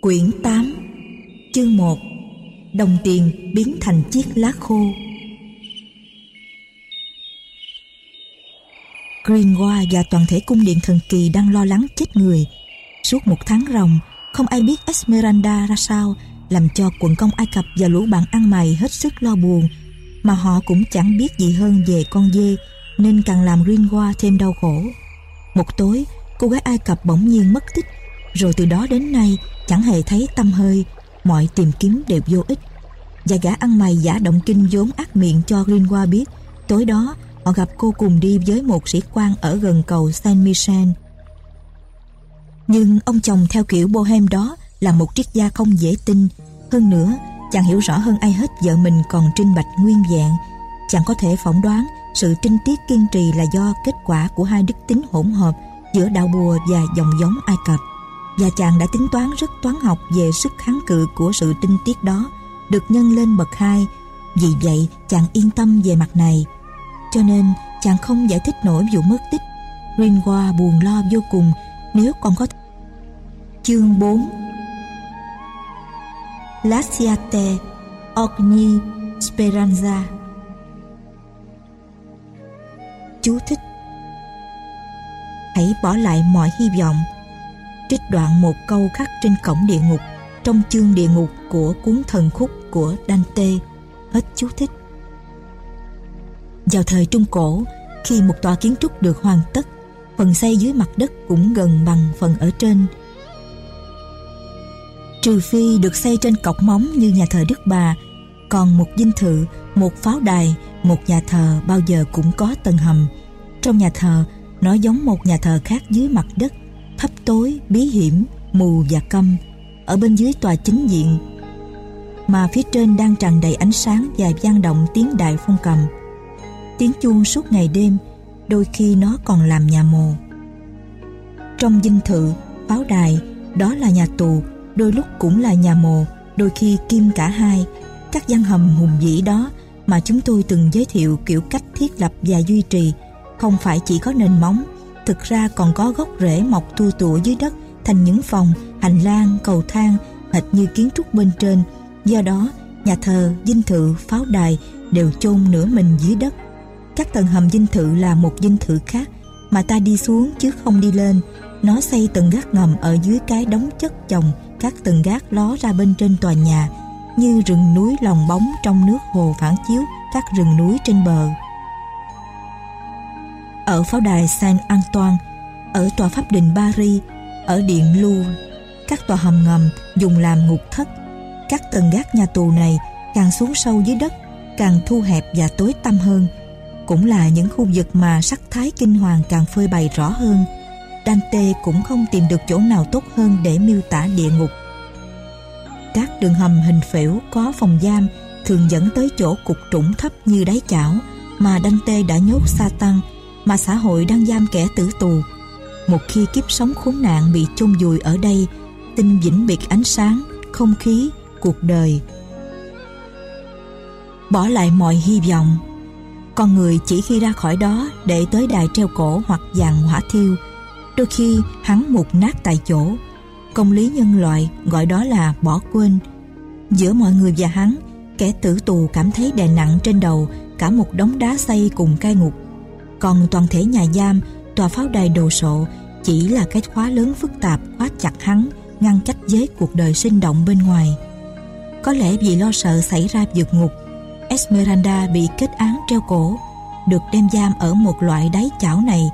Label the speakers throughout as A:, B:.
A: Quyển 8 Chương 1 Đồng tiền biến thành chiếc lá khô. Greenwa và toàn thể cung điện thần kỳ đang lo lắng chết người. Suốt một tháng ròng, Không ai biết Esmeralda ra sao, Làm cho quận công Ai Cập và lũ bạn ăn mày hết sức lo buồn. Mà họ cũng chẳng biết gì hơn về con dê, Nên càng làm Greenwa thêm đau khổ. Một tối, Cô gái Ai Cập bỗng nhiên mất tích. Rồi từ đó đến nay, chẳng hề thấy tâm hơi, mọi tìm kiếm đều vô ích. Và gã ăn mày giả động kinh vốn ác miệng cho Greenwa biết, tối đó họ gặp cô cùng đi với một sĩ quan ở gần cầu Saint Michel nhưng ông chồng theo kiểu bohem đó là một triết gia không dễ tin. Hơn nữa, chàng hiểu rõ hơn ai hết vợ mình còn trinh bạch nguyên vẹn. Chàng có thể phỏng đoán sự trinh tiết kiên trì là do kết quả của hai đức tính hỗn hợp giữa đạo bùa và dòng giống Ai Cập và chàng đã tính toán rất toán học về sức kháng cự của sự tinh tiết đó, được nhân lên bậc hai. Vì vậy, chàng yên tâm về mặt này. Cho nên, chàng không giải thích nổi vụ mất tích. Rinwa buồn lo vô cùng, nếu còn có chương 4 Lasiate ogni speranza. Chú thích. Hãy bỏ lại mọi hy vọng trích đoạn một câu khắc trên cổng địa ngục, trong chương địa ngục của cuốn thần khúc của Dante. Hết chú thích. Vào thời Trung Cổ, khi một tòa kiến trúc được hoàn tất, phần xây dưới mặt đất cũng gần bằng phần ở trên. Trừ phi được xây trên cọc móng như nhà thờ Đức Bà, còn một dinh thự, một pháo đài, một nhà thờ bao giờ cũng có tầng hầm. Trong nhà thờ, nó giống một nhà thờ khác dưới mặt đất thấp tối, bí hiểm, mù và câm ở bên dưới tòa chính diện mà phía trên đang tràn đầy ánh sáng và vang động tiếng đại phong cầm. Tiếng chuông suốt ngày đêm đôi khi nó còn làm nhà mồ. Trong dinh thự pháo đài đó là nhà tù đôi lúc cũng là nhà mồ đôi khi kim cả hai. Các gian hầm hùng vĩ đó mà chúng tôi từng giới thiệu kiểu cách thiết lập và duy trì không phải chỉ có nền móng thực ra còn có gốc rễ mọc tua tủa dưới đất thành những phòng, hành lang, cầu thang hệt như kiến trúc bên trên. Do đó, nhà thờ, dinh thự, pháo đài đều chôn nửa mình dưới đất. Các tầng hầm dinh thự là một dinh thự khác mà ta đi xuống chứ không đi lên. Nó xây tầng gác ngầm ở dưới cái đống chất chồng các tầng gác ló ra bên trên tòa nhà như rừng núi lòng bóng trong nước hồ phản chiếu các rừng núi trên bờ ở pháo đài Saint Antoine, ở tòa pháp đình Paris, ở điện Louvre, các tòa hầm ngầm dùng làm ngục thất. Các tầng gác nhà tù này càng xuống sâu dưới đất, càng thu hẹp và tối tăm hơn. Cũng là những khu vực mà sắc thái kinh hoàng càng phơi bày rõ hơn. Dante cũng không tìm được chỗ nào tốt hơn để miêu tả địa ngục. Các đường hầm hình phễu có phòng giam thường dẫn tới chỗ cục trũng thấp như đáy chảo mà Dante đã nhốt Satan mà xã hội đang giam kẻ tử tù. Một khi kiếp sống khốn nạn bị chôn vùi ở đây, tinh vĩnh biệt ánh sáng, không khí, cuộc đời. Bỏ lại mọi hy vọng. Con người chỉ khi ra khỏi đó để tới đài treo cổ hoặc dàn hỏa thiêu, đôi khi hắn mục nát tại chỗ. Công lý nhân loại gọi đó là bỏ quên. Giữa mọi người và hắn, kẻ tử tù cảm thấy đè nặng trên đầu cả một đống đá xây cùng cai ngục còn toàn thể nhà giam, tòa pháo đài đồ sộ chỉ là cái khóa lớn phức tạp, khóa chặt hắn, ngăn cách với cuộc đời sinh động bên ngoài. Có lẽ vì lo sợ xảy ra vượt ngục, Esmeralda bị kết án treo cổ, được đem giam ở một loại đáy chảo này,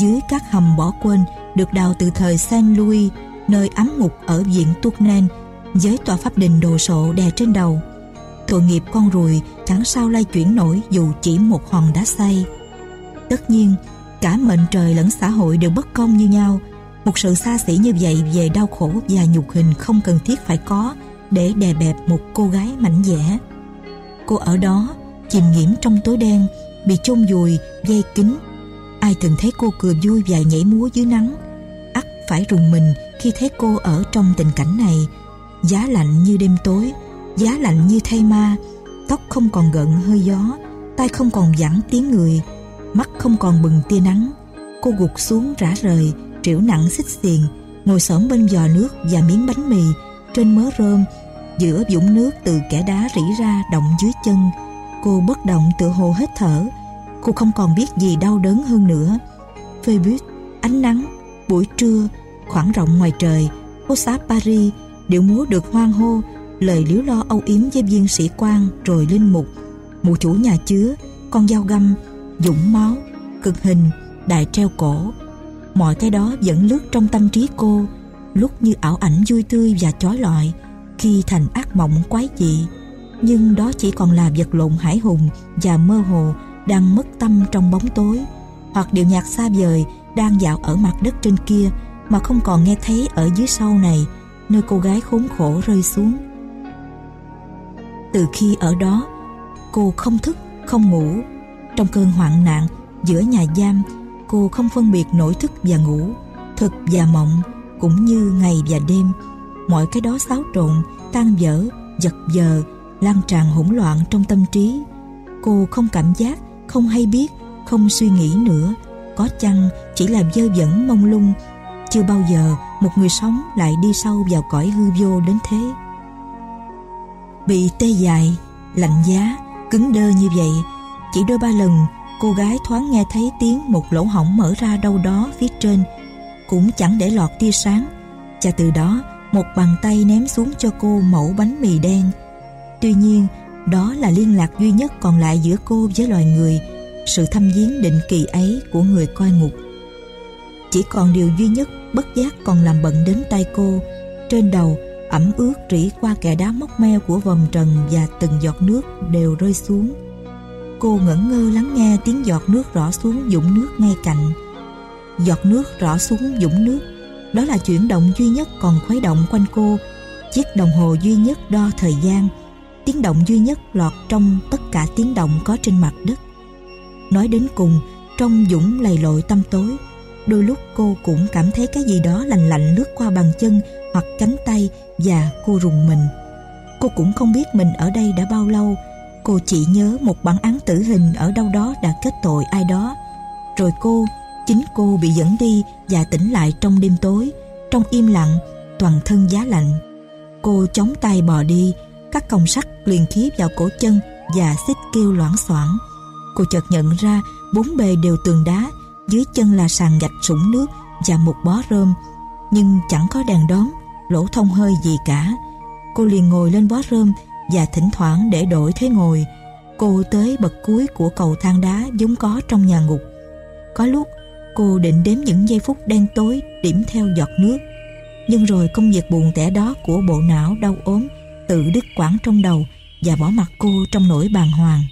A: dưới các hầm bỏ quên, được đào từ thời Saint Louis nơi ấm ngục ở viện Tournen với tòa pháp đình đồ sộ đè trên đầu. Tội nghiệp con ruồi chẳng sao lay chuyển nổi dù chỉ một hòn đá xay. Tất nhiên, cả mệnh trời lẫn xã hội đều bất công như nhau. Một sự xa xỉ như vậy về đau khổ và nhục hình không cần thiết phải có để đè bẹp một cô gái mảnh dẻ. Cô ở đó, chìm nghiễm trong tối đen, bị chôn vùi, dây kính Ai từng thấy cô cười vui và nhảy múa dưới nắng, ắt phải rùng mình khi thấy cô ở trong tình cảnh này. Giá lạnh như đêm tối, giá lạnh như thay ma, tóc không còn gợn hơi gió, tay không còn giãn tiếng người, mắt không còn bừng tia nắng. Cô gục xuống rã rời trĩu nặng xích xiền, ngồi xổm bên giò nước và miếng bánh mì. Trên mớ rơm, giữa vũng nước từ kẻ đá rỉ ra động dưới chân, cô bất động tựa hồ hết thở. Cô không còn biết gì đau đớn hơn nữa. Phê buýt ánh nắng, buổi trưa, khoảng rộng ngoài trời, phố xá Paris, điệu múa được hoan hô, lời liếu lo âu yếm với viên sĩ quan rồi linh mục. Mụ chủ nhà chứa, con dao găm dũng máu, cực hình, đại treo cổ. Mọi cái đó vẫn lướt trong tâm trí cô, lúc như ảo ảnh vui tươi và chói lọi, khi thành ác mộng quái dị. Nhưng đó chỉ còn là vật lộn hải hùng và mơ hồ đang mất tâm trong bóng tối. Hoặc điệu nhạc xa vời đang dạo ở mặt đất trên kia mà không còn nghe thấy ở dưới sau này, nơi cô gái khốn khổ rơi xuống. Từ khi ở đó, cô không thức, không ngủ trong cơn hoạn nạn, giữa nhà giam, cô không phân biệt nổi thức và ngủ, thực và mộng, cũng như ngày và đêm. Mọi cái đó xáo trộn, tan vỡ, giật giờ lan tràn hỗn loạn trong tâm trí. Cô không cảm giác, không hay biết, không suy nghĩ nữa. Có chăng chỉ là dơ dẫn mông lung, chưa bao giờ một người sống lại đi sâu vào cõi hư vô đến thế. Bị tê dại, lạnh giá, cứng đơ như vậy chỉ đôi ba lần, cô gái thoáng nghe thấy tiếng một lỗ hổng mở ra đâu đó phía trên, cũng chẳng để lọt tia sáng. Và từ đó, một bàn tay ném xuống cho cô mẫu bánh mì đen. Tuy nhiên, đó là liên lạc duy nhất còn lại giữa cô với loài người, sự thăm viếng định kỳ ấy của người coi ngục. Chỉ còn điều duy nhất bất giác còn làm bận đến tay cô, trên đầu ẩm ướt rỉ qua kẻ đá móc meo của vòng trần và từng giọt nước đều rơi xuống cô ngẩn ngơ lắng nghe tiếng giọt nước rõ xuống dũng nước ngay cạnh. Giọt nước rõ xuống dũng nước, đó là chuyển động duy nhất còn khuấy động quanh cô. Chiếc đồng hồ duy nhất đo thời gian, tiếng động duy nhất lọt trong tất cả tiếng động có trên mặt đất. Nói đến cùng, trong dũng lầy lội tâm tối. Đôi lúc cô cũng cảm thấy cái gì đó lành lạnh lướt qua bàn chân hoặc cánh tay và cô rùng mình. Cô cũng không biết mình ở đây đã bao lâu cô chỉ nhớ một bản án tử hình ở đâu đó đã kết tội ai đó. Rồi cô, chính cô bị dẫn đi và tỉnh lại trong đêm tối, trong im lặng, toàn thân giá lạnh. Cô chống tay bò đi, các còng sắt liền khí vào cổ chân và xích kêu loãng xoảng. Cô chợt nhận ra bốn bề đều tường đá, dưới chân là sàn gạch sũng nước và một bó rơm. Nhưng chẳng có đèn đóm, lỗ thông hơi gì cả. Cô liền ngồi lên bó rơm và thỉnh thoảng để đổi thế ngồi, cô tới bậc cuối của cầu thang đá giống có trong nhà ngục. Có lúc, cô định đếm những giây phút đen tối điểm theo giọt nước. Nhưng rồi công việc buồn tẻ đó của bộ não đau ốm, tự đứt quãng trong đầu và bỏ mặt cô trong nỗi bàng hoàng.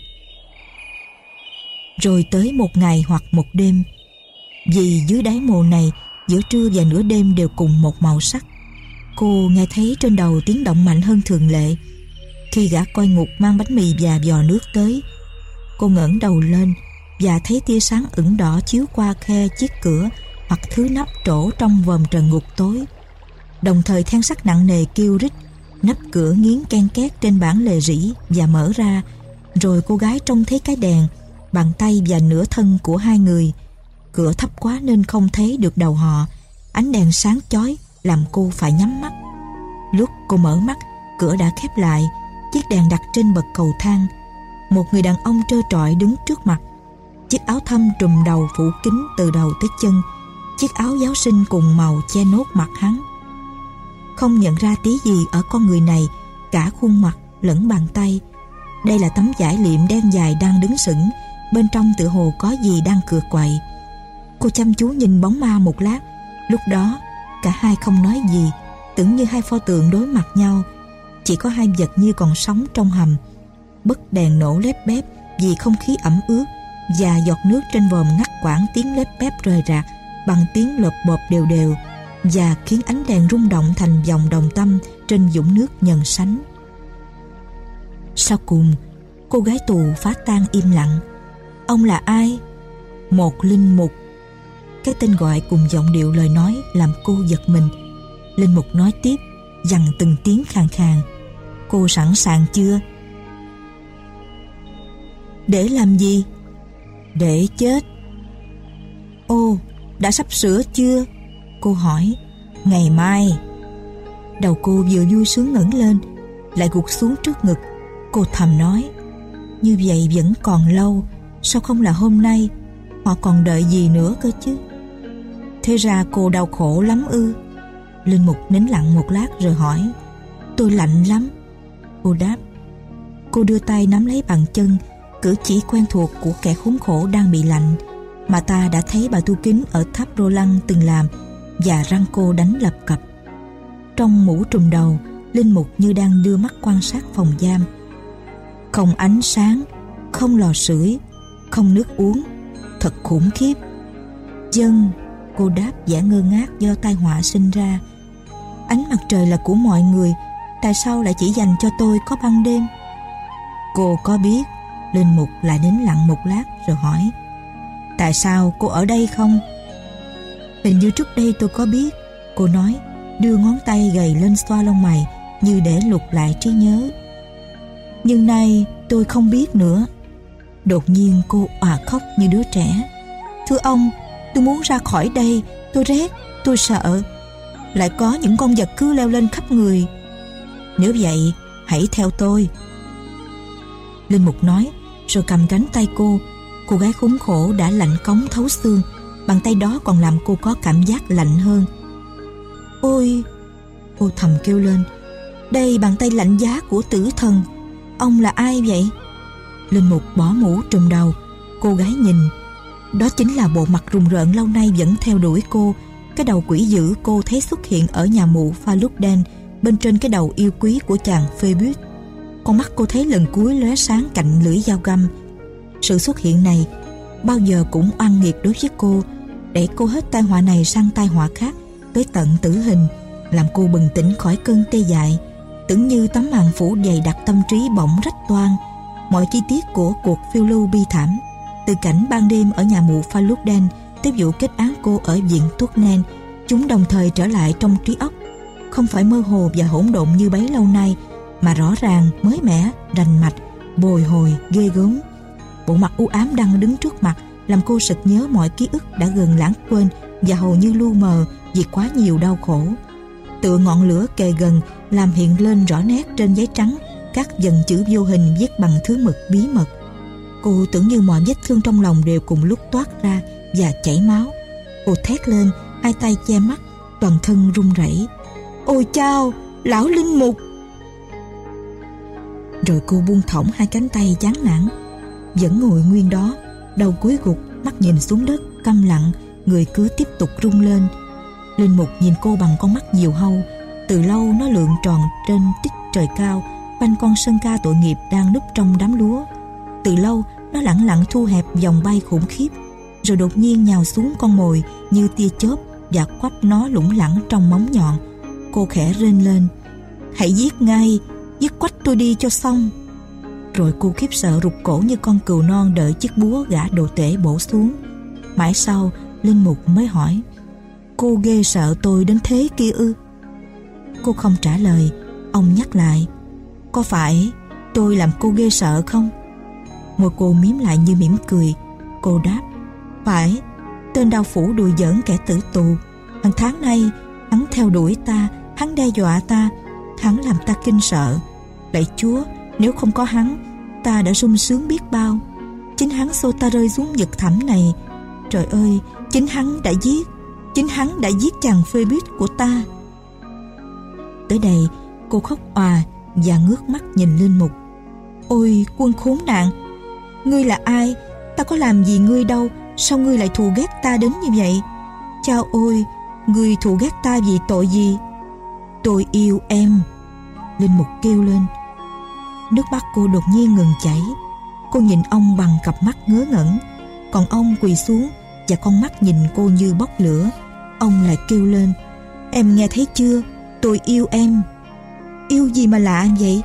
A: Rồi tới một ngày hoặc một đêm, vì dưới đáy mồ này, giữa trưa và nửa đêm đều cùng một màu sắc, cô nghe thấy trên đầu tiếng động mạnh hơn thường lệ khi gã coi ngục mang bánh mì và giò nước tới. Cô ngẩng đầu lên và thấy tia sáng ửng đỏ chiếu qua khe chiếc cửa hoặc thứ nắp trổ trong vòm trần ngục tối. Đồng thời then sắt nặng nề kêu rít nắp cửa nghiến ken két trên bảng lề rỉ và mở ra. Rồi cô gái trông thấy cái đèn, bàn tay và nửa thân của hai người. Cửa thấp quá nên không thấy được đầu họ. Ánh đèn sáng chói làm cô phải nhắm mắt. Lúc cô mở mắt, cửa đã khép lại chiếc đèn đặt trên bậc cầu thang. Một người đàn ông trơ trọi đứng trước mặt. Chiếc áo thâm trùm đầu phủ kín từ đầu tới chân. Chiếc áo giáo sinh cùng màu che nốt mặt hắn. Không nhận ra tí gì ở con người này, cả khuôn mặt lẫn bàn tay. Đây là tấm vải liệm đen dài đang đứng sững. Bên trong tựa hồ có gì đang cựa quậy. Cô chăm chú nhìn bóng ma một lát. Lúc đó, cả hai không nói gì, tưởng như hai pho tượng đối mặt nhau chỉ có hai vật như còn sống trong hầm bất đèn nổ lép bép vì không khí ẩm ướt và giọt nước trên vòm ngắt quãng tiếng lép bép rời rạc bằng tiếng lợp bộp đều đều và khiến ánh đèn rung động thành dòng đồng tâm trên dũng nước nhần sánh. Sau cùng, cô gái tù phá tan im lặng. Ông là ai? Một linh mục. Cái tên gọi cùng giọng điệu lời nói làm cô giật mình. Linh mục nói tiếp, dằn từng tiếng khàn khàn. Cô sẵn sàng chưa? Để làm gì? Để chết. Ô, đã sắp sửa chưa? Cô hỏi Ngày mai Đầu cô vừa vui sướng ngẩng lên Lại gục xuống trước ngực Cô thầm nói Như vậy vẫn còn lâu Sao không là hôm nay Họ còn đợi gì nữa cơ chứ Thế ra cô đau khổ lắm ư Linh Mục nín lặng một lát rồi hỏi Tôi lạnh lắm Cô đáp. Cô đưa tay nắm lấy bàn chân, Cử chỉ quen thuộc của kẻ khốn khổ đang bị lạnh, Mà ta đã thấy bà tu kính ở tháp Rô Lăng từng làm Và răng cô đánh lập cập. Trong mũ trùm đầu, Linh Mục như đang đưa mắt quan sát phòng giam. Không ánh sáng, Không lò sưởi, Không nước uống, Thật khủng khiếp. Dân, Cô đáp giả ngơ ngác do tai họa sinh ra. Ánh mặt trời là của mọi người Tại sao lại chỉ dành cho tôi có ban đêm? Cô có biết, Linh Mục lại nín lặng một lát rồi hỏi, Tại sao cô ở đây không? Hình như trước đây tôi có biết, Cô nói, đưa ngón tay gầy lên xoa lông mày Như để lục lại trí nhớ. Nhưng nay tôi không biết nữa. Đột nhiên cô òa khóc như đứa trẻ. Thưa ông, Tôi muốn ra khỏi đây, Tôi rét, Tôi sợ. Lại có những con vật cứ leo lên khắp người nếu vậy, Hãy theo tôi. Linh Mục nói, Rồi cầm cánh tay cô. Cô gái khốn khổ đã lạnh cống thấu xương. Bàn tay đó còn làm cô có cảm giác lạnh hơn. Ôi Cô thầm kêu lên. Đây, bàn tay lạnh giá của tử thần. Ông là ai vậy? Linh Mục bỏ mũ trùm đầu. Cô gái nhìn. Đó chính là bộ mặt rùng rợn lâu nay vẫn theo đuổi cô. Cái đầu quỷ dữ cô thấy xuất hiện ở nhà mụ pha lúc đen. Bên trên cái đầu yêu quý của chàng Phoebus. Con mắt cô thấy lần cuối lóe sáng cạnh lưỡi dao găm. Sự xuất hiện này Bao giờ cũng oan nghiệt đối với cô, Để cô hết tai họa này sang tai họa khác, Tới tận tử hình, Làm cô bừng tỉnh khỏi cơn tê dại. Tưởng như tấm màn phủ dày đặt tâm trí bỗng rách toan, mọi chi tiết của cuộc phiêu lưu bi thảm. Từ cảnh ban đêm ở nhà mụ pha lúc đen tiếp vụ kết án cô ở viện thuốc nen, chúng đồng thời trở lại trong trí óc không phải mơ hồ và hỗn độn như bấy lâu nay mà rõ ràng mới mẻ rành mạch bồi hồi ghê gớm bộ mặt u ám đang đứng trước mặt làm cô sực nhớ mọi ký ức đã gần lãng quên và hầu như lu mờ vì quá nhiều đau khổ tựa ngọn lửa kề gần làm hiện lên rõ nét trên giấy trắng các dần chữ vô hình viết bằng thứ mực bí mật. Cô tưởng như mọi vết thương trong lòng đều cùng lúc toát ra và chảy máu. Cô thét lên, hai tay che mắt, toàn thân run rẩy. Ôi chao, lão linh mục! Rồi cô buông thõng hai cánh tay chán nản, vẫn ngồi nguyên đó, đầu cúi gục, mắt nhìn xuống đất, câm lặng, người cứ tiếp tục rung lên. Linh mục nhìn cô bằng con mắt nhiều hâu, từ lâu nó lượn tròn trên tích trời cao, quanh con sân ca tội nghiệp đang núp trong đám lúa. Từ lâu, nó lặng lặng thu hẹp vòng bay khủng khiếp, rồi đột nhiên nhào xuống con mồi như tia chớp và quắp nó lủng lẳng trong móng nhọn. Cô khẽ rên lên, hãy giết ngay, giết quách tôi đi cho xong. Rồi cô khiếp sợ rụt cổ như con cừu non đợi chiếc búa gã đồ tể bổ xuống. Mãi sau, Linh Mục mới hỏi, cô ghê sợ tôi đến thế kia ư? Cô không trả lời, ông nhắc lại, có phải tôi làm cô ghê sợ không? Môi cô miếm lại như mỉm cười Cô đáp Phải Tên đau phủ đùi giỡn kẻ tử tù Hàng tháng nay Hắn theo đuổi ta Hắn đe dọa ta, Hắn làm ta kinh sợ. Lạy Chúa, Nếu không có hắn, Ta đã sung sướng biết bao. Chính hắn xô ta rơi xuống vực thẳm này. Trời ơi, Chính hắn đã giết, Chính hắn đã giết chàng phê bít của ta. Tới đây, cô khóc òa và ngước mắt nhìn linh mục. Ôi, quân khốn nạn, ngươi là ai? Ta có làm gì ngươi đâu? Sao ngươi lại thù ghét ta đến như vậy? Chao ôi ngươi thù ghét ta vì tội gì? Tôi yêu em. Linh mục kêu lên. Nước mắt cô đột nhiên ngừng chảy. Cô nhìn ông bằng cặp mắt ngớ ngẩn. Còn ông quỳ xuống và con mắt nhìn cô như bốc lửa. Ông lại kêu lên. Em nghe thấy chưa? Tôi yêu em. Yêu gì mà lạ vậy?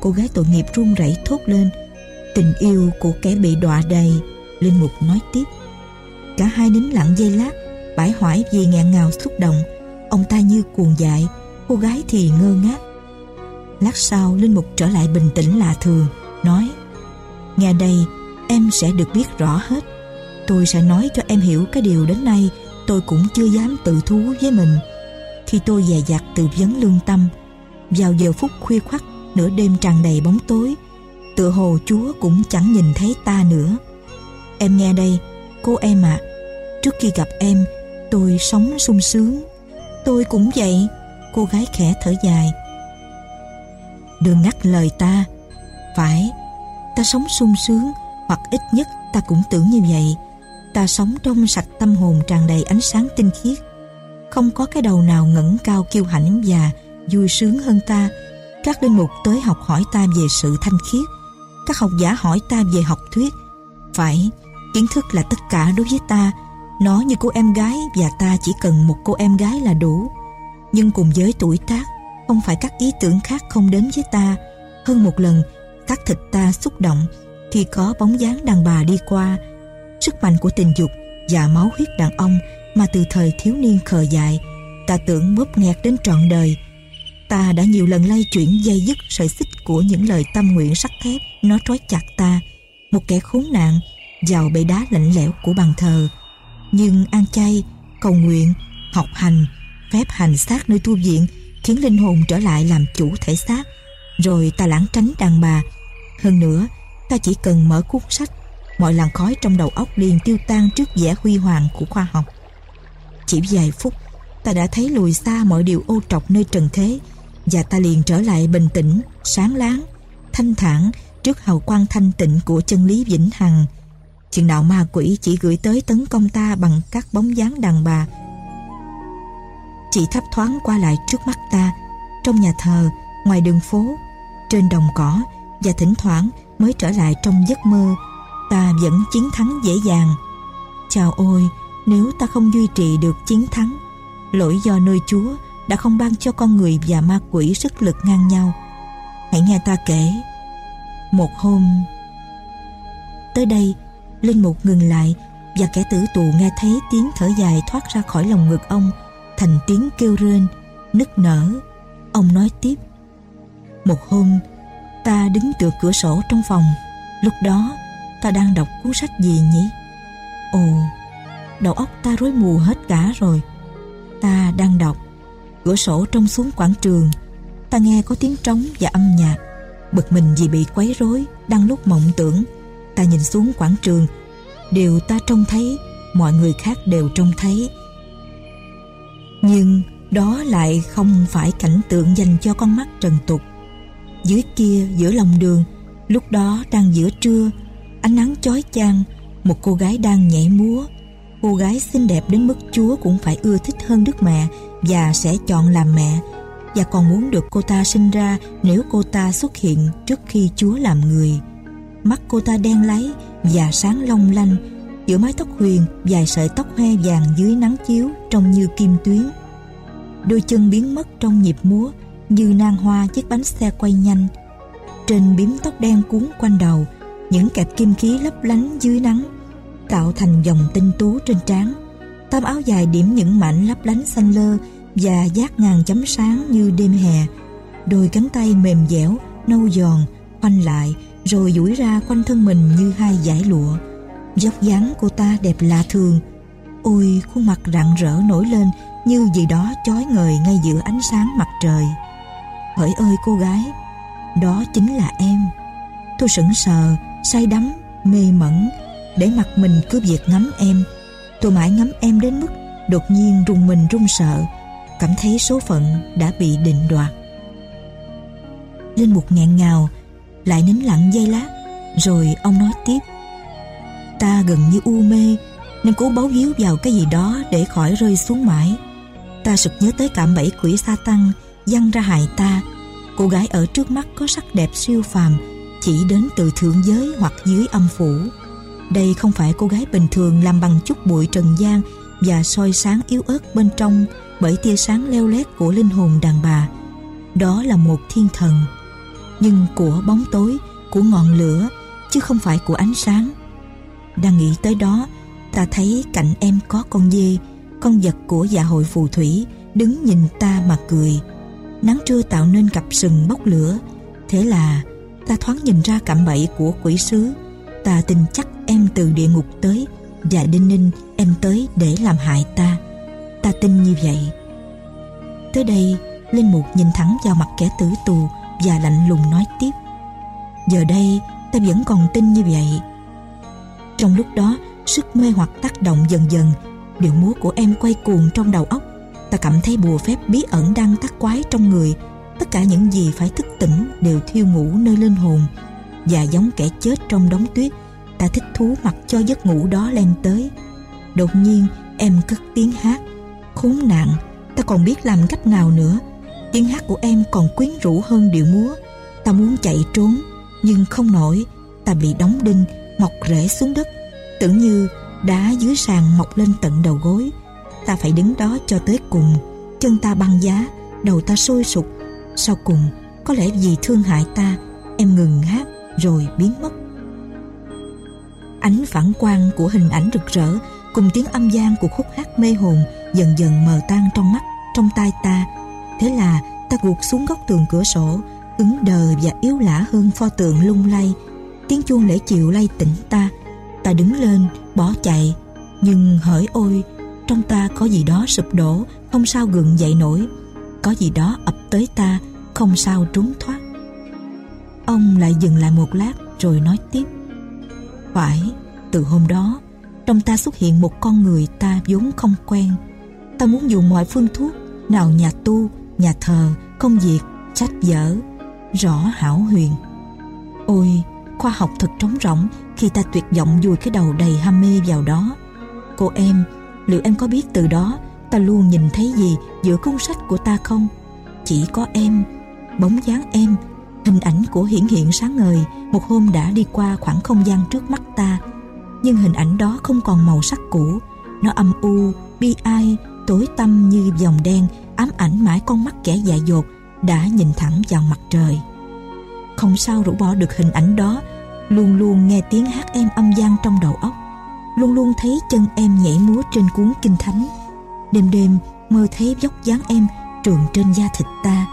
A: Cô gái tội nghiệp run rẩy thốt lên. Tình yêu của kẻ bị đọa đầy, Linh Mục nói tiếp. Cả hai nín lặng giây lát, bãi hoải vì ngẹn ngào xúc động. Ông ta như cuồng dại Cô gái thì ngơ ngác. Lát sau, Linh Mục trở lại bình tĩnh lạ thường, Nói, Nghe đây, em sẽ được biết rõ hết. Tôi sẽ nói cho em hiểu cái điều đến nay, Tôi cũng chưa dám tự thú với mình. Khi tôi dè dặt từ vấn lương tâm, vào giờ phút khuya khoắt, nửa đêm tràn đầy bóng tối, tựa hồ chúa cũng chẳng nhìn thấy ta nữa. Em nghe đây, cô em ạ. Trước khi gặp em, tôi sống sung sướng. Tôi cũng vậy cô gái khẽ thở dài. Đừng ngắt lời ta. Phải, ta sống sung sướng, hoặc ít nhất ta cũng tưởng như vậy. Ta sống trong sạch tâm hồn tràn đầy ánh sáng tinh khiết. Không có cái đầu nào ngẩng cao kiêu hãnh và vui sướng hơn ta. Các linh mục tới học hỏi ta về sự thanh khiết. Các học giả hỏi ta về học thuyết. Phải, kiến thức là tất cả đối với ta. Nó như cô em gái và ta chỉ cần một cô em gái là đủ nhưng cùng với tuổi tác không phải các ý tưởng khác không đến với ta. Hơn một lần, các thịt ta xúc động khi có bóng dáng đàn bà đi qua. Sức mạnh của tình dục và máu huyết đàn ông mà từ thời thiếu niên khờ dại, ta tưởng bóp nghẹt đến trọn đời. Ta đã nhiều lần lay chuyển dây dứt sợi xích của những lời tâm nguyện sắt thép, nó trói chặt ta. Một kẻ khốn nạn vào bệ đá lạnh lẽo của bàn thờ. Nhưng ăn chay, cầu nguyện, học hành phép hành xác nơi tu viện, khiến linh hồn trở lại làm chủ thể xác. Rồi ta lãng tránh đàn bà. Hơn nữa, ta chỉ cần mở cuốn sách, mọi làn khói trong đầu óc liền tiêu tan trước vẻ huy hoàng của khoa học. Chỉ vài phút, ta đã thấy lùi xa mọi điều ô trọc nơi trần thế, và ta liền trở lại bình tĩnh, sáng láng, thanh thản trước hào quang thanh tịnh của chân lý vĩnh hằng. Chừng nào ma quỷ chỉ gửi tới tấn công ta bằng các bóng dáng đàn bà chỉ thấp thoáng qua lại trước mắt ta. Trong nhà thờ, ngoài đường phố, trên đồng cỏ và thỉnh thoảng mới trở lại trong giấc mơ, ta vẫn chiến thắng dễ dàng. Chào ôi, nếu ta không duy trì được chiến thắng, lỗi do nơi chúa đã không ban cho con người và ma quỷ sức lực ngang nhau. Hãy nghe ta kể. Một hôm, tới đây, linh mục ngừng lại và kẻ tử tù nghe thấy tiếng thở dài thoát ra khỏi lòng ngực ông thành tiếng kêu rên, nức nở. Ông nói tiếp, một hôm, ta đứng tựa cửa sổ trong phòng, lúc đó ta đang đọc cuốn sách gì nhỉ? Ồ, đầu óc ta rối mù hết cả rồi. Ta đang đọc, cửa sổ trông xuống quảng trường. Ta nghe có tiếng trống và âm nhạc. Bực mình vì bị quấy rối, đang lúc mộng tưởng, ta nhìn xuống quảng trường. Điều ta trông thấy, mọi người khác đều trông thấy nhưng đó lại không phải cảnh tượng dành cho con mắt trần tục. Dưới kia, giữa lòng đường, lúc đó đang giữa trưa, ánh nắng chói chang, một cô gái đang nhảy múa. Cô gái xinh đẹp đến mức chúa cũng phải ưa thích hơn đức mẹ và sẽ chọn làm mẹ. Và còn muốn được cô ta sinh ra nếu cô ta xuất hiện trước khi chúa làm người. Mắt cô ta đen láy và sáng long lanh giữa mái tóc huyền vài sợi tóc hoe vàng dưới nắng chiếu trông như kim tuyến. Đôi chân biến mất trong nhịp múa, như nang hoa chiếc bánh xe quay nhanh. Trên bím tóc đen cuốn quanh đầu, những kẹp kim khí lấp lánh dưới nắng, tạo thành dòng tinh tú trên trán. Tấm áo dài điểm những mảnh lấp lánh xanh lơ và giác ngàn chấm sáng như đêm hè. Đôi cánh tay mềm dẻo, nâu giòn khoanh lại, rồi duỗi ra quanh thân mình như hai dải lụa dốc dáng cô ta đẹp lạ thường. Ôi, khuôn mặt rạng rỡ nổi lên như gì đó chói ngời ngay giữa ánh sáng mặt trời. Hỡi ơi, cô gái, đó chính là em. Tôi sững sờ, say đắm, mê mẩn, để mặt mình cứ việc ngắm em. Tôi mãi ngắm em đến mức đột nhiên rùng mình run sợ, cảm thấy số phận đã bị định đoạt. Linh mục nghẹn ngào, lại nín lặng giây lát, rồi ông nói tiếp ta gần như u mê, nên cố bấu víu vào cái gì đó để khỏi rơi xuống mãi. Ta sực nhớ tới cạm bẫy quỷ sa tăng dăng ra hại ta. Cô gái ở trước mắt có sắc đẹp siêu phàm, chỉ đến từ thượng giới hoặc dưới âm phủ. Đây không phải cô gái bình thường làm bằng chút bụi trần gian và soi sáng yếu ớt bên trong bởi tia sáng leo lét của linh hồn đàn bà. Đó là một thiên thần, nhưng của bóng tối, của ngọn lửa, chứ không phải của ánh sáng đang nghĩ tới đó, ta thấy cạnh em có con dê, con vật của dạ hội phù thủy, đứng nhìn ta mà cười. Nắng trưa tạo nên cặp sừng bốc lửa. Thế là ta thoáng nhìn ra cạm bẫy của quỷ sứ. Ta tin chắc em từ địa ngục tới, và đinh ninh em tới để làm hại ta. Ta tin như vậy. Tới đây, Linh Mục nhìn thẳng vào mặt kẻ tử tù Và lạnh lùng nói tiếp. Giờ đây, ta vẫn còn tin như vậy. Trong lúc đó, Sức mê hoặc tác động dần dần. Điệu múa của em quay cuồng trong đầu óc. Ta cảm thấy bùa phép bí ẩn đang tác quái trong người. Tất cả những gì phải thức tỉnh Đều thiêu ngủ nơi linh hồn. Và giống kẻ chết trong đống tuyết, Ta thích thú mặc cho giấc ngủ đó lên tới. Đột nhiên, em cất tiếng hát. Khốn nạn, Ta còn biết làm cách nào nữa. Tiếng hát của em còn quyến rũ hơn điệu múa. Ta muốn chạy trốn, Nhưng không nổi. Ta bị đóng đinh. Mọc rễ xuống đất. Tưởng như đá dưới sàn mọc lên tận đầu gối. Ta phải đứng đó cho tới cùng. Chân ta băng giá, Đầu ta sôi sục. Sau cùng, Có lẽ vì thương hại ta, Em ngừng hát rồi biến mất. Ánh phản quang của hình ảnh rực rỡ Cùng tiếng âm gian của khúc hát mê hồn Dần dần mờ tan trong mắt, Trong tai ta. Thế là ta gục xuống góc tường cửa sổ, Ứng đờ và yếu lả hơn pho tượng lung lay. Tiếng chuông lễ chiều lay tỉnh ta. Ta đứng lên bỏ chạy Nhưng hỡi ôi Trong ta có gì đó sụp đổ Không sao gượng dậy nổi. Có gì đó ập tới ta Không sao trốn thoát. Ông lại dừng lại một lát Rồi nói tiếp. Phải từ hôm đó Trong ta xuất hiện một con người ta vốn không quen. Ta muốn dùng mọi phương thuốc Nào nhà tu, nhà thờ, công việc, trách vở Rõ hảo huyền. Ôi, khoa học thật trống rỗng Khi ta tuyệt vọng vùi cái đầu đầy ham mê vào đó. Cô em, liệu em có biết từ đó Ta luôn nhìn thấy gì giữa cung sách của ta không? Chỉ có em, bóng dáng em Hình ảnh của hiển hiện sáng ngời Một hôm đã đi qua khoảng không gian trước mắt ta. Nhưng hình ảnh đó không còn màu sắc cũ Nó âm u, bi ai, tối tăm như dòng đen Ám ảnh mãi con mắt kẻ dại dột Đã nhìn thẳng vào mặt trời. Không sao rũ bỏ được hình ảnh đó. Luôn luôn nghe tiếng hát em âm gian trong đầu óc. Luôn luôn thấy chân em nhảy múa trên cuốn kinh thánh. Đêm đêm, mơ thấy vóc dáng em trường trên da thịt ta.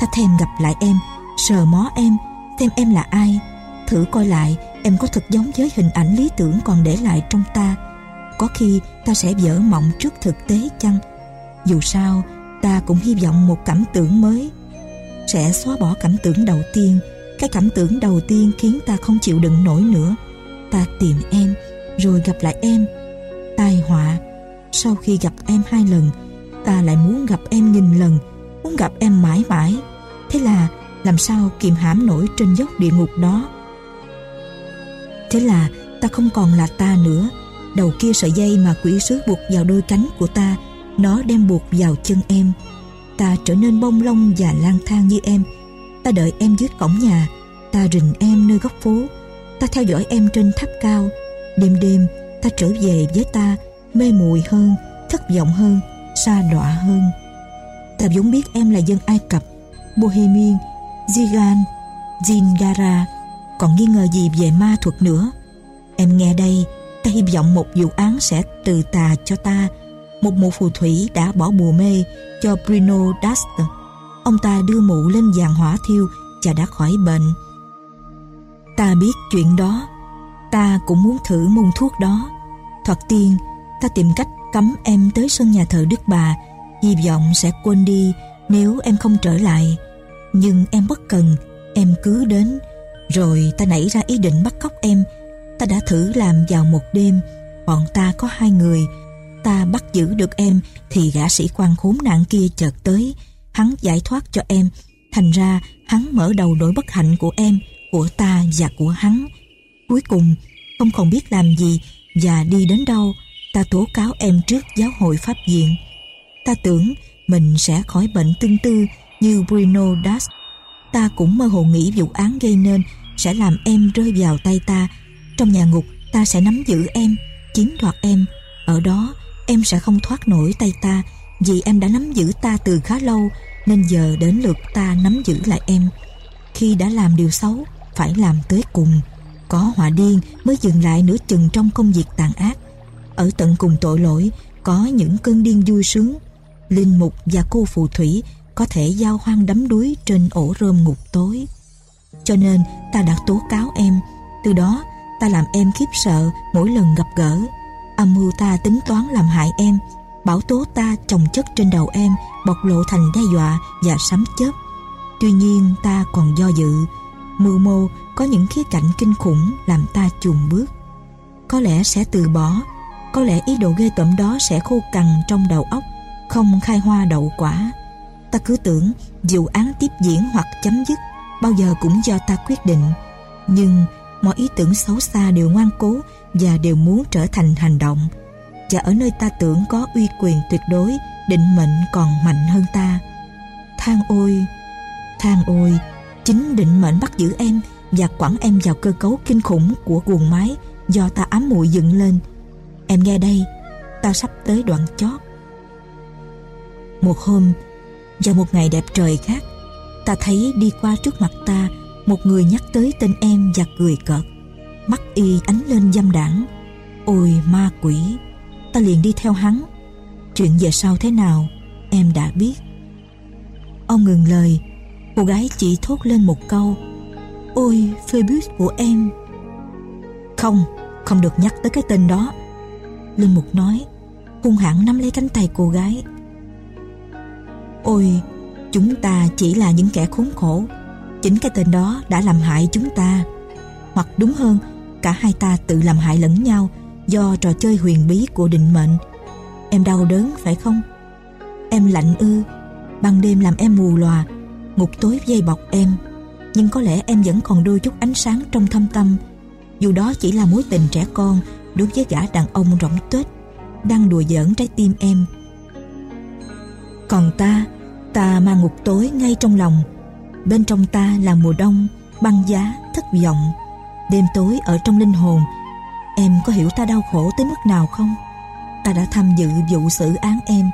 A: Ta thèm gặp lại em, Sờ mó em, Xem em là ai. Thử coi lại, em có thật giống với hình ảnh lý tưởng còn để lại trong ta. Có khi ta sẽ vỡ mộng trước thực tế chăng? Dù sao, ta cũng hy vọng một cảm tưởng mới. Sẽ xóa bỏ cảm tưởng đầu tiên cái cảm tưởng đầu tiên khiến ta không chịu đựng nổi nữa. Ta tìm em, Rồi gặp lại em. Tai họa. Sau khi gặp em hai lần, Ta lại muốn gặp em nghìn lần, Muốn gặp em mãi mãi. Thế là làm sao kiềm hãm nổi trên dốc địa ngục đó? Thế là ta không còn là ta nữa. Đầu kia sợi dây mà quỷ sứ buộc vào đôi cánh của ta, nó đem buộc vào chân em. Ta trở nên bông lông và lang thang như em ta đợi em dưới cổng nhà ta rình em nơi góc phố ta theo dõi em trên tháp cao đêm đêm ta trở về với ta mê muội hơn thất vọng hơn xa đọa hơn ta vốn biết em là dân ai cập bohemian Zigan, Zingara còn nghi ngờ gì về ma thuật nữa. Em nghe đây, ta hy vọng một vụ án sẽ từ tà cho ta. Một mụ phù thủy đã bỏ bùa mê cho Bruno Dust. Ông ta đưa mụ lên giàn hỏa thiêu và đã khỏi bệnh. Ta biết chuyện đó, ta cũng muốn thử môn thuốc đó. Thoạt tiên, ta tìm cách cấm em tới sân nhà thờ Đức Bà, hy vọng sẽ quên đi nếu em không trở lại. Nhưng em bất cần. Em cứ đến. Rồi ta nảy ra ý định bắt cóc em. Ta đã thử làm vào một đêm. Bọn ta có hai người. Ta bắt giữ được em Thì gã sĩ quan khốn nạn kia chợt tới. Hắn giải thoát cho em Thành ra hắn mở đầu nỗi bất hạnh của em Của ta và của hắn Cuối cùng không còn biết làm gì Và đi đến đâu Ta tố cáo em trước giáo hội pháp viện Ta tưởng mình sẽ khỏi bệnh tương tư như Bruno Das. Ta cũng mơ hồ nghĩ vụ án gây nên sẽ làm em rơi vào tay ta. Trong nhà ngục ta sẽ nắm giữ em, chiếm đoạt em. Ở đó em sẽ không thoát nổi tay ta vì em đã nắm giữ ta từ khá lâu nên giờ đến lượt ta nắm giữ lại em. Khi đã làm điều xấu phải làm tới cùng. Có họa điên mới dừng lại nửa chừng trong công việc tàn ác. Ở tận cùng tội lỗi có những cơn điên vui sướng. Linh mục và cô phù thủy có thể giao hoang đắm đuối trên ổ rơm ngục tối. Cho nên ta đã tố cáo em, từ đó ta làm em khiếp sợ mỗi lần gặp gỡ. Âm mưu ta tính toán làm hại em, Bão tố ta chồng chất trên đầu em bộc lộ thành đe dọa và sấm chớp. Tuy nhiên ta còn do dự, mưu mô có những khía cạnh kinh khủng làm ta chùn bước. Có lẽ sẽ từ bỏ, có lẽ ý đồ ghê tởm đó sẽ khô cằn trong đầu óc, không khai hoa đậu quả. Ta cứ tưởng dù án tiếp diễn hoặc chấm dứt, bao giờ cũng do ta quyết định. Nhưng mọi ý tưởng xấu xa đều ngoan cố và đều muốn trở thành hành động. Và ở nơi ta tưởng có uy quyền tuyệt đối, định mệnh còn mạnh hơn ta. Than ôi, than ôi, chính định mệnh bắt giữ em và quẳng em vào cơ cấu kinh khủng của guồng máy do ta ám muội dựng lên. Em nghe đây, ta sắp tới đoạn chót. Một hôm, vào một ngày đẹp trời khác, ta thấy đi qua trước mặt ta một người nhắc tới tên em và cười cợt. Mắt y ánh lên dâm đảng. Ôi ma quỷ, ta liền đi theo hắn. Chuyện về sau thế nào, em đã biết. Ông ngừng lời, cô gái chỉ thốt lên một câu. Ôi, facebook của em. Không, không được nhắc tới cái tên đó. Linh Mục nói, hung hãn nắm lấy cánh tay cô gái. Ôi, chúng ta chỉ là những kẻ khốn khổ. Chính cái tên đó đã làm hại chúng ta. Hoặc đúng hơn, cả hai ta tự làm hại lẫn nhau do trò chơi huyền bí của định mệnh. Em đau đớn phải không? Em lạnh ư, ban đêm làm em mù lòa, ngục tối dây bọc em. Nhưng có lẽ em vẫn còn đôi chút ánh sáng trong thâm tâm. Dù đó chỉ là mối tình trẻ con đối với gã đàn ông rỗng tuếch đang đùa giỡn trái tim em. Còn ta, ta mang ngục tối ngay trong lòng. Bên trong ta là mùa đông, băng giá, thất vọng. Đêm tối ở trong linh hồn Em có hiểu ta đau khổ tới mức nào không? Ta đã tham dự vụ xử án em.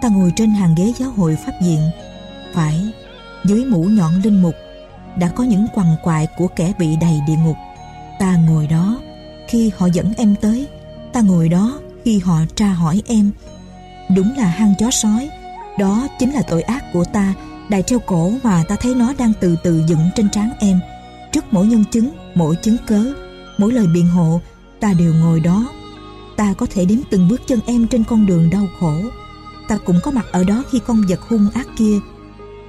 A: Ta ngồi trên hàng ghế giáo hội pháp viện. Phải, dưới mũ nhọn linh mục Đã có những quằn quại của kẻ bị đầy địa ngục. Ta ngồi đó Khi họ dẫn em tới Ta ngồi đó khi họ tra hỏi em. Đúng là hang chó sói Đó chính là tội ác của ta Đài treo cổ mà ta thấy nó đang từ từ dựng trên trán em. Trước mỗi nhân chứng, mỗi chứng cớ Mỗi lời biện hộ, Ta đều ngồi đó. Ta có thể đếm từng bước chân em trên con đường đau khổ. Ta cũng có mặt ở đó khi con vật hung ác kia.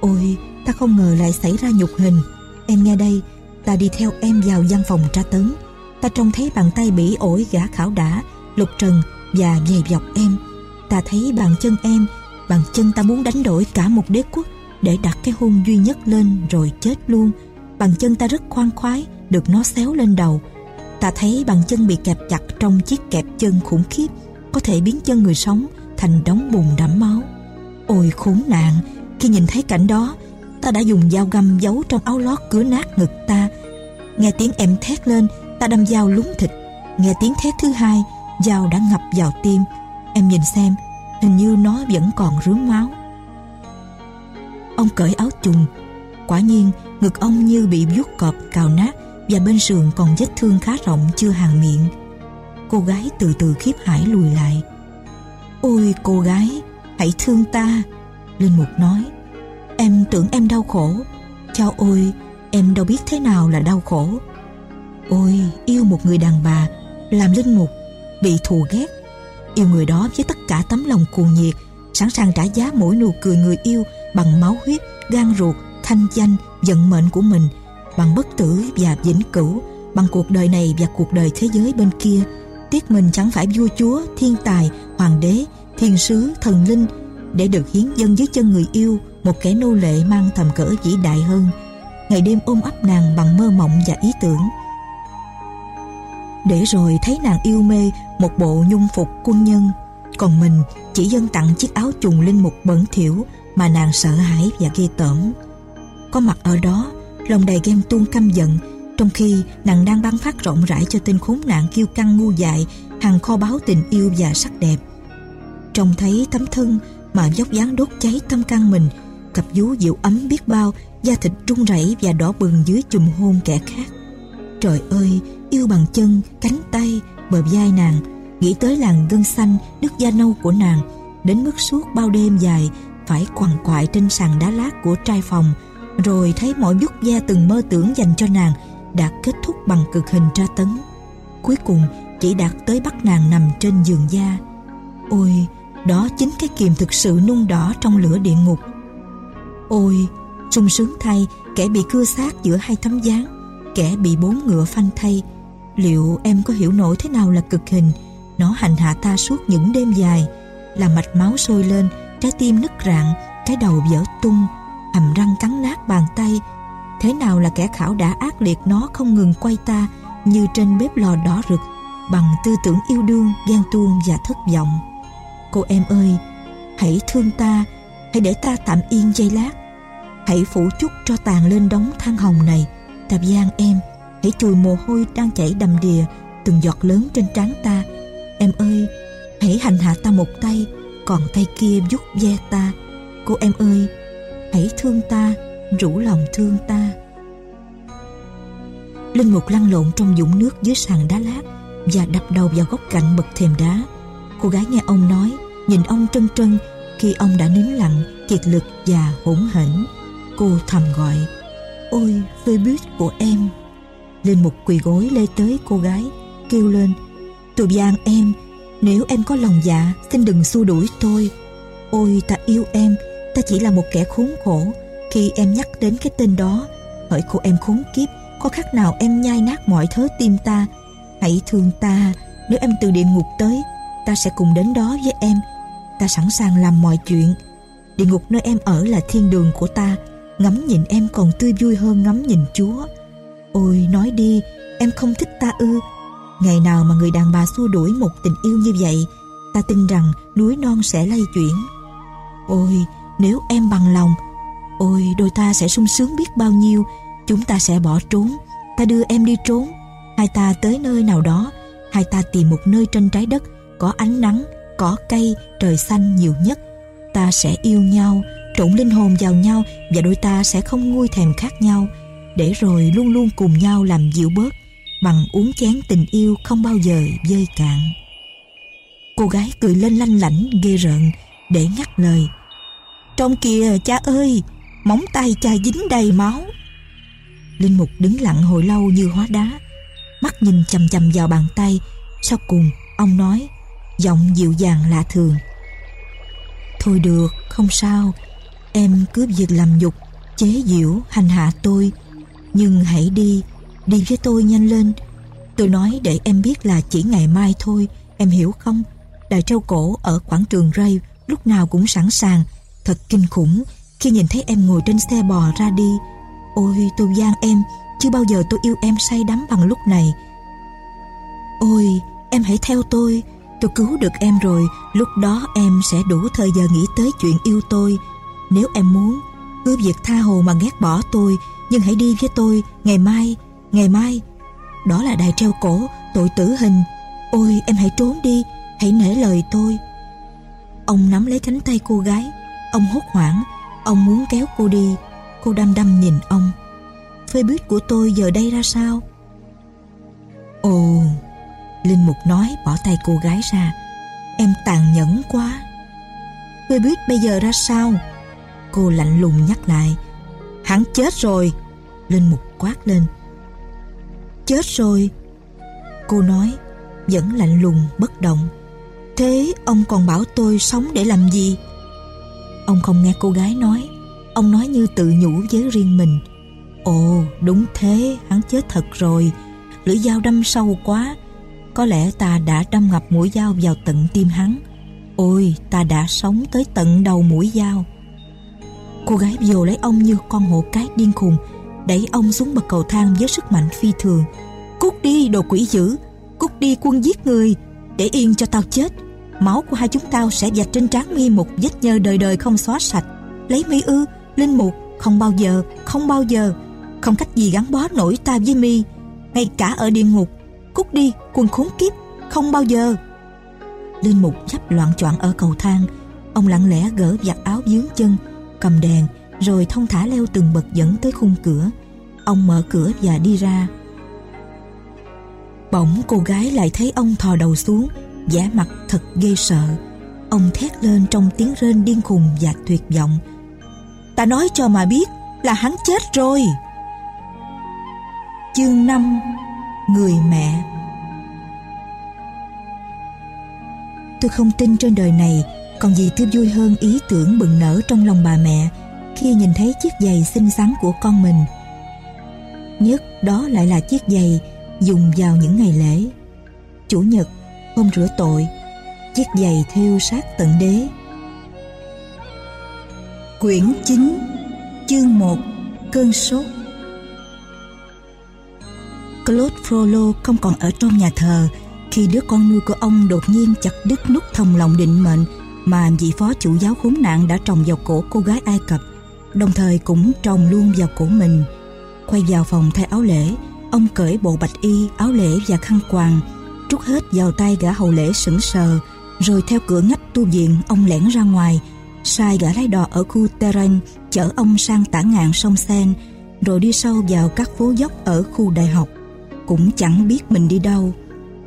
A: Ôi, Ta không ngờ lại xảy ra nhục hình. Em nghe đây, Ta đi theo em vào văn phòng tra tấn. Ta trông thấy bàn tay bỉ ổi gã khảo đã Lục trần và dày dọc em. Ta thấy bàn chân em, Bàn chân ta muốn đánh đổi cả một đế quốc Để đặt cái hôn duy nhất lên rồi chết luôn. Bàn chân ta rất khoan khoái, Được nó xéo lên đầu. Ta thấy bàn chân bị kẹp chặt trong chiếc kẹp chân khủng khiếp Có thể biến chân người sống thành đống bùn đẫm máu. Ôi khốn nạn Khi nhìn thấy cảnh đó Ta đã dùng dao găm giấu trong áo lót cứa nát ngực ta. Nghe tiếng em thét lên Ta đâm dao lúng thịt. Nghe tiếng thét thứ hai Dao đã ngập vào tim. Em nhìn xem Hình như nó vẫn còn rướm máu. Ông cởi áo chùng, Quả nhiên ngực ông như bị vuốt cọp cào nát và bên sườn còn vết thương khá rộng chưa hàng miệng. Cô gái từ từ khiếp hải lùi lại. Ôi cô gái, hãy thương ta. Linh Mục nói, em tưởng em đau khổ. Chao ôi, em đâu biết thế nào là đau khổ. Ôi, yêu một người đàn bà, làm Linh Mục, bị thù ghét. Yêu người đó với tất cả tấm lòng cuồng nhiệt, sẵn sàng trả giá mỗi nụ cười người yêu bằng máu huyết, gan ruột, thanh danh, vận mệnh của mình bằng bất tử và vĩnh cửu, bằng cuộc đời này và cuộc đời thế giới bên kia. Tiếc mình chẳng phải vua chúa, thiên tài, hoàng đế, thiên sứ, thần linh để được hiến dân dưới chân người yêu, một kẻ nô lệ mang tầm cỡ vĩ đại hơn. Ngày đêm ôm ấp nàng bằng mơ mộng và ý tưởng. Để rồi thấy nàng yêu mê, một bộ nhung phục quân nhân. Còn mình chỉ dâng tặng chiếc áo trùng linh mục bẩn thỉu mà nàng sợ hãi và ghê tởm. Có mặt ở đó lòng đầy ghen tuông căm giận, trong khi nàng đang ban phát rộng rãi cho tên khốn nạn kiêu căng ngu dại, hàng kho báu tình yêu và sắc đẹp. Trông thấy tấm thân mà dốc dáng đốt cháy tâm can mình, cặp vú dịu ấm biết bao, da thịt run rẩy và đỏ bừng dưới chùm hôn kẻ khác. Trời ơi, yêu bằng chân, cánh tay, bờ vai nàng, nghĩ tới làn gân xanh đứt da nâu của nàng, đến mức suốt bao đêm dài, phải quằn quại trên sàn đá lát của trai phòng rồi thấy mọi bút da từng mơ tưởng dành cho nàng đã kết thúc bằng cực hình tra tấn. Cuối cùng chỉ đạt tới bắt nàng nằm trên giường da. Ôi, Đó chính cái kiềm thực sự nung đỏ trong lửa địa ngục. Ôi, sung sướng thay kẻ bị cưa xác giữa hai tấm gián Kẻ bị bốn ngựa phanh thay. Liệu em có hiểu nổi thế nào là cực hình? Nó hành hạ ta suốt những đêm dài. Làm mạch máu sôi lên Trái tim nứt rạn Cái đầu vỡ tung. Hàm răng cắn nát bàn tay. Thế nào là kẻ khảo đã ác liệt nó không ngừng quay ta Như trên bếp lò đỏ rực Bằng tư tưởng yêu đương, ghen tuông và thất vọng. Cô em ơi Hãy thương ta Hãy để ta tạm yên giây lát. Hãy phủ chút cho tàn lên đống than hồng này. Tạp giang em Hãy chùi mồ hôi đang chảy đầm đìa Từng giọt lớn trên trán ta. Em ơi Hãy hành hạ ta một tay Còn tay kia giúp ve ta. Cô em ơi Hãy thương ta Rủ lòng thương ta. Linh Mục lăn lộn trong dũng nước dưới sàn đá lát Và đập đầu vào góc cạnh bậc thềm đá. Cô gái nghe ông nói Nhìn ông trân trân Khi ông đã nín lặng, kiệt lực và hỗn hển. Cô thầm gọi Ôi phê bút của em. Linh Mục quỳ gối lê tới cô gái Kêu lên Tôi gian em Nếu em có lòng dạ Xin đừng xua đuổi tôi. Ôi ta yêu em Ta chỉ là một kẻ khốn khổ. Khi em nhắc đến cái tên đó, Hỡi cô em khốn kiếp, Có khác nào em nhai nát mọi thớ tim ta? Hãy thương ta. Nếu em từ địa ngục tới, Ta sẽ cùng đến đó với em. Ta sẵn sàng làm mọi chuyện. Địa ngục nơi em ở là thiên đường của ta. Ngắm nhìn em còn tươi vui hơn ngắm nhìn Chúa. Ôi, nói đi, Em không thích ta ư? Ngày nào mà người đàn bà xua đuổi một tình yêu như vậy, Ta tin rằng núi non sẽ lay chuyển. Ôi nếu em bằng lòng Ôi đôi ta sẽ sung sướng biết bao nhiêu. Chúng ta sẽ bỏ trốn Ta đưa em đi trốn. Hai ta tới nơi nào đó Hai ta tìm một nơi trên trái đất Có ánh nắng, có cây, trời xanh nhiều nhất. Ta sẽ yêu nhau Trộn linh hồn vào nhau Và đôi ta sẽ không nguôi thèm khác nhau. Để rồi luôn luôn cùng nhau làm dịu bớt Bằng uống chén tình yêu không bao giờ dơi cạn. Cô gái cười lên lanh lảnh ghê rợn Để ngắt lời trong kìa cha ơi. Móng tay cha dính đầy máu. Linh Mục đứng lặng hồi lâu như hóa đá. Mắt nhìn chầm chầm vào bàn tay. Sau cùng, ông nói, Giọng dịu dàng lạ thường. Thôi được, không sao. Em cứ việc làm nhục, Chế giễu hành hạ tôi. Nhưng hãy đi Đi với tôi nhanh lên. Tôi nói để em biết là chỉ ngày mai thôi. Em hiểu không? Đài trâu cổ ở quảng trường Ray Lúc nào cũng sẵn sàng. Thật kinh khủng. Khi nhìn thấy em ngồi trên xe bò ra đi, Ôi, tôi gian em, Chưa bao giờ tôi yêu em say đắm bằng lúc này. Ôi, em hãy theo tôi Tôi cứu được em rồi, Lúc đó em sẽ đủ thời giờ nghĩ tới chuyện yêu tôi. Nếu em muốn, Cứ việc tha hồ mà ghét bỏ tôi, Nhưng hãy đi với tôi, Ngày mai Ngày mai. Đó là đài treo cổ, Tội tử hình. Ôi, em hãy trốn đi, Hãy nể lời tôi. Ông nắm lấy cánh tay cô gái. Ông hốt hoảng, Ông muốn kéo cô đi. Cô đăm đăm nhìn ông. Phê bít của tôi giờ đây ra sao? Ồ, Linh Mục nói bỏ tay cô gái ra. Em tàn nhẫn quá. Phê bít bây giờ ra sao? Cô lạnh lùng nhắc lại. Hắn chết rồi. Linh Mục quát lên. Chết rồi. Cô nói, Vẫn lạnh lùng, bất động. Thế ông còn bảo tôi sống để làm gì? Ông không nghe cô gái nói. Ông nói như tự nhủ với riêng mình. Ồ, đúng thế, Hắn chết thật rồi. Lưỡi dao đâm sâu quá. Có lẽ ta đã đâm ngập mũi dao vào tận tim hắn. Ôi, ta đã sống tới tận đầu mũi dao. Cô gái vồ lấy ông như con hổ cái điên khùng, Đẩy ông xuống bậc cầu thang với sức mạnh phi thường. Cút đi, đồ quỷ dữ! Cút đi, quân giết người! Để yên cho tao chết! Máu của hai chúng tao sẽ dạch trên trán mi một vết nhơ đời đời không xóa sạch. Lấy mi ư, linh mục, không bao giờ, không bao giờ. Không cách gì gắn bó nổi ta với mi, ngay cả ở địa ngục. Cút đi quân khốn kiếp, không bao giờ. Linh mục dấp loạn choạng ở cầu thang. Ông lặng lẽ gỡ giặt áo dướng chân, cầm đèn, rồi thông thả leo từng bậc dẫn tới khung cửa. Ông mở cửa và đi ra. Bỗng cô gái lại thấy ông thò đầu xuống vẻ mặt thật ghê sợ ông thét lên trong tiếng rên điên khùng và tuyệt vọng ta nói cho mà biết là hắn chết rồi chương 5 người mẹ tôi không tin trên đời này Còn gì tươi vui hơn ý tưởng bừng nở trong lòng bà mẹ khi nhìn thấy chiếc giày xinh xắn của con mình. Nhất đó lại là chiếc giày dùng vào những ngày lễ. Chủ nhật, hôm rửa tội, chiếc giày thêu sát tận đế. Quyển 9, chương 1, cơn sốt Claude Frollo không còn ở trong nhà thờ khi đứa con nuôi của ông đột nhiên chặt đứt nút thòng lòng định mệnh mà vị phó chủ giáo khốn nạn đã trồng vào cổ cô gái Ai Cập, đồng thời cũng trồng luôn vào cổ mình. Quay vào phòng thay áo lễ, ông cởi bộ bạch y, áo lễ và khăn quàng, trút hết vào tay gã hầu lễ sững sờ, rồi theo cửa ngách tu viện ông lẻn ra ngoài, sai gã lái đò ở khu Terran chở ông sang tả ngạn sông Sen, rồi đi sâu vào các phố dốc ở khu đại học. Cũng chẳng biết mình đi đâu.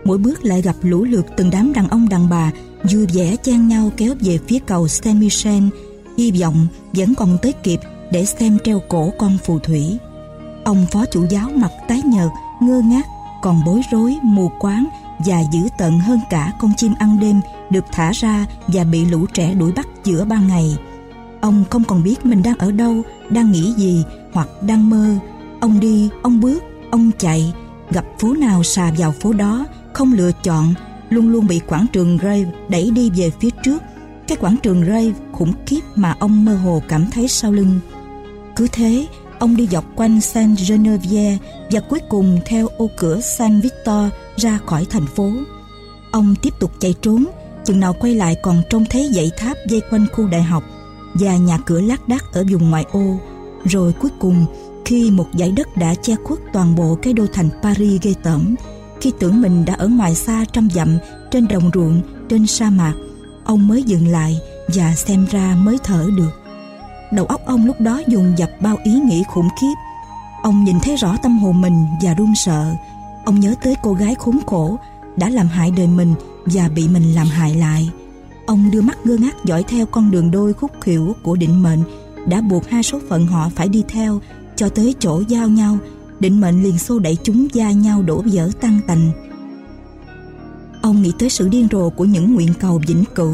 A: Mỗi bước lại gặp lũ lượt từng đám đàn ông đàn bà vui vẻ chen nhau kéo về phía cầu Saint Michel, hy vọng vẫn còn tới kịp để xem treo cổ con phù thủy. Ông phó chủ giáo mặt tái nhợt, ngơ ngác, còn bối rối, mù quáng và dữ tận hơn cả con chim ăn đêm được thả ra và bị lũ trẻ đuổi bắt giữa ban ngày. Ông không còn biết mình đang ở đâu, đang nghĩ gì hoặc đang mơ. Ông đi, ông bước, ông chạy, gặp phố nào xà vào phố đó, không lựa chọn, luôn luôn bị quảng trường Rave đẩy đi về phía trước. Cái quảng trường Rave khủng khiếp mà ông mơ hồ cảm thấy sau lưng. Cứ thế, ông đi dọc quanh San Genevieve và cuối cùng theo ô cửa San Victor ra khỏi thành phố. Ông tiếp tục chạy trốn, chừng nào quay lại còn trông thấy dãy tháp dây quanh khu đại học và nhà cửa lác đác ở vùng ngoại ô. Rồi cuối cùng, khi một dãy đất đã che khuất toàn bộ cái đô thành Paris ghê tởm, khi tưởng mình đã ở ngoài xa trăm dặm, trên đồng ruộng, trên sa mạc, ông mới dừng lại và xem ra mới thở được. Đầu óc ông lúc đó dùng dập bao ý nghĩ khủng khiếp. Ông nhìn thấy rõ tâm hồn mình và run sợ. Ông nhớ tới cô gái khốn khổ đã làm hại đời mình và bị mình làm hại lại. Ông đưa mắt ngơ ngác dõi theo con đường đôi khúc khuỷu của định mệnh, đã buộc hai số phận họ phải đi theo cho tới chỗ giao nhau định mệnh liền xô đẩy chúng gia nhau đổ vỡ tan tành ông nghĩ tới sự điên rồ của những nguyện cầu vĩnh cửu,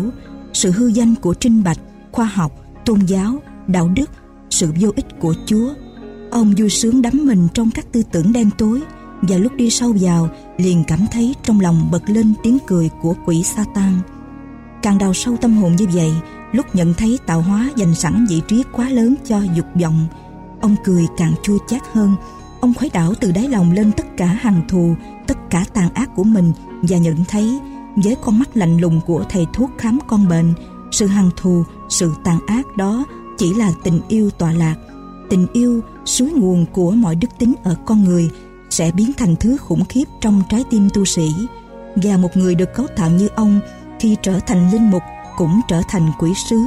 A: sự hư danh của trinh bạch, khoa học, tôn giáo đạo đức sự vô ích của chúa ông vui sướng đắm mình trong các tư tưởng đen tối và lúc đi sâu vào liền cảm thấy trong lòng bật lên tiếng cười của quỷ Satan. Càng đào sâu tâm hồn như vậy, lúc nhận thấy tạo hóa dành sẵn vị trí quá lớn cho dục vọng, ông cười càng chua chát hơn Ông khuấy đảo từ đáy lòng lên tất cả hằng thù, tất cả tàn ác của mình và nhận thấy với con mắt lạnh lùng của thầy thuốc khám con bệnh, sự hằng thù, sự tàn ác đó chỉ là tình yêu tọa lạc. Tình yêu, suối nguồn của mọi đức tính ở con người sẽ biến thành thứ khủng khiếp trong trái tim tu sĩ. Và một người được cấu tạo như ông khi trở thành linh mục cũng trở thành quỷ sứ.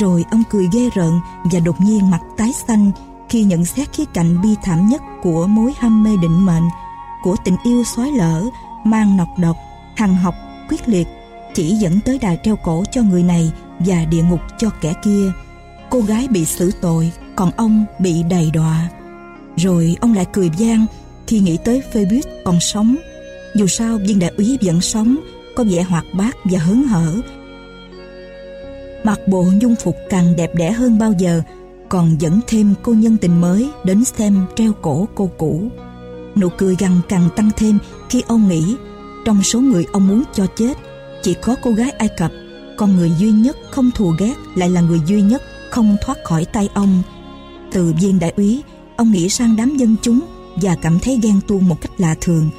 A: Rồi ông cười ghê rợn và đột nhiên mặt tái xanh khi nhận xét khía cạnh bi thảm nhất của mối ham mê định mệnh, của tình yêu xói lở, mang nọc độc, hằng học, quyết liệt, chỉ dẫn tới đài treo cổ cho người này và địa ngục cho kẻ kia. Cô gái bị xử tội, còn ông bị đầy đọa. Rồi ông lại cười gian khi nghĩ tới Phoebus còn sống. Dù sao viên đại úy vẫn sống, có vẻ hoạt bát và hớn hở. Mặc bộ nhung phục càng đẹp đẽ hơn bao giờ còn dẫn thêm cô nhân tình mới đến xem treo cổ cô cũ. Nụ cười gằn càng tăng thêm khi ông nghĩ trong số người ông muốn cho chết chỉ có cô gái Ai Cập con người duy nhất không thù ghét lại là người duy nhất không thoát khỏi tay ông. Từ viên đại úy, ông nghĩ sang đám dân chúng và cảm thấy ghen tuông một cách lạ thường.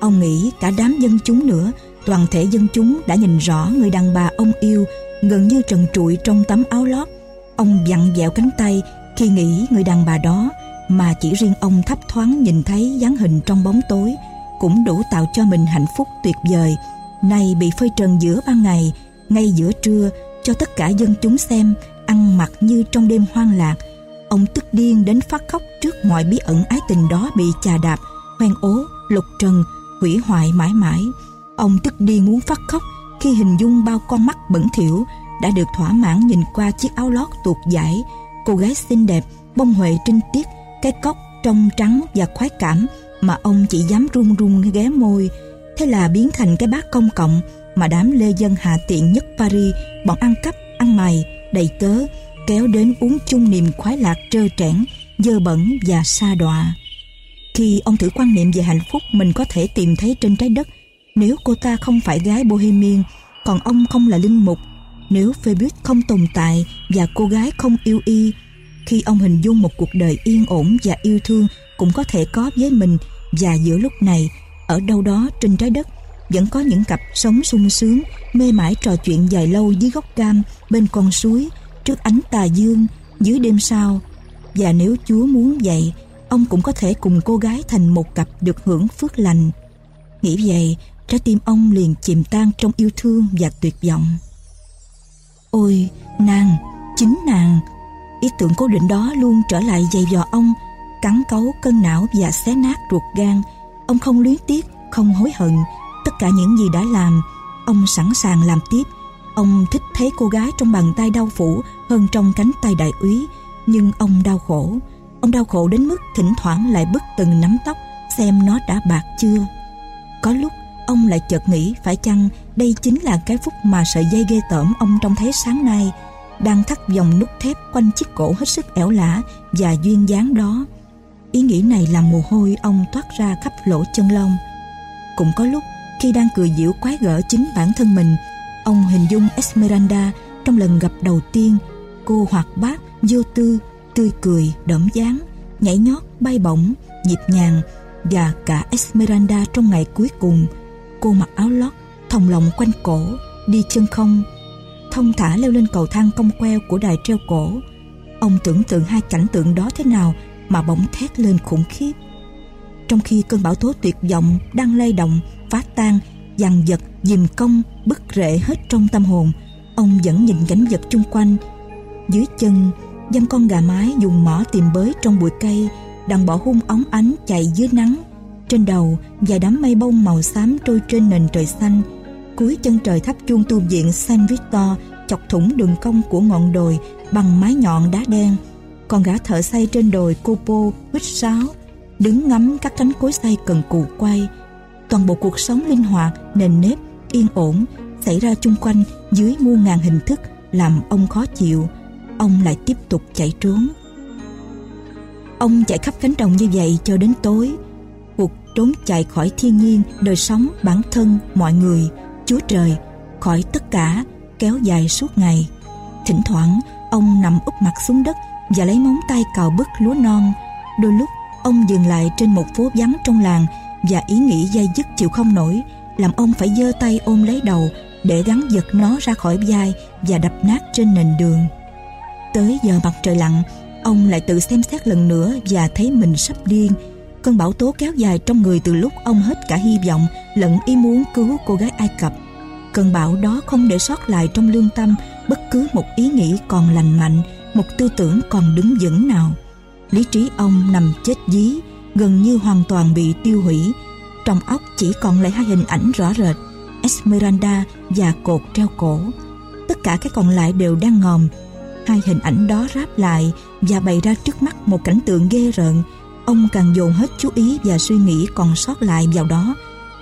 A: Ông nghĩ cả đám dân chúng nữa, toàn thể dân chúng đã nhìn rõ người đàn bà ông yêu gần như trần trụi trong tấm áo lót Ông vặn vẹo cánh tay khi nghĩ người đàn bà đó mà chỉ riêng ông thấp thoáng nhìn thấy dáng hình trong bóng tối cũng đủ tạo cho mình hạnh phúc tuyệt vời. Nay bị phơi trần giữa ban ngày, ngay giữa trưa cho tất cả dân chúng xem ăn mặc như trong đêm hoang lạc. Ông tức điên đến phát khóc trước mọi bí ẩn ái tình đó bị chà đạp, hoen ố, lục trần, hủy hoại mãi mãi. Ông tức điên muốn phát khóc khi hình dung bao con mắt bẩn thỉu đã được thỏa mãn nhìn qua chiếc áo lót tuột dải cô gái xinh đẹp bông huệ trinh tiết cái cốc trong trắng và khoái cảm mà ông chỉ dám run run ghé môi thế là biến thành cái bát công cộng mà đám lê dân hạ tiện nhất Paris, bọn ăn cắp, ăn mày, đầy tớ, kéo đến uống chung niềm khoái lạc trơ trẽn, dơ bẩn và xa đọa. Khi ông thử quan niệm về hạnh phúc mình có thể tìm thấy trên trái đất, nếu cô ta không phải gái bohemian, còn ông không là linh mục, nếu Phoebus không tồn tại và cô gái không yêu y, khi ông hình dung một cuộc đời yên ổn và yêu thương cũng có thể có với mình và giữa lúc này, ở đâu đó trên trái đất, vẫn có những cặp sống sung sướng, mê mải trò chuyện dài lâu dưới gốc cam, bên con suối, trước ánh tà dương, dưới đêm sao. Và nếu Chúa muốn vậy, ông cũng có thể cùng cô gái thành một cặp được hưởng phước lành. Nghĩ vậy, trái tim ông liền chìm tan trong yêu thương và tuyệt vọng. Ôi, nàng, chính nàng! Ý tưởng cố định đó luôn trở lại dày dò ông, cắn cấu cân não và xé nát ruột gan. Ông không luyến tiếc, không hối hận. Tất cả những gì đã làm, ông sẵn sàng làm tiếp. Ông thích thấy cô gái trong bàn tay đau phủ hơn trong cánh tay đại úy. Nhưng ông đau khổ. Ông đau khổ đến mức thỉnh thoảng lại bứt từng nắm tóc xem nó đã bạc chưa. Có lúc ông lại chợt nghĩ phải chăng đây chính là cái phút mà sợi dây ghê tởm ông trông thấy sáng nay đang thắt vòng nút thép quanh chiếc cổ hết sức ẻo lả và duyên dáng đó. Ý nghĩ này làm mồ hôi ông toát ra khắp lỗ chân lông. Cũng có lúc khi đang cười giễu quái gở chính bản thân mình, ông hình dung Esmeralda trong lần gặp đầu tiên, cô hoạt bát, vô tư, tươi cười, đẫm dáng, nhảy nhót, bay bổng, nhịp nhàng và cả Esmeralda trong ngày cuối cùng, cô mặc áo lót, thòng lọng quanh cổ, đi chân không, thông thả leo lên cầu thang cong queo của đài treo cổ. Ông tưởng tượng hai cảnh tượng đó thế nào mà bỗng thét lên khủng khiếp. Trong khi cơn bão tố tuyệt vọng đang lay động, phá tan, dằn vật, dìm công, bức rễ hết trong tâm hồn, ông vẫn nhìn cảnh vật chung quanh. Dưới chân, dăm con gà mái dùng mỏ tìm bới trong bụi cây, đàn bọ hung óng ánh chạy dưới nắng. Trên đầu, vài đám mây bông màu xám trôi trên nền trời xanh. Cuối chân trời tháp chuông tu viện San Victor chọc thủng đường cong của ngọn đồi bằng mái nhọn đá đen còn gã thợ xây trên đồi Copo huýt sáo đứng ngắm các cánh cối xây cần cù quay toàn bộ cuộc sống linh hoạt nền nếp yên ổn xảy ra chung quanh dưới muôn ngàn hình thức làm ông khó chịu. Ông lại tiếp tục chạy trốn. Ông chạy khắp cánh đồng như vậy cho đến tối. Cuộc trốn chạy khỏi thiên nhiên đời sống bản thân mọi người chúa trời khỏi tất cả kéo dài suốt ngày. Thỉnh thoảng ông nằm úp mặt xuống đất và lấy móng tay cào bứt lúa non. Đôi lúc, ông dừng lại trên một phố vắng trong làng và ý nghĩ dây dứt chịu không nổi, làm ông phải giơ tay ôm lấy đầu để gắn giật nó ra khỏi vai và đập nát trên nền đường. Tới giờ mặt trời lặn, ông lại tự xem xét lần nữa và thấy mình sắp điên. Cơn bão tố kéo dài trong người từ lúc ông hết cả hy vọng lẫn ý muốn cứu cô gái Ai Cập. Cơn bão đó không để sót lại trong lương tâm bất cứ một ý nghĩ còn lành mạnh một tư tưởng còn đứng vững nào. Lý trí ông nằm chết dí, gần như hoàn toàn bị tiêu hủy. Trong óc chỉ còn lại hai hình ảnh rõ rệt, Esmeralda và cột treo cổ. Tất cả cái còn lại đều đang ngòm. Hai hình ảnh đó ráp lại và bày ra trước mắt một cảnh tượng ghê rợn. Ông càng dồn hết chú ý và suy nghĩ còn sót lại vào đó,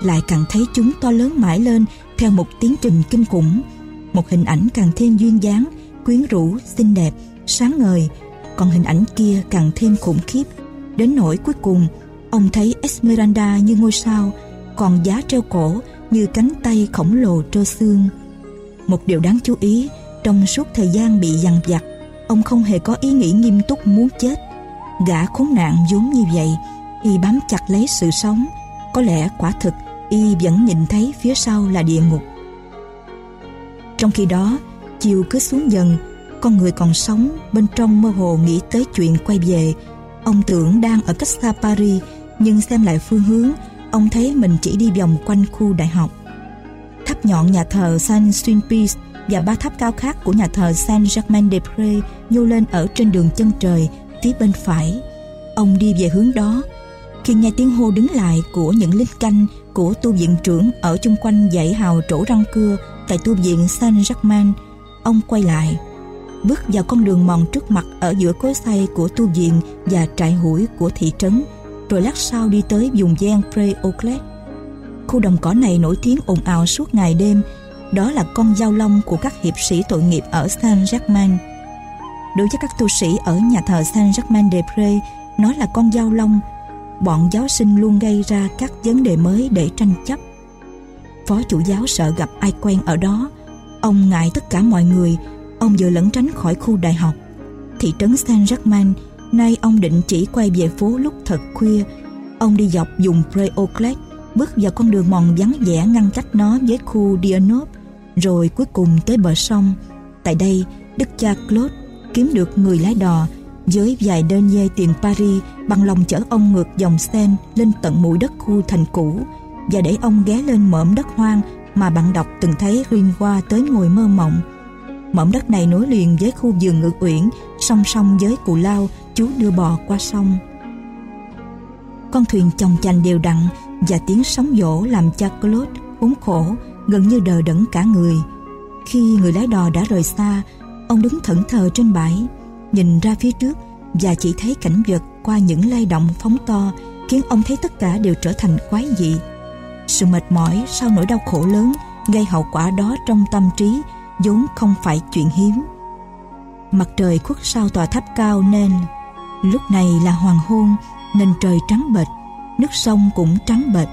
A: lại càng thấy chúng to lớn mãi lên theo một tiến trình kinh khủng. Một hình ảnh càng thêm duyên dáng, quyến rũ, xinh đẹp sáng ngời còn hình ảnh kia càng thêm khủng khiếp đến nỗi cuối cùng, ông thấy Esmeralda như ngôi sao, còn giá treo cổ như cánh tay khổng lồ trơ xương. Một điều đáng chú ý, trong suốt thời gian bị dằn vặt, ông không hề có ý nghĩ nghiêm túc muốn chết. Gã khốn nạn vốn như vậy, y bám chặt lấy sự sống, có lẽ quả thực y vẫn nhìn thấy phía sau là địa ngục. Trong khi đó, chiều cứ xuống dần, con người còn sống bên trong mơ hồ nghĩ tới chuyện quay về ông tưởng đang ở cách xa Paris, nhưng xem lại phương hướng, ông thấy mình chỉ đi vòng quanh khu đại học. Tháp nhọn nhà thờ Saint Sulpice và ba tháp cao khác của nhà thờ Saint Germain des Prés nhô lên ở trên đường chân trời, phía bên phải. Ông đi về hướng đó. Khi nghe tiếng hô đứng lại của những lính canh của tu viện trưởng ở chung quanh dãy hào trổ răng cưa tại tu viện Saint Germain ông quay lại bước vào con đường mòn trước mặt ở giữa cối xay của tu viện và trại hủi của thị trấn, rồi lát sau đi tới vùng gian Pre Oclet. Khu đồng cỏ này nổi tiếng ồn ào suốt ngày đêm đó là con dao long của các hiệp sĩ tội nghiệp ở Saint-Germain. Đối với các tu sĩ ở nhà thờ Saint-Germain-des-Prés, nó là con dao long. Bọn giáo sinh luôn gây ra các vấn đề mới để tranh chấp. Phó chủ giáo sợ gặp ai quen ở đó. Ông ngại tất cả mọi người. Ông vừa lẩn tránh khỏi khu đại học. Thị trấn Saint-Germain, nay ông định chỉ quay về phố lúc thật khuya. Ông đi dọc dùng Preoclet, bước vào con đường mòn vắng vẻ ngăn cách nó với khu Dianop, rồi cuối cùng tới bờ sông. Tại đây, Đức cha Claude kiếm được người lái đò với vài đơn dê tiền Paris bằng lòng chở ông ngược dòng Sen lên tận mũi đất khu thành cũ và để ông ghé lên mỏm đất hoang mà bạn đọc từng thấy qua tới ngồi mơ mộng. Mỏm đất này nối liền với khu vườn ngự uyển song song với cù lao chú đưa bò qua sông. Con thuyền chồng chành đều đặn và tiếng sóng vỗ làm cha Claude khốn khổ gần như đờ đẫn cả người. Khi người lái đò đã rời xa, ông đứng thẫn thờ trên bãi nhìn ra phía trước và chỉ thấy cảnh vật qua những lay động phóng to khiến ông thấy tất cả đều trở thành quái dị. Sự mệt mỏi sau nỗi đau khổ lớn gây hậu quả đó trong tâm trí vốn không phải chuyện hiếm. Mặt trời khuất sau tòa tháp cao nên lúc này là hoàng hôn nên trời trắng bệch, nước sông cũng trắng bệch.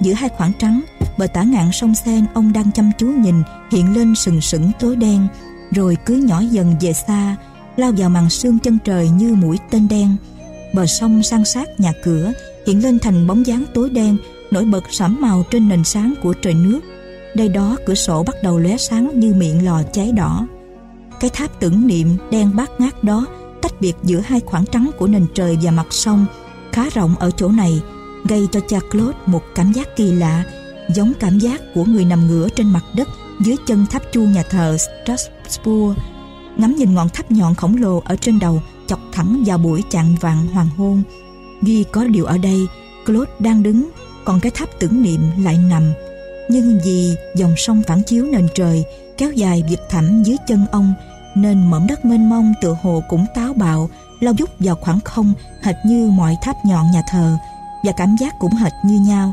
A: Giữa hai khoảng trắng, bờ tả ngạn sông Sen ông đang chăm chú nhìn hiện lên sừng sững tối đen rồi cứ nhỏ dần về xa lao vào màn sương chân trời như mũi tên đen bờ sông san sát nhà cửa hiện lên thành bóng dáng tối đen nổi bật sẫm màu trên nền sáng của trời nước đây đó cửa sổ bắt đầu lóe sáng như miệng lò cháy đỏ. Cái tháp tưởng niệm đen bát ngát đó tách biệt giữa hai khoảng trắng của nền trời và mặt sông, khá rộng ở chỗ này, gây cho cha Claude một cảm giác kỳ lạ, giống cảm giác của người nằm ngửa trên mặt đất dưới chân tháp chuông nhà thờ Strasbourg. Ngắm nhìn ngọn tháp nhọn khổng lồ ở trên đầu chọc thẳng vào buổi chạng vạn hoàng hôn. Duy có điều ở đây, Claude đang đứng, còn cái tháp tưởng niệm lại nằm nhưng vì dòng sông phản chiếu nền trời kéo dài vực thẳm dưới chân ông nên mỏm đất mênh mông tựa hồ cũng táo bạo lao dút vào khoảng không hệt như mọi tháp nhọn nhà thờ. Và cảm giác cũng hệt như nhau.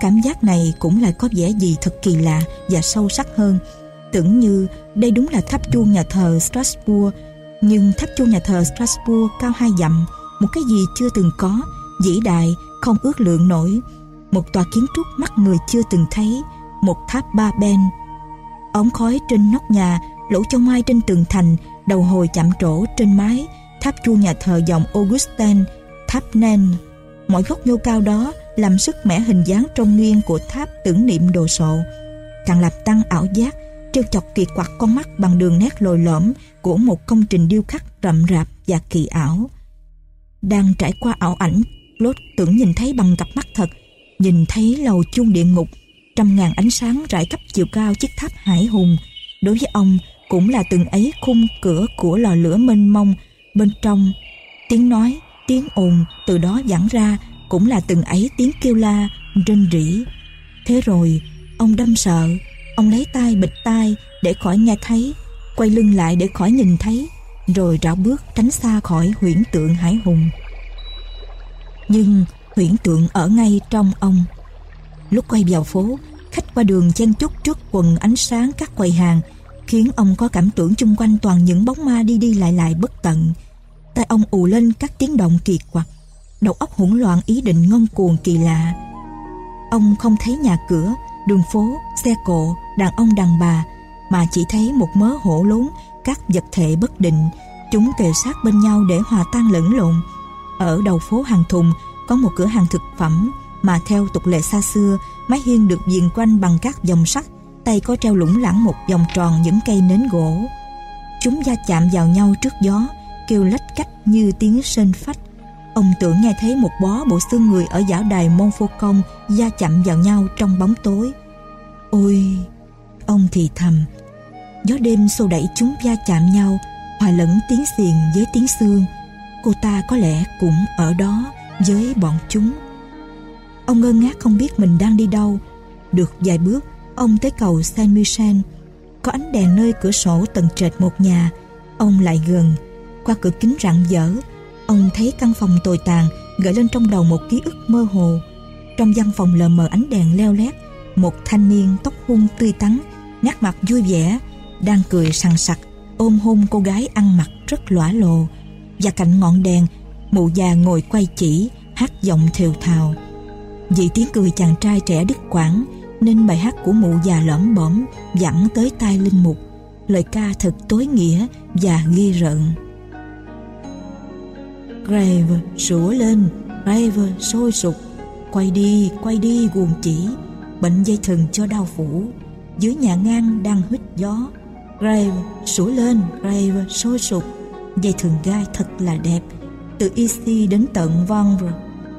A: Cảm giác này cũng lại có vẻ gì thật kỳ lạ và sâu sắc hơn. Tưởng như đây đúng là tháp chuông nhà thờ Strasbourg. Nhưng tháp chuông nhà thờ Strasbourg cao hai dặm Một cái gì chưa từng có Vĩ đại, không ước lượng nổi. Một tòa kiến trúc mắt người chưa từng thấy Một tháp ba ben Ống khói trên nóc nhà Lỗ châu mai trên tường thành Đầu hồi chạm trổ trên mái Tháp chuông nhà thờ dòng Augustin Tháp Nen Mọi góc nhô cao đó làm sức mẻ hình dáng trong nguyên của tháp tưởng niệm đồ sộ. Càng làm tăng ảo giác trêu chọc kỳ quặc con mắt bằng đường nét lồi lõm của một công trình điêu khắc rậm rạp và kỳ ảo. Đang trải qua ảo ảnh, Lốt tưởng nhìn thấy bằng cặp mắt thật, nhìn thấy lầu chuông địa ngục, trăm ngàn ánh sáng rải khắp chiều cao chiếc tháp hải hùng. Đối với ông, cũng là từng ấy khung cửa của lò lửa mênh mông, bên trong tiếng nói, tiếng ồn từ đó vẳng ra cũng là từng ấy tiếng kêu la, rên rỉ. Thế rồi, ông đâm sợ, Ông lấy tay bịch tai để khỏi nghe thấy, quay lưng lại để khỏi nhìn thấy, rồi rảo bước tránh xa khỏi huyễn tượng hải hùng. Nhưng huyễn tượng ở ngay trong ông. Lúc quay vào phố, khách qua đường chen chúc trước quần ánh sáng các quầy hàng, khiến ông có cảm tưởng chung quanh toàn những bóng ma đi đi lại lại bất tận. Tai ông ù lên các tiếng động kỳ quặc, đầu óc hỗn loạn ý định ngông cuồng kỳ lạ. Ông không thấy nhà cửa, đường phố, xe cộ, đàn ông đàn bà mà chỉ thấy một mớ hổ lốn các vật thể bất định chúng kề sát bên nhau để hòa tan lẫn lộn ở đầu phố hàng thùng có một cửa hàng thực phẩm mà theo tục lệ xa xưa, mái hiên được viền quanh bằng các dòng sắt, tay có treo lủng lẳng một vòng tròn những cây nến gỗ. Chúng va chạm vào nhau trước gió, kêu lách cách như tiếng sên phách. Ông tưởng nghe thấy một bó bộ xương người ở giảo đài môn phô công va chạm vào nhau trong bóng tối. Ôi, Ông thì thầm, Gió đêm xô đẩy chúng va chạm nhau, Hòa lẫn tiếng xiền với tiếng xương. Cô ta có lẽ cũng ở đó. Với bọn chúng. Ông ngơ ngác không biết mình đang đi đâu. Được vài bước Ông tới cầu Saint Michel Có ánh đèn nơi cửa sổ tầng trệt một nhà. Ông lại gần. Qua cửa kính rạng dở Ông thấy căn phòng tồi tàn Gợi lên trong đầu một ký ức mơ hồ. Trong văn phòng lờ mờ ánh đèn leo lét Một thanh niên tóc hung tươi tắn nét mặt vui vẻ, đang cười sằng sặc, ôm hôn cô gái ăn mặc rất lõa lồ. Và cạnh ngọn đèn, mụ già ngồi quay chỉ, hát giọng thều thào. Vì tiếng cười chàng trai trẻ đứt quãng, nên bài hát của mụ già lõm bõm dẫn tới tai linh mục. Lời ca thật tối nghĩa và ghi rợn. Grave sủa lên, Grave sôi sục, quay đi, quay đi guồng chỉ, bệnh dây thừng cho đau phủ. Dưới nhà ngang đang hít gió, Grave sủa lên, Grave sôi sục, dây thừng gai thật là đẹp, từ Issy đến tận Vanvre,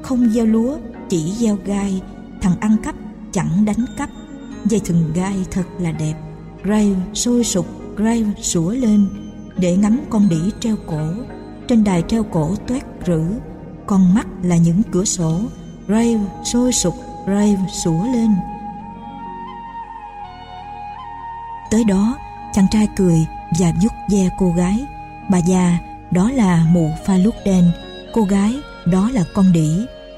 A: không gieo lúa, chỉ gieo gai, thằng ăn cắp chẳng đánh cắp, dây thừng gai thật là đẹp. ray sôi sục, ray sủa lên, để ngắm con đỉ treo cổ, trên đài treo cổ toét rữ, con mắt là những cửa sổ, ray sôi sục, ray sủa lên. Tới đó, chàng trai cười và vuốt ve cô gái. Bà già, đó là mụ pha lúc đen, cô gái, đó là con đỉ,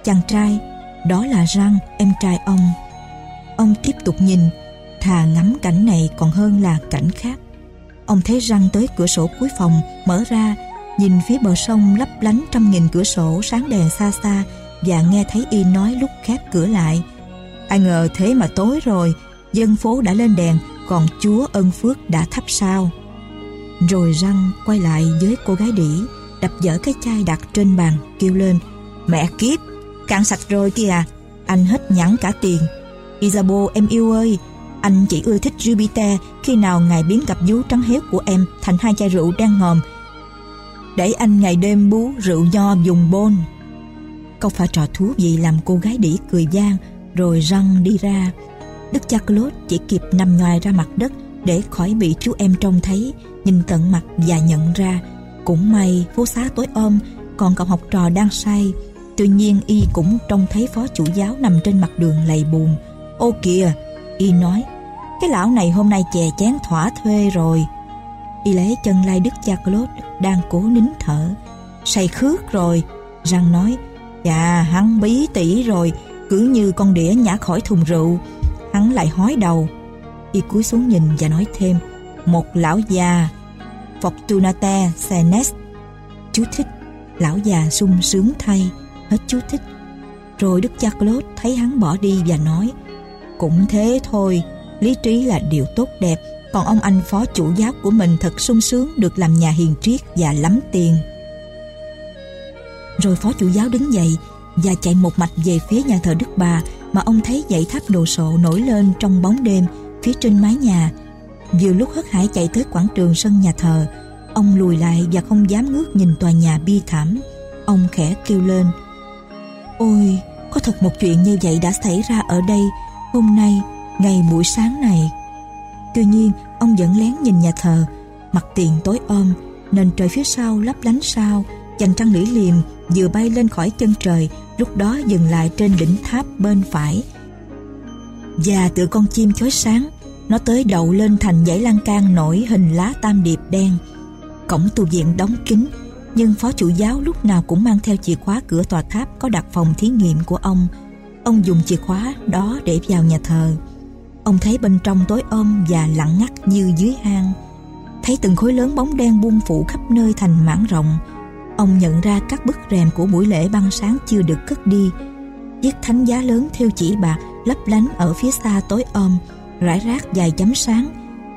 A: chàng trai, đó là răng, em trai ông. Ông tiếp tục nhìn, thà ngắm cảnh này còn hơn là cảnh khác. Ông thấy răng tới cửa sổ cuối phòng, mở ra, nhìn phía bờ sông lấp lánh trăm nghìn cửa sổ sáng đèn xa xa và nghe thấy y nói lúc khép cửa lại. Ai ngờ thế mà tối rồi, dân phố đã lên đèn, còn Chúa ân phước đã thắp sao. Rồi răng quay lại với cô gái đỉ, đập dở cái chai đặt trên bàn, kêu lên, Mẹ kiếp, cạn sạch rồi kìa, anh hết nhẵn cả tiền. Isabeau em yêu ơi, anh chỉ ưa thích Jupiter khi nào ngài biến cặp vú trắng héo của em thành hai chai rượu đang ngòm. Để anh ngày đêm bú rượu nho dùng bôn. Câu pha trò thú vị làm cô gái đỉ cười gian rồi răng đi ra. Đức cha Claude chỉ kịp nằm ngoài ra mặt đất để khỏi bị chú em trông thấy, nhìn tận mặt và nhận ra. Cũng may phố xá tối om, còn cậu học trò đang say. Tuy nhiên y cũng trông thấy phó chủ giáo nằm trên mặt đường lầy buồn. Ô kìa, y nói, cái lão này hôm nay chè chén thỏa thuê rồi. Y lấy chân lai Đức cha Claude đang cố nín thở. Say khước rồi, răng nói, chà hắn bí tỉ rồi, cứ như con đĩa nhả khỏi thùng rượu. Hắn lại hói đầu. Y cúi xuống nhìn và nói thêm, một lão già, Fortunate Senes. Chú thích, lão già sung sướng thay, hết chú thích. Rồi Đức cha Claude thấy hắn bỏ đi và nói, cũng thế thôi, lý trí là điều tốt đẹp, còn ông anh phó chủ giáo của mình thật sung sướng được làm nhà hiền triết và lắm tiền. Rồi phó chủ giáo đứng dậy và chạy một mạch về phía nhà thờ Đức Bà mà ông thấy dãy tháp đồ sộ nổi lên trong bóng đêm phía trên mái nhà. Vừa lúc hớt hải chạy tới quảng trường sân nhà thờ, ông lùi lại và không dám ngước nhìn tòa nhà bi thảm. Ông khẽ kêu lên, Ôi, có thật một chuyện như vậy đã xảy ra ở đây hôm nay, ngày buổi sáng này. Tuy nhiên, ông vẫn lén nhìn nhà thờ, mặt tiền tối om, nền trời phía sau lấp lánh sao, chành trăng lưỡi liềm vừa bay lên khỏi chân trời, lúc đó dừng lại trên đỉnh tháp bên phải. Và tựa con chim chói sáng, nó tới đậu lên thành dãy lan can nổi hình lá tam điệp đen. Cổng tu viện đóng kín, nhưng phó chủ giáo lúc nào cũng mang theo chìa khóa cửa tòa tháp có đặt phòng thí nghiệm của ông. Ông dùng chìa khóa đó để vào nhà thờ. Ông thấy bên trong tối om và lặng ngắt như dưới hang. Thấy từng khối lớn bóng đen buông phủ khắp nơi thành mảng rộng. Ông nhận ra các bức rèm của buổi lễ băng sáng chưa được cất đi. Chiếc thánh giá lớn theo chỉ bạc lấp lánh ở phía xa tối om, rải rác dài chấm sáng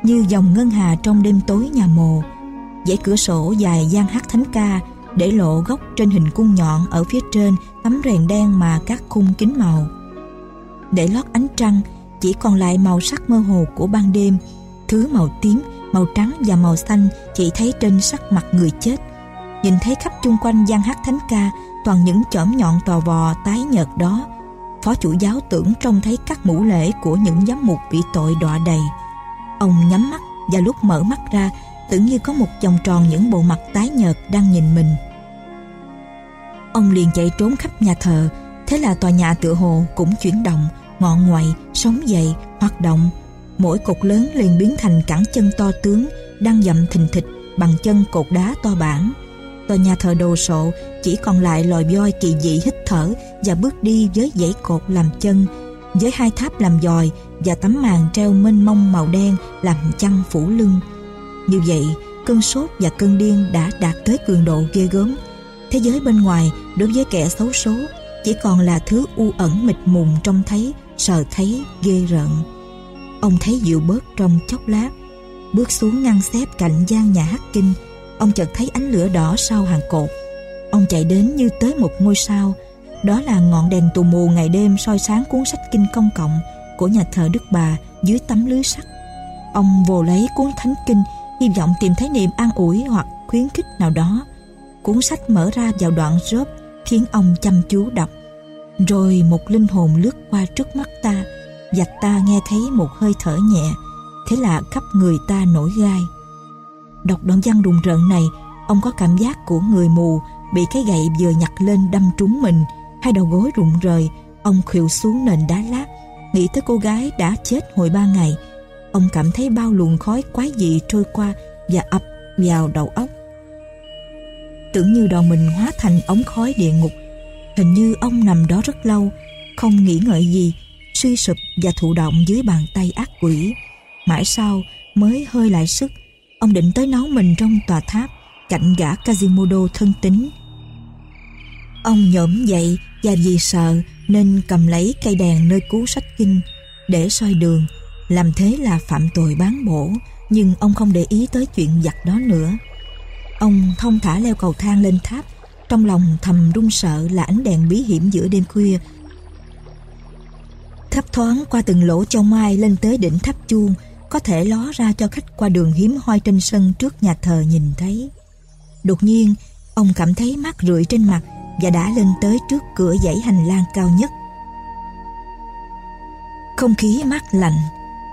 A: như dòng ngân hà trong đêm tối nhà mồ. Dãy cửa sổ dài gian hát thánh ca để lộ góc trên hình cung nhọn ở phía trên tấm rèn đen mà các khung kính màu. Để lót ánh trăng, chỉ còn lại màu sắc mơ hồ của ban đêm, thứ màu tím, màu trắng và màu xanh chỉ thấy trên sắc mặt người chết. Nhìn thấy khắp chung quanh gian hát thánh ca toàn những chỏm nhọn tò vò tái nhợt đó. Phó chủ giáo tưởng trông thấy các mũ lễ của những giám mục bị tội đọa đầy. Ông nhắm mắt và lúc mở mắt ra tưởng như có một vòng tròn những bộ mặt tái nhợt đang nhìn mình. Ông liền chạy trốn khắp nhà thờ, thế là tòa nhà tựa hồ cũng chuyển động, ngọn ngoại, sống dậy, hoạt động. Mỗi cột lớn liền biến thành cẳng chân to tướng, đang dậm thình thịch bằng chân cột đá to bản. Tòa nhà thờ đồ sộ chỉ còn lại lòi voi kỳ dị hít thở và bước đi với dãy cột làm chân. với hai tháp làm dòi và tấm màn treo mênh mông màu đen làm chăn phủ lưng. Như vậy, cơn sốt và cơn điên đã đạt tới cường độ ghê gớm. Thế giới bên ngoài đối với kẻ xấu số chỉ còn là thứ u ẩn mịt mùng trông thấy, sờ thấy, ghê rợn. Ông thấy dịu bớt trong chốc lát, bước xuống ngăn xếp cạnh gian nhà hát kinh, ông chợt thấy ánh lửa đỏ sau hàng cột. Ông chạy đến như tới một ngôi sao, đó là ngọn đèn tù mù ngày đêm soi sáng cuốn sách kinh công cộng của nhà thờ Đức Bà dưới tấm lưới sắt. Ông vồ lấy cuốn thánh kinh, hy vọng tìm thấy niềm an ủi hoặc khuyến khích nào đó. Cuốn sách mở ra vào đoạn rớp khiến ông chăm chú đọc. Rồi một linh hồn lướt qua trước mắt ta, và ta nghe thấy một hơi thở nhẹ, thế là khắp người ta nổi gai. Đọc đoạn văn rùng rợn này, ông có cảm giác của người mù bị cái gậy vừa nhặt lên đâm trúng mình, hai đầu gối rụng rời, ông khuỵu xuống nền đá lát, nghĩ tới cô gái đã chết hồi ba ngày. Ông cảm thấy bao luồng khói quái dị trôi qua và ập vào đầu óc. Tưởng như đầu mình hóa thành ống khói địa ngục. Hình như ông nằm đó rất lâu, không nghĩ ngợi gì, suy sụp và thụ động dưới bàn tay ác quỷ. Mãi sau mới hơi lại sức, ông định tới nấu mình trong tòa tháp cạnh gã Kazimodo thân tín. Ông nhổm dậy và vì sợ nên cầm lấy cây đèn nơi cuốn sách kinh để soi đường. Làm thế là phạm tội bán bổ, nhưng ông không để ý tới chuyện giặt đó nữa. Ông thông thả leo cầu thang lên tháp, trong lòng thầm run sợ là ánh đèn bí hiểm giữa đêm khuya. Thấp thoáng qua từng lỗ châu mai lên tới đỉnh tháp chuông, có thể ló ra cho khách qua đường hiếm hoi trên sân trước nhà thờ nhìn thấy. Đột nhiên, ông cảm thấy mát rượi trên mặt và đã lên tới trước cửa dãy hành lang cao nhất. Không khí mát lạnh,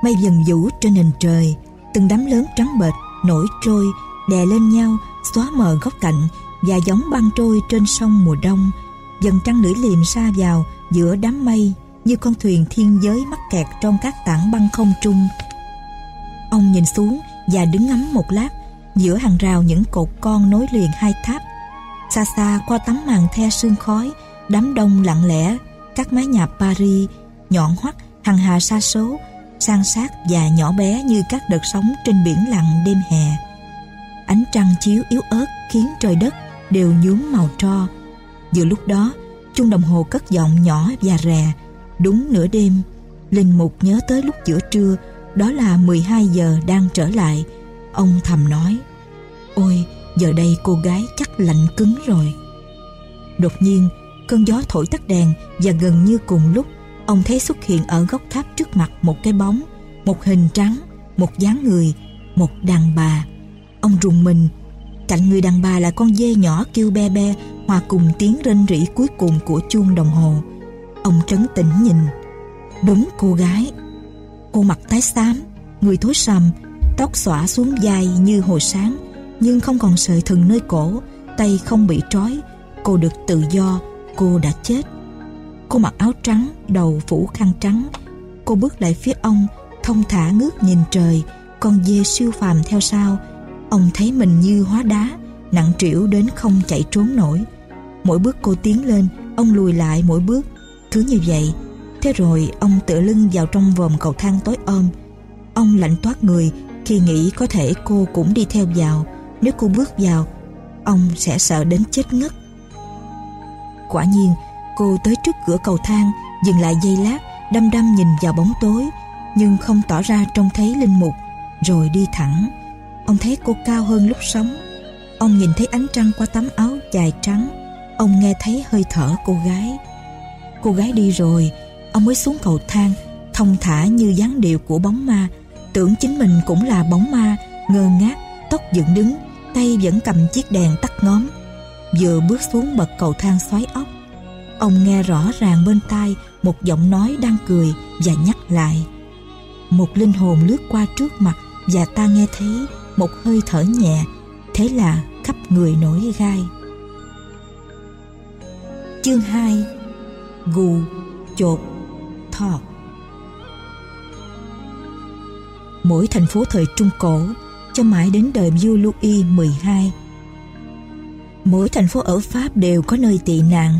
A: mây dần vũ trên nền trời, từng đám lớn trắng bệt nổi trôi đè lên nhau xóa mờ góc cạnh và giống băng trôi trên sông mùa đông dần trăng lưỡi liềm xa vào giữa đám mây như con thuyền thiên giới mắc kẹt trong các tảng băng không trung ông nhìn xuống và đứng ngắm một lát, giữa hàng rào những cột con nối liền hai tháp. Xa xa qua tấm màn the sương khói, đám đông lặng lẽ, các mái nhà Paris, nhọn hoắt, hằng hà xa số, san sát và nhỏ bé như các đợt sóng trên biển lặng đêm hè. Ánh trăng chiếu yếu ớt khiến trời đất đều nhuốm màu tro. Vừa lúc đó, chuông đồng hồ cất giọng nhỏ và rè. Đúng nửa đêm, linh mục nhớ tới lúc giữa trưa đó là 12 giờ đang trở lại. Ông thầm nói, ôi, giờ đây cô gái chắc lạnh cứng rồi. Đột nhiên, cơn gió thổi tắt đèn và gần như cùng lúc, ông thấy xuất hiện ở góc tháp trước mặt một cái bóng, một hình trắng, một dáng người, một đàn bà. Ông rùng mình, cạnh người đàn bà là con dê nhỏ kêu be be, hòa cùng tiếng rên rỉ cuối cùng của chuông đồng hồ. Ông trấn tĩnh nhìn, đúng cô gái cô mặt tái xám, người thối sầm, tóc xõa xuống dài như hồi sáng, nhưng không còn sợi thừng nơi cổ, tay không bị trói, cô được tự do, cô đã chết. Cô mặc áo trắng, đầu phủ khăn trắng. Cô bước lại phía ông, thông thả ngước nhìn trời, con dê siêu phàm theo sau. Ông thấy mình như hóa đá, nặng trĩu đến không chạy trốn nổi. Mỗi bước cô tiến lên, ông lùi lại mỗi bước. Cứ như vậy thế rồi ông tựa lưng vào trong vòm cầu thang tối om. Ông lạnh toát người, khi nghĩ có thể cô cũng đi theo vào. Nếu cô bước vào, ông sẽ sợ đến chết ngất. Quả nhiên, cô tới trước cửa cầu thang, dừng lại giây lát, đăm đăm nhìn vào bóng tối, nhưng không tỏ ra trông thấy linh mục, rồi đi thẳng. Ông thấy cô cao hơn lúc sống. Ông nhìn thấy ánh trăng qua tấm áo dài trắng. Ông nghe thấy hơi thở cô gái. Cô gái đi rồi ông mới xuống cầu thang, thông thả như dáng điệu của bóng ma. Tưởng chính mình cũng là bóng ma, ngơ ngác, tóc dựng đứng, tay vẫn cầm chiếc đèn tắt ngóm. Vừa bước xuống bậc cầu thang xoáy ốc, ông nghe rõ ràng bên tai một giọng nói đang cười và nhắc lại. Một linh hồn lướt qua trước mặt và ta nghe thấy một hơi thở nhẹ, thế là khắp người nổi gai. Chương 2 gù, chột thọ mỗi thành phố thời Trung Cổ cho mãi đến đời vua Louis XII. Mỗi thành phố ở Pháp đều có nơi tị nạn.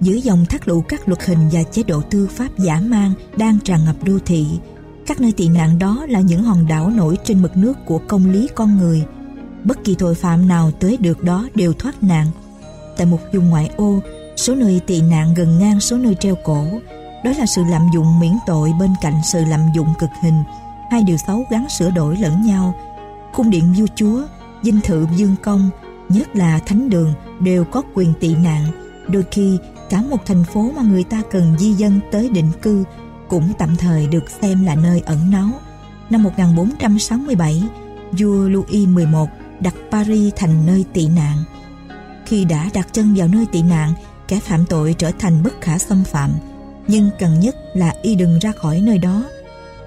A: Giữa dòng thác lũ các luật hình và chế độ tư pháp giả mang đang tràn ngập đô thị, các nơi tị nạn đó là những hòn đảo nổi trên mực nước của công lý con người. Bất kỳ tội phạm nào tới được đó đều thoát nạn. Tại một vùng ngoại ô, số nơi tị nạn gần ngang số nơi treo cổ. Đó là sự lạm dụng miễn tội bên cạnh sự lạm dụng cực hình. Hai điều xấu gắn sửa đổi lẫn nhau. Cung điện vua chúa, dinh thự dương công, nhất là thánh đường đều có quyền tị nạn. Đôi khi cả một thành phố mà người ta cần di dân tới định cư cũng tạm thời được xem là nơi ẩn náu. Năm 1467, vua Louis XI đặt Paris thành nơi tị nạn. Khi đã đặt chân vào nơi tị nạn, kẻ phạm tội trở thành bất khả xâm phạm. Nhưng cần nhất là y đừng ra khỏi nơi đó.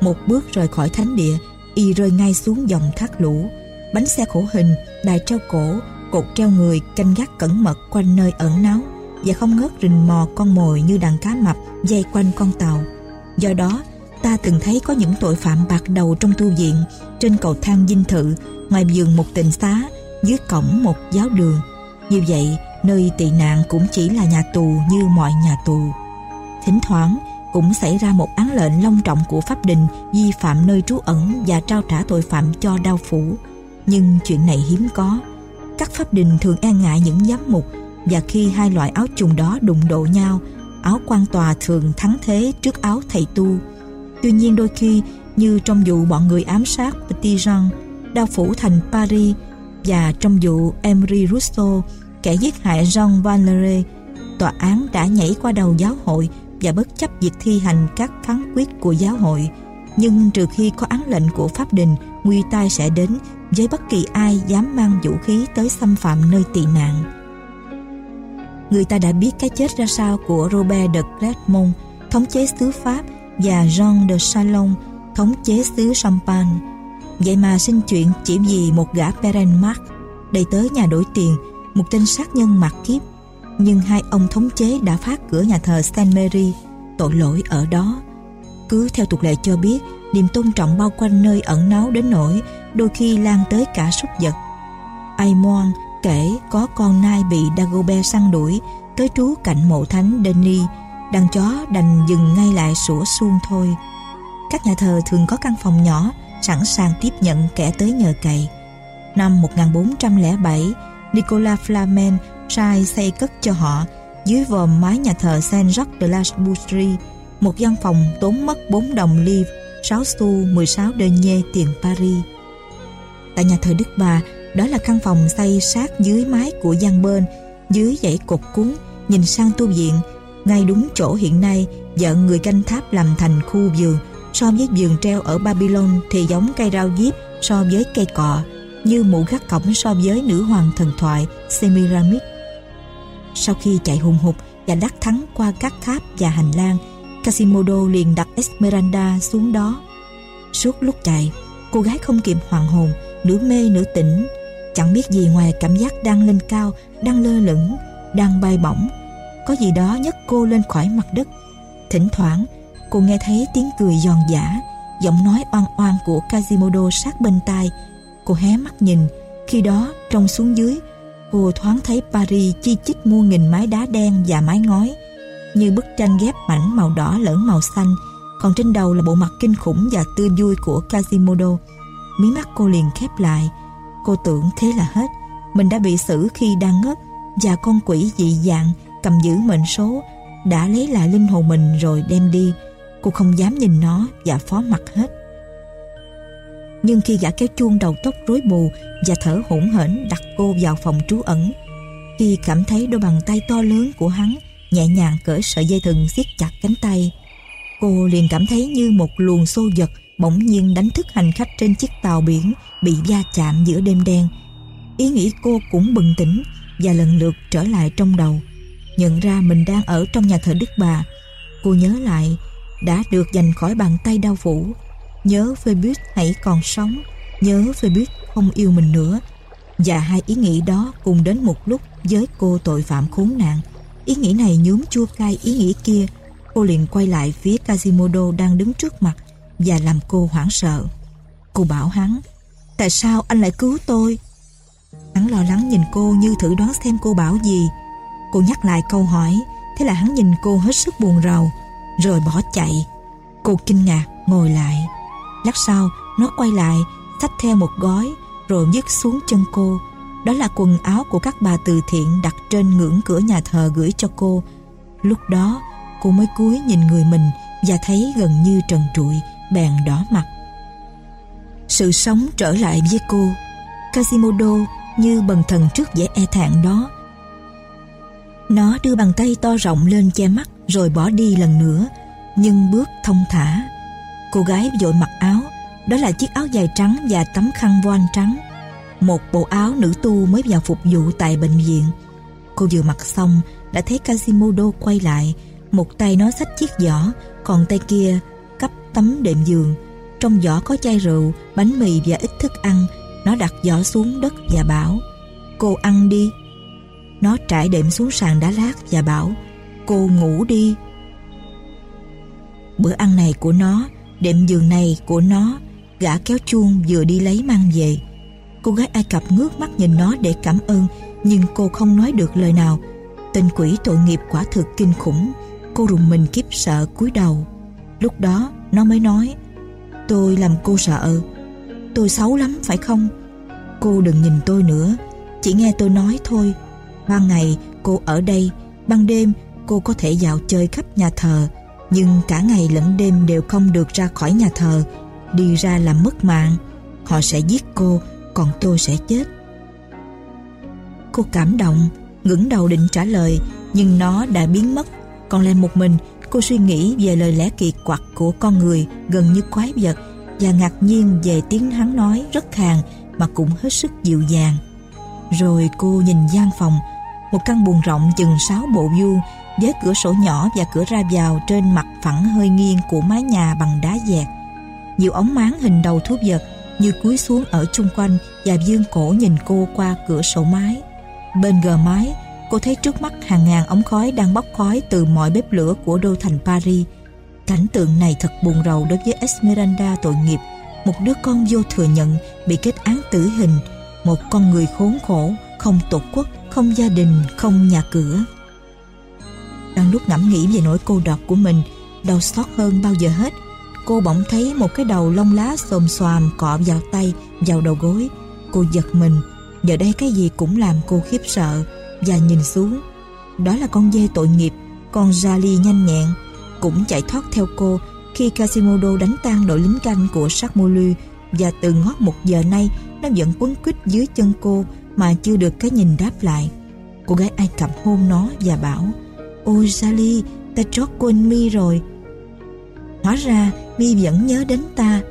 A: Một bước rời khỏi thánh địa, y rơi ngay xuống dòng thác lũ. Bánh xe khổ hình, đài treo cổ, cột treo người canh gác cẩn mật quanh nơi ẩn náu và không ngớt rình mò con mồi như đàn cá mập dây quanh con tàu. Do đó, ta từng thấy có những tội phạm bạc đầu trong tu viện, trên cầu thang dinh thự, ngoài giường một tịnh xá, dưới cổng một giáo đường. Như vậy, nơi tị nạn cũng chỉ là nhà tù như mọi nhà tù. Thỉnh thoảng, cũng xảy ra một án lệnh long trọng của pháp đình vi phạm nơi trú ẩn và trao trả tội phạm cho đao phủ. Nhưng chuyện này hiếm có. Các pháp đình thường e ngại những giám mục và khi hai loại áo trùng đó đụng độ nhau, áo quan tòa thường thắng thế trước áo thầy tu. Tuy nhiên đôi khi, như trong vụ bọn người ám sát Petit Jean, đao phủ thành Paris và trong vụ Emery Rousseau, kẻ giết hại Jean Valere, tòa án đã nhảy qua đầu giáo hội và bất chấp việc thi hành các phán quyết của giáo hội. Nhưng trừ khi có án lệnh của pháp đình, nguy tai sẽ đến với bất kỳ ai dám mang vũ khí tới xâm phạm nơi tị nạn. Người ta đã biết cái chết ra sao của Robert de Clermont, thống chế xứ Pháp và Jean de Salon thống chế xứ Champagne. Vậy mà xin chuyện chỉ vì một gã Perenmark đầy tới nhà đổi tiền, một tên sát nhân mặt kiếp. Nhưng hai ông thống chế đã phát cửa nhà thờ Saint Mary, tội lỗi ở đó. Cứ theo tục lệ cho biết, niềm tôn trọng bao quanh nơi ẩn náu đến nỗi đôi khi lan tới cả súc vật. Aimon kể có con nai bị Dagobert săn đuổi tới trú cạnh mộ thánh Denis, đàn chó đành dừng ngay lại sủa suông thôi. Các nhà thờ thường có căn phòng nhỏ sẵn sàng tiếp nhận kẻ tới nhờ cậy. Năm 1407, Nicolas Flamen sai xây cất cho họ dưới vòm mái nhà thờ Saint-Jacques de la Boucherie một văn phòng tốn mất 4 đồng livre 6 xu 16 denier tiền Paris. Tại nhà thờ Đức Bà, đó là căn phòng xây sát dưới mái của gian bên, dưới dãy cột cuốn, nhìn sang tu viện, ngay đúng chỗ hiện nay vợ người canh tháp làm thành khu vườn, so với vườn treo ở Babylon thì giống cây rau diếp so với cây cọ, như mũ gác cổng so với nữ hoàng thần thoại Semiramis. Sau khi chạy hùng hục và đắc thắng qua các tháp và hành lang, Quasimodo liền đặt Esmeralda xuống đó. Suốt lúc chạy, cô gái không kịp hoàng hồn, nửa mê nửa tỉnh, chẳng biết gì ngoài cảm giác đang lên cao, đang lơ lửng, đang bay bổng. Có gì đó nhấc cô lên khỏi mặt đất. Thỉnh thoảng, cô nghe thấy tiếng cười giòn giả, giọng nói oan oan của Quasimodo sát bên tai. Cô hé mắt nhìn, khi đó trong xuống dưới, cô thoáng thấy Paris chi chít muôn nghìn mái đá đen và mái ngói, như bức tranh ghép mảnh màu đỏ lẫn màu xanh, còn trên đầu là bộ mặt kinh khủng và tươi vui của Quasimodo. Mí mắt cô liền khép lại, cô tưởng thế là hết. Mình đã bị xử khi đang ngất và con quỷ dị dạng cầm giữ mệnh số đã lấy lại linh hồn mình rồi đem đi. Cô không dám nhìn nó và phó mặt hết. Nhưng khi gã kéo chuông đầu tóc rối bù và thở hổn hển đặt cô vào phòng trú ẩn, khi cảm thấy đôi bàn tay to lớn của hắn nhẹ nhàng cởi sợi dây thừng siết chặt cánh tay. Cô liền cảm thấy như một luồng xô giật bỗng nhiên đánh thức hành khách trên chiếc tàu biển bị va chạm giữa đêm đen. Ý nghĩ cô cũng bừng tỉnh và lần lượt trở lại trong đầu. Nhận ra mình đang ở trong nhà thờ Đức Bà. Cô nhớ lại đã được giành khỏi bàn tay đau phủ. Nhớ Phoebus hãy còn sống. Nhớ Phoebus không yêu mình nữa. Và hai ý nghĩ đó cùng đến một lúc với cô tội phạm khốn nạn. Ý nghĩ này nhuốm chua cay ý nghĩ kia. Cô liền quay lại phía Quasimodo đang đứng trước mặt và làm cô hoảng sợ. Cô bảo hắn, tại sao anh lại cứu tôi? Hắn lo lắng nhìn cô như thử đoán xem cô bảo gì. Cô nhắc lại câu hỏi, Thế là hắn nhìn cô hết sức buồn rầu Rồi bỏ chạy Cô kinh ngạc ngồi lại Lát sau nó quay lại Xách theo một gói Rồi dứt xuống chân cô. Đó là quần áo của các bà từ thiện Đặt trên ngưỡng cửa nhà thờ gửi cho cô. Lúc đó cô mới cúi nhìn người mình Và thấy gần như trần trụi Bèn đỏ mặt. Sự sống trở lại với cô Casimodo như bần thần trước vẻ e thẹn đó. Nó đưa bàn tay to rộng lên che mắt rồi bỏ đi lần nữa, nhưng bước thông thả. Cô gái vội mặc áo, đó là chiếc áo dài trắng và tấm khăn voan trắng. Một bộ áo nữ tu mới vào phục vụ tại bệnh viện. Cô vừa mặc xong đã thấy casimodo quay lại, một tay nó xách chiếc giỏ, còn tay kia cắp tấm đệm giường. Trong giỏ có chai rượu, bánh mì và ít thức ăn. Nó đặt giỏ xuống đất và bảo Cô ăn đi nó trải đệm xuống sàn đá lát và bảo Cô ngủ đi Bữa ăn này của nó Đệm giường này của nó Gã kéo chuông vừa đi lấy mang về. Cô gái Ai Cập ngước mắt nhìn nó để cảm ơn Nhưng cô không nói được lời nào. Tên quỷ tội nghiệp quả thực kinh khủng. Cô rùng mình kiếp sợ cúi đầu. Lúc đó nó mới nói Tôi làm cô sợ. Tôi xấu lắm phải không? Cô đừng nhìn tôi nữa. Chỉ nghe tôi nói thôi. Ban ngày cô ở đây, ban đêm cô có thể dạo chơi khắp nhà thờ, nhưng cả ngày lẫn đêm đều không được ra khỏi nhà thờ, đi ra làm mất mạng. Họ sẽ giết cô, còn tôi sẽ chết. Cô cảm động, ngẩng đầu định trả lời, nhưng nó đã biến mất. Còn lại một mình, cô suy nghĩ về lời lẽ kỳ quặc của con người gần như quái vật và ngạc nhiên về tiếng hắn nói rất khàn mà cũng hết sức dịu dàng. Rồi cô nhìn gian phòng, một căn buồng rộng chừng sáu bộ vuông với cửa sổ nhỏ và cửa ra vào trên mặt phẳng hơi nghiêng của mái nhà bằng đá dẹt. Nhiều ống máng hình đầu thú vật như cúi xuống ở chung quanh và dương cổ nhìn cô qua cửa sổ mái. Bên gờ mái, cô thấy trước mắt hàng ngàn ống khói đang bốc khói từ mọi bếp lửa của đô thành Paris. Cảnh tượng này thật buồn rầu đối với Esmeralda tội nghiệp, một đứa con vô thừa nhận bị kết án tử hình, một con người khốn khổ, không tổ quốc, không gia đình, không nhà cửa. Đang lúc ngẫm nghĩ về nỗi cô độc của mình, đau xót hơn bao giờ hết, cô bỗng thấy một cái đầu lông lá xồm xoàm cọ vào tay, vào đầu gối. Cô giật mình, giờ đây cái gì cũng làm cô khiếp sợ và nhìn xuống. Đó là con dê tội nghiệp, con Jali nhanh nhẹn, cũng chạy thoát theo cô khi Quasimodo đánh tan đội lính canh của Sakmolu và từ ngót một giờ nay nó vẫn quấn quýt dưới chân cô mà chưa được cái nhìn đáp lại. Cô gái Ai Cập hôn nó và bảo Ôi Sally, ta trót quên mi rồi. Hóa ra mi vẫn nhớ đến ta.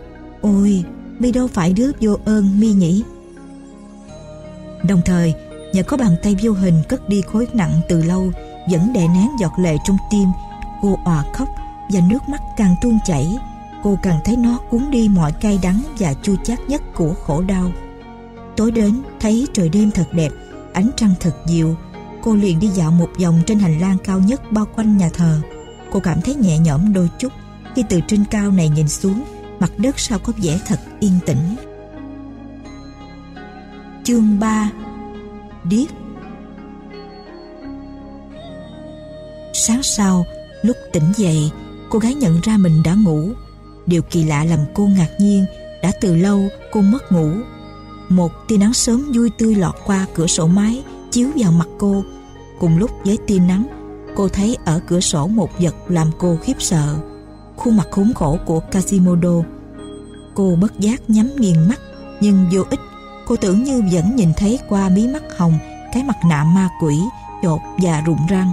A: Ôi, mi đâu phải đứa vô ơn mi nhỉ? Đồng thời, nhờ có bàn tay vô hình cất đi khối nặng từ lâu vẫn đè nén giọt lệ trong tim cô òa khóc và nước mắt càng tuôn chảy cô càng thấy nó cuốn đi mọi cay đắng và chua chát nhất của khổ đau Tối đến thấy trời đêm thật đẹp Ánh trăng thật dịu Cô liền đi dạo một vòng trên hành lang cao nhất bao quanh nhà thờ. Cô cảm thấy nhẹ nhõm đôi chút, Khi từ trên cao này nhìn xuống, Mặt đất sao có vẻ thật yên tĩnh. Chương 3 Điếc. Sáng sau, Lúc tỉnh dậy, Cô gái nhận ra mình đã ngủ. Điều kỳ lạ làm cô ngạc nhiên, Đã từ lâu cô mất ngủ. Một tia nắng sớm vui tươi lọt qua cửa sổ mái chiếu vào mặt cô. Cùng lúc với tia nắng, cô thấy ở cửa sổ một vật làm cô khiếp sợ. Khuôn mặt khốn khổ của Quasimodo. Cô bất giác nhắm nghiền mắt, nhưng vô ích, cô tưởng như vẫn nhìn thấy qua mí mắt hồng, cái mặt nạ ma quỷ chột và rụng răng.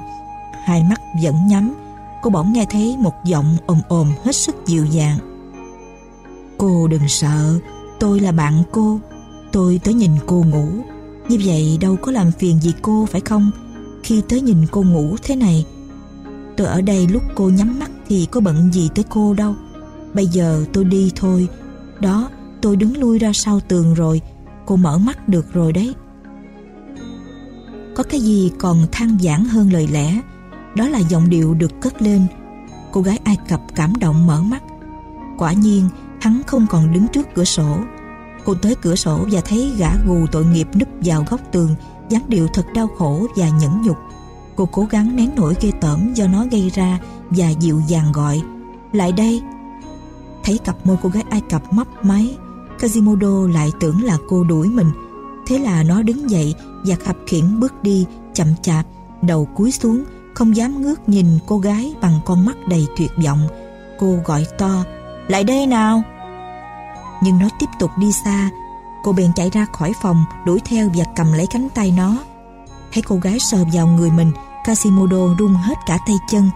A: Hai mắt vẫn nhắm, cô bỗng nghe thấy một giọng ồm ồm hết sức dịu dàng. Cô đừng sợ, tôi là bạn cô. Tôi tới nhìn cô ngủ. Như vậy đâu có làm phiền gì cô, phải không? Khi tới nhìn cô ngủ thế này, Tôi ở đây lúc cô nhắm mắt Thì có bận gì tới cô đâu. Bây giờ tôi đi thôi. Đó, tôi đứng lui ra sau tường rồi. Cô mở mắt được rồi đấy. Có cái gì còn than giảng hơn lời lẽ, Đó là giọng điệu được cất lên. Cô gái Ai Cập cảm động mở mắt. Quả nhiên, hắn không còn đứng trước cửa sổ. Cô tới cửa sổ và thấy gã gù tội nghiệp núp vào góc tường, dáng điệu thật đau khổ và nhẫn nhục. Cô cố gắng nén nỗi ghê tởm do nó gây ra và dịu dàng gọi, Lại đây. Thấy cặp môi cô gái Ai Cập mấp máy Kazimodo lại tưởng là cô đuổi mình. Thế là nó đứng dậy và khập khiển bước đi, chậm chạp, đầu cúi xuống, không dám ngước nhìn cô gái bằng con mắt đầy tuyệt vọng. Cô gọi to, lại đây nào nhưng nó tiếp tục đi xa. Cô bèn chạy ra khỏi phòng, đuổi theo và cầm lấy cánh tay nó. Thấy cô gái sờ vào người mình Casimodo run hết cả tay chân.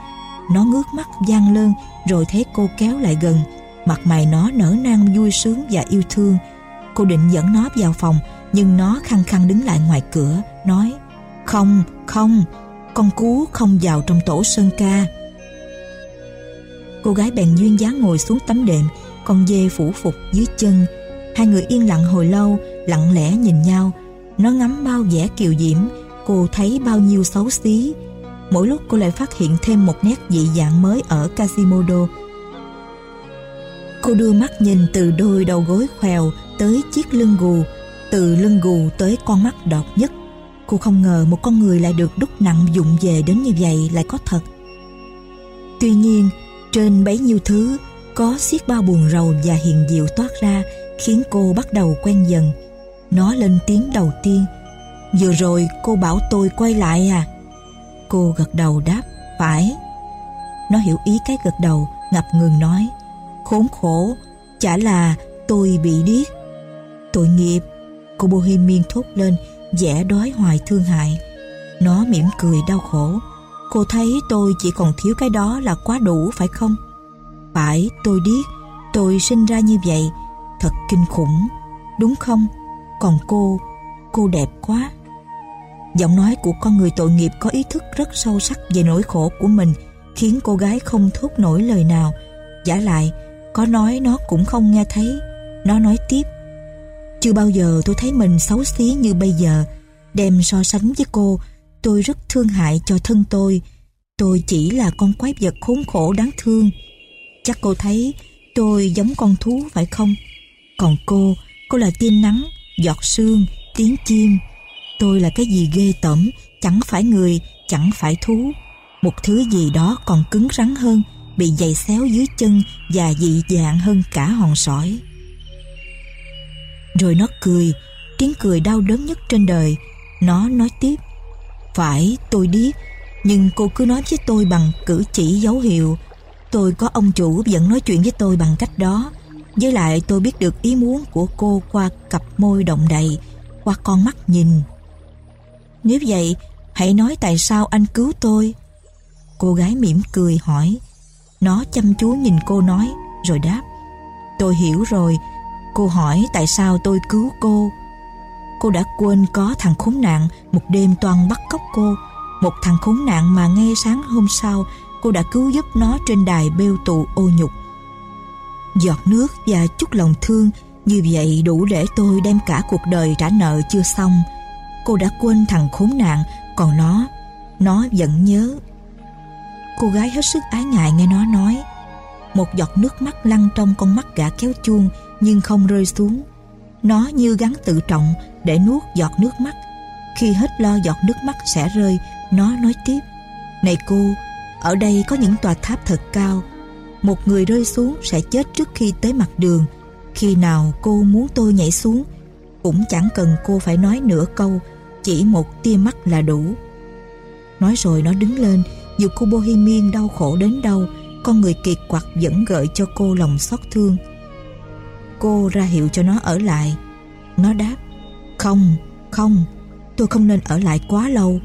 A: Nó ngước mắt gian lơn, rồi thấy cô kéo lại gần. Mặt mày nó nở nang vui sướng và yêu thương. Cô định dẫn nó vào phòng, nhưng nó khăng khăng đứng lại ngoài cửa, nói, không không, con cú không vào trong tổ sơn ca. Cô gái bèn duyên dáng ngồi xuống tấm đệm con dê phủ phục dưới chân. Hai người yên lặng hồi lâu, lặng lẽ nhìn nhau. Nó ngắm bao vẻ kiều diễm, cô thấy bao nhiêu xấu xí. Mỗi lúc cô lại phát hiện thêm một nét dị dạng mới ở Casimodo cô đưa mắt nhìn từ đôi đầu gối khoèo tới chiếc lưng gù, từ lưng gù tới con mắt đọt nhất. Cô không ngờ một con người lại được đúc nặng dụng về đến như vậy lại có thật. Tuy nhiên, trên bấy nhiêu thứ có xiết bao buồn rầu và hiền diệu toát ra khiến cô bắt đầu quen dần. Nó lên tiếng đầu tiên. Vừa rồi cô bảo tôi quay lại à? Cô gật đầu đáp, phải. Nó hiểu ý cái gật đầu, ngập ngừng nói, khốn khổ, chả là tôi bị điếc. Tội nghiệp. Cô bohemian thốt lên, vẻ đói hoài thương hại. Nó mỉm cười đau khổ, cô thấy tôi chỉ còn thiếu cái đó là quá đủ, phải không? Phải tôi biết tôi sinh ra như vậy thật kinh khủng đúng không còn cô cô đẹp quá giọng nói của con người tội nghiệp có ý thức rất sâu sắc về nỗi khổ của mình khiến cô gái không thốt nổi lời nào giả lại có nói nó cũng không nghe thấy nó nói tiếp chưa bao giờ tôi thấy mình xấu xí như bây giờ. Đem so sánh với cô, tôi rất thương hại cho thân tôi. Tôi chỉ là con quái vật khốn khổ đáng thương. Chắc cô thấy tôi giống con thú phải không? Còn cô, cô là tia nắng, giọt sương, tiếng chim. Tôi là cái gì ghê tởm, chẳng phải người, chẳng phải thú. Một thứ gì đó còn cứng rắn hơn, bị dày xéo dưới chân và dị dạng hơn cả hòn sỏi. Rồi nó cười, tiếng cười đau đớn nhất trên đời. Nó nói tiếp, phải tôi biết, nhưng cô cứ nói với tôi bằng cử chỉ dấu hiệu. Tôi có ông chủ vẫn nói chuyện với tôi bằng cách đó. Với lại tôi biết được ý muốn của cô qua cặp môi động đậy, qua con mắt nhìn. Nếu vậy, hãy nói tại sao anh cứu tôi. Cô gái mỉm cười hỏi. Nó chăm chú nhìn cô nói, rồi đáp. Tôi hiểu rồi, Cô hỏi tại sao tôi cứu cô Cô đã quên có thằng khốn nạn Một đêm toàn bắt cóc cô Một thằng khốn nạn mà ngay sáng hôm sau Cô đã cứu giúp nó trên đài bêu tù ô nhục Giọt nước và chút lòng thương Như vậy đủ để tôi đem cả cuộc đời trả nợ chưa xong Cô đã quên thằng khốn nạn Còn nó Nó vẫn nhớ Cô gái hết sức ái ngại nghe nó nói Một giọt nước mắt lăn trong con mắt gã kéo chuông nhưng không rơi xuống. Nó như gắn tự trọng để nuốt giọt nước mắt. Khi hết lo giọt nước mắt sẽ rơi, nó nói tiếp. Này cô, ở đây có những tòa tháp thật cao. Một người rơi xuống sẽ chết trước khi tới mặt đường. Khi nào cô muốn tôi nhảy xuống, cũng chẳng cần cô phải nói nửa câu, chỉ một tia mắt là đủ. Nói rồi nó đứng lên, dù cô Bohemian đau khổ đến đâu, con người kiệt quặc vẫn gợi cho cô lòng xót thương. Cô ra hiệu cho nó ở lại Nó đáp Không, không Tôi không nên ở lại quá lâu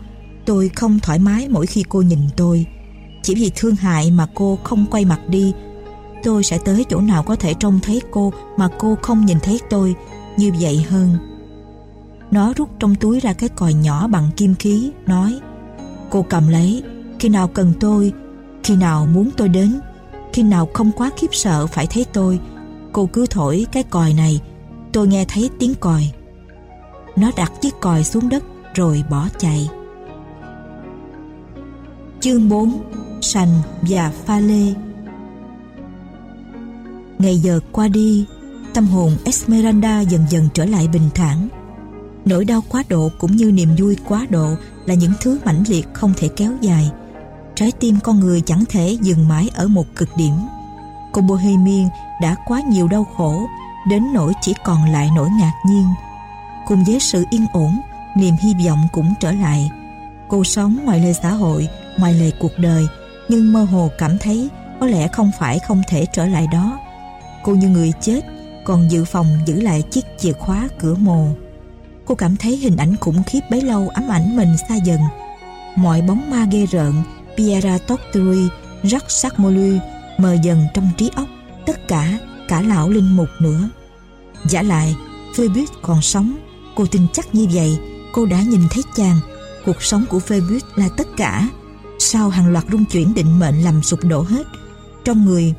A: Tôi không thoải mái mỗi khi cô nhìn tôi chỉ vì thương hại mà cô không quay mặt đi. Tôi sẽ tới chỗ nào có thể trông thấy cô Mà cô không nhìn thấy tôi, Như vậy hơn. Nó rút trong túi ra cái còi nhỏ bằng kim khí, Nói, Cô cầm lấy, Khi nào cần tôi, Khi nào muốn tôi đến, Khi nào không quá khiếp sợ phải thấy tôi, Cô cứ thổi cái còi này, Tôi nghe thấy tiếng còi. Nó đặt chiếc còi xuống đất Rồi bỏ chạy. Chương 4 Sành và pha lê Ngày giờ qua đi Tâm hồn Esmeralda dần dần trở lại bình thản Nỗi đau quá độ cũng như niềm vui quá độ là những thứ mãnh liệt không thể kéo dài. Trái tim con người chẳng thể dừng mãi ở một cực điểm. Cô Bohemian đã quá nhiều đau khổ, đến nỗi chỉ còn lại nỗi ngạc nhiên. Cùng với sự yên ổn, niềm hy vọng cũng trở lại. Cô sống ngoài lề xã hội, ngoài lề cuộc đời, nhưng mơ hồ cảm thấy có lẽ không phải không thể trở lại đó. Cô như người chết, còn dự phòng giữ lại chiếc chìa khóa cửa mồ. Cô cảm thấy hình ảnh khủng khiếp bấy lâu ám ảnh mình xa dần. Mọi bóng ma ghê rợn, Pierre Torturi, Jacques Sarmolu mờ dần trong trí óc, tất cả, cả lão linh mục nữa. Giả lại, Phoebus còn sống, cô tin chắc như vậy, cô đã nhìn thấy chàng. Cuộc sống của Phoebus là tất cả. Sau hàng loạt rung chuyển định mệnh làm sụp đổ hết, trong người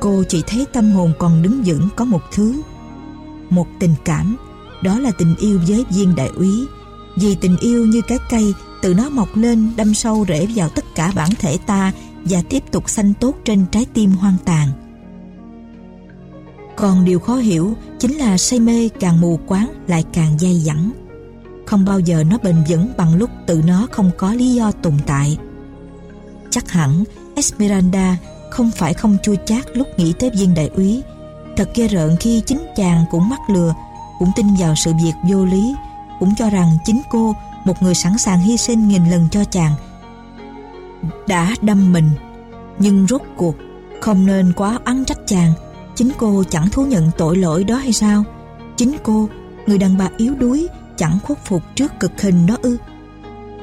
A: cô chỉ thấy tâm hồn còn đứng vững có một thứ. Một tình cảm, đó là tình yêu với viên đại úy. Vì tình yêu như cái cây, từ nó mọc lên đâm sâu rễ vào tất cả bản thể ta và tiếp tục xanh tốt trên trái tim hoang tàn. Còn điều khó hiểu chính là say mê càng mù quáng lại càng dai dẳng. Không bao giờ nó bền vững bằng lúc tự nó không có lý do tồn tại. Chắc hẳn Esmeralda không phải không chua chát lúc nghĩ tới viên đại úy. Thật ghê rợn khi chính chàng cũng mắc lừa, cũng tin vào sự việc vô lý, cũng cho rằng chính cô, một người sẵn sàng hy sinh nghìn lần cho chàng, đã đâm mình. Nhưng rốt cuộc, không nên quá ăn trách chàng, chính cô chẳng thú nhận tội lỗi đó hay sao? Chính cô, người đàn bà yếu đuối, chẳng khuất phục trước cực hình đó ư.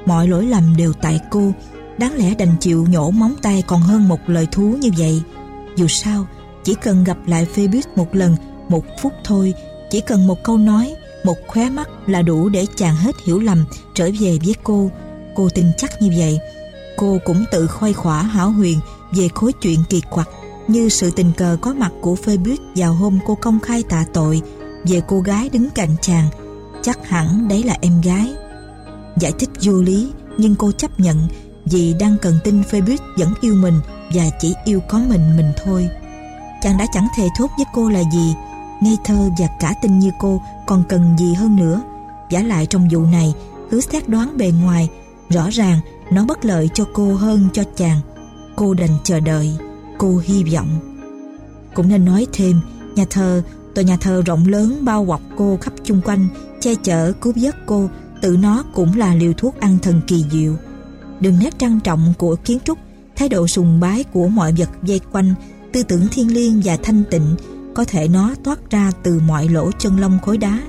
A: Mọi lỗi lầm đều tại cô, Đáng lẽ đành chịu nhổ móng tay còn hơn một lời thú như vậy. Dù sao, chỉ cần gặp lại Phoebus một lần, một phút thôi, chỉ cần một câu nói, một khóe mắt là đủ để chàng hết hiểu lầm trở về với cô. Cô tin chắc như vậy. Cô cũng tự khoai khỏa hảo huyền về khối chuyện kỳ quặc như sự tình cờ có mặt của Phoebus vào hôm cô công khai tạ tội về cô gái đứng cạnh chàng. Chắc hẳn đấy là em gái. Giải thích vô lý nhưng cô chấp nhận vì đang cần tin Phoebus vẫn yêu mình và chỉ yêu có mình mình thôi. Chàng đã chẳng thề thốt với cô là gì, ngây thơ và cả tin như cô còn cần gì hơn nữa. Giả lại trong vụ này, cứ xét đoán bề ngoài, rõ ràng nó bất lợi cho cô hơn cho chàng. Cô đành chờ đợi, cô hy vọng. Cũng nên nói thêm, nhà thờ, tòa nhà thờ rộng lớn bao bọc cô khắp chung quanh, che chở cứu vớt cô, tự nó cũng là liều thuốc ăn thần kỳ diệu đường nét trang trọng của kiến trúc, thái độ sùng bái của mọi vật dây quanh, tư tưởng thiên liêng và thanh tịnh, có thể nó toát ra từ mọi lỗ chân lông khối đá,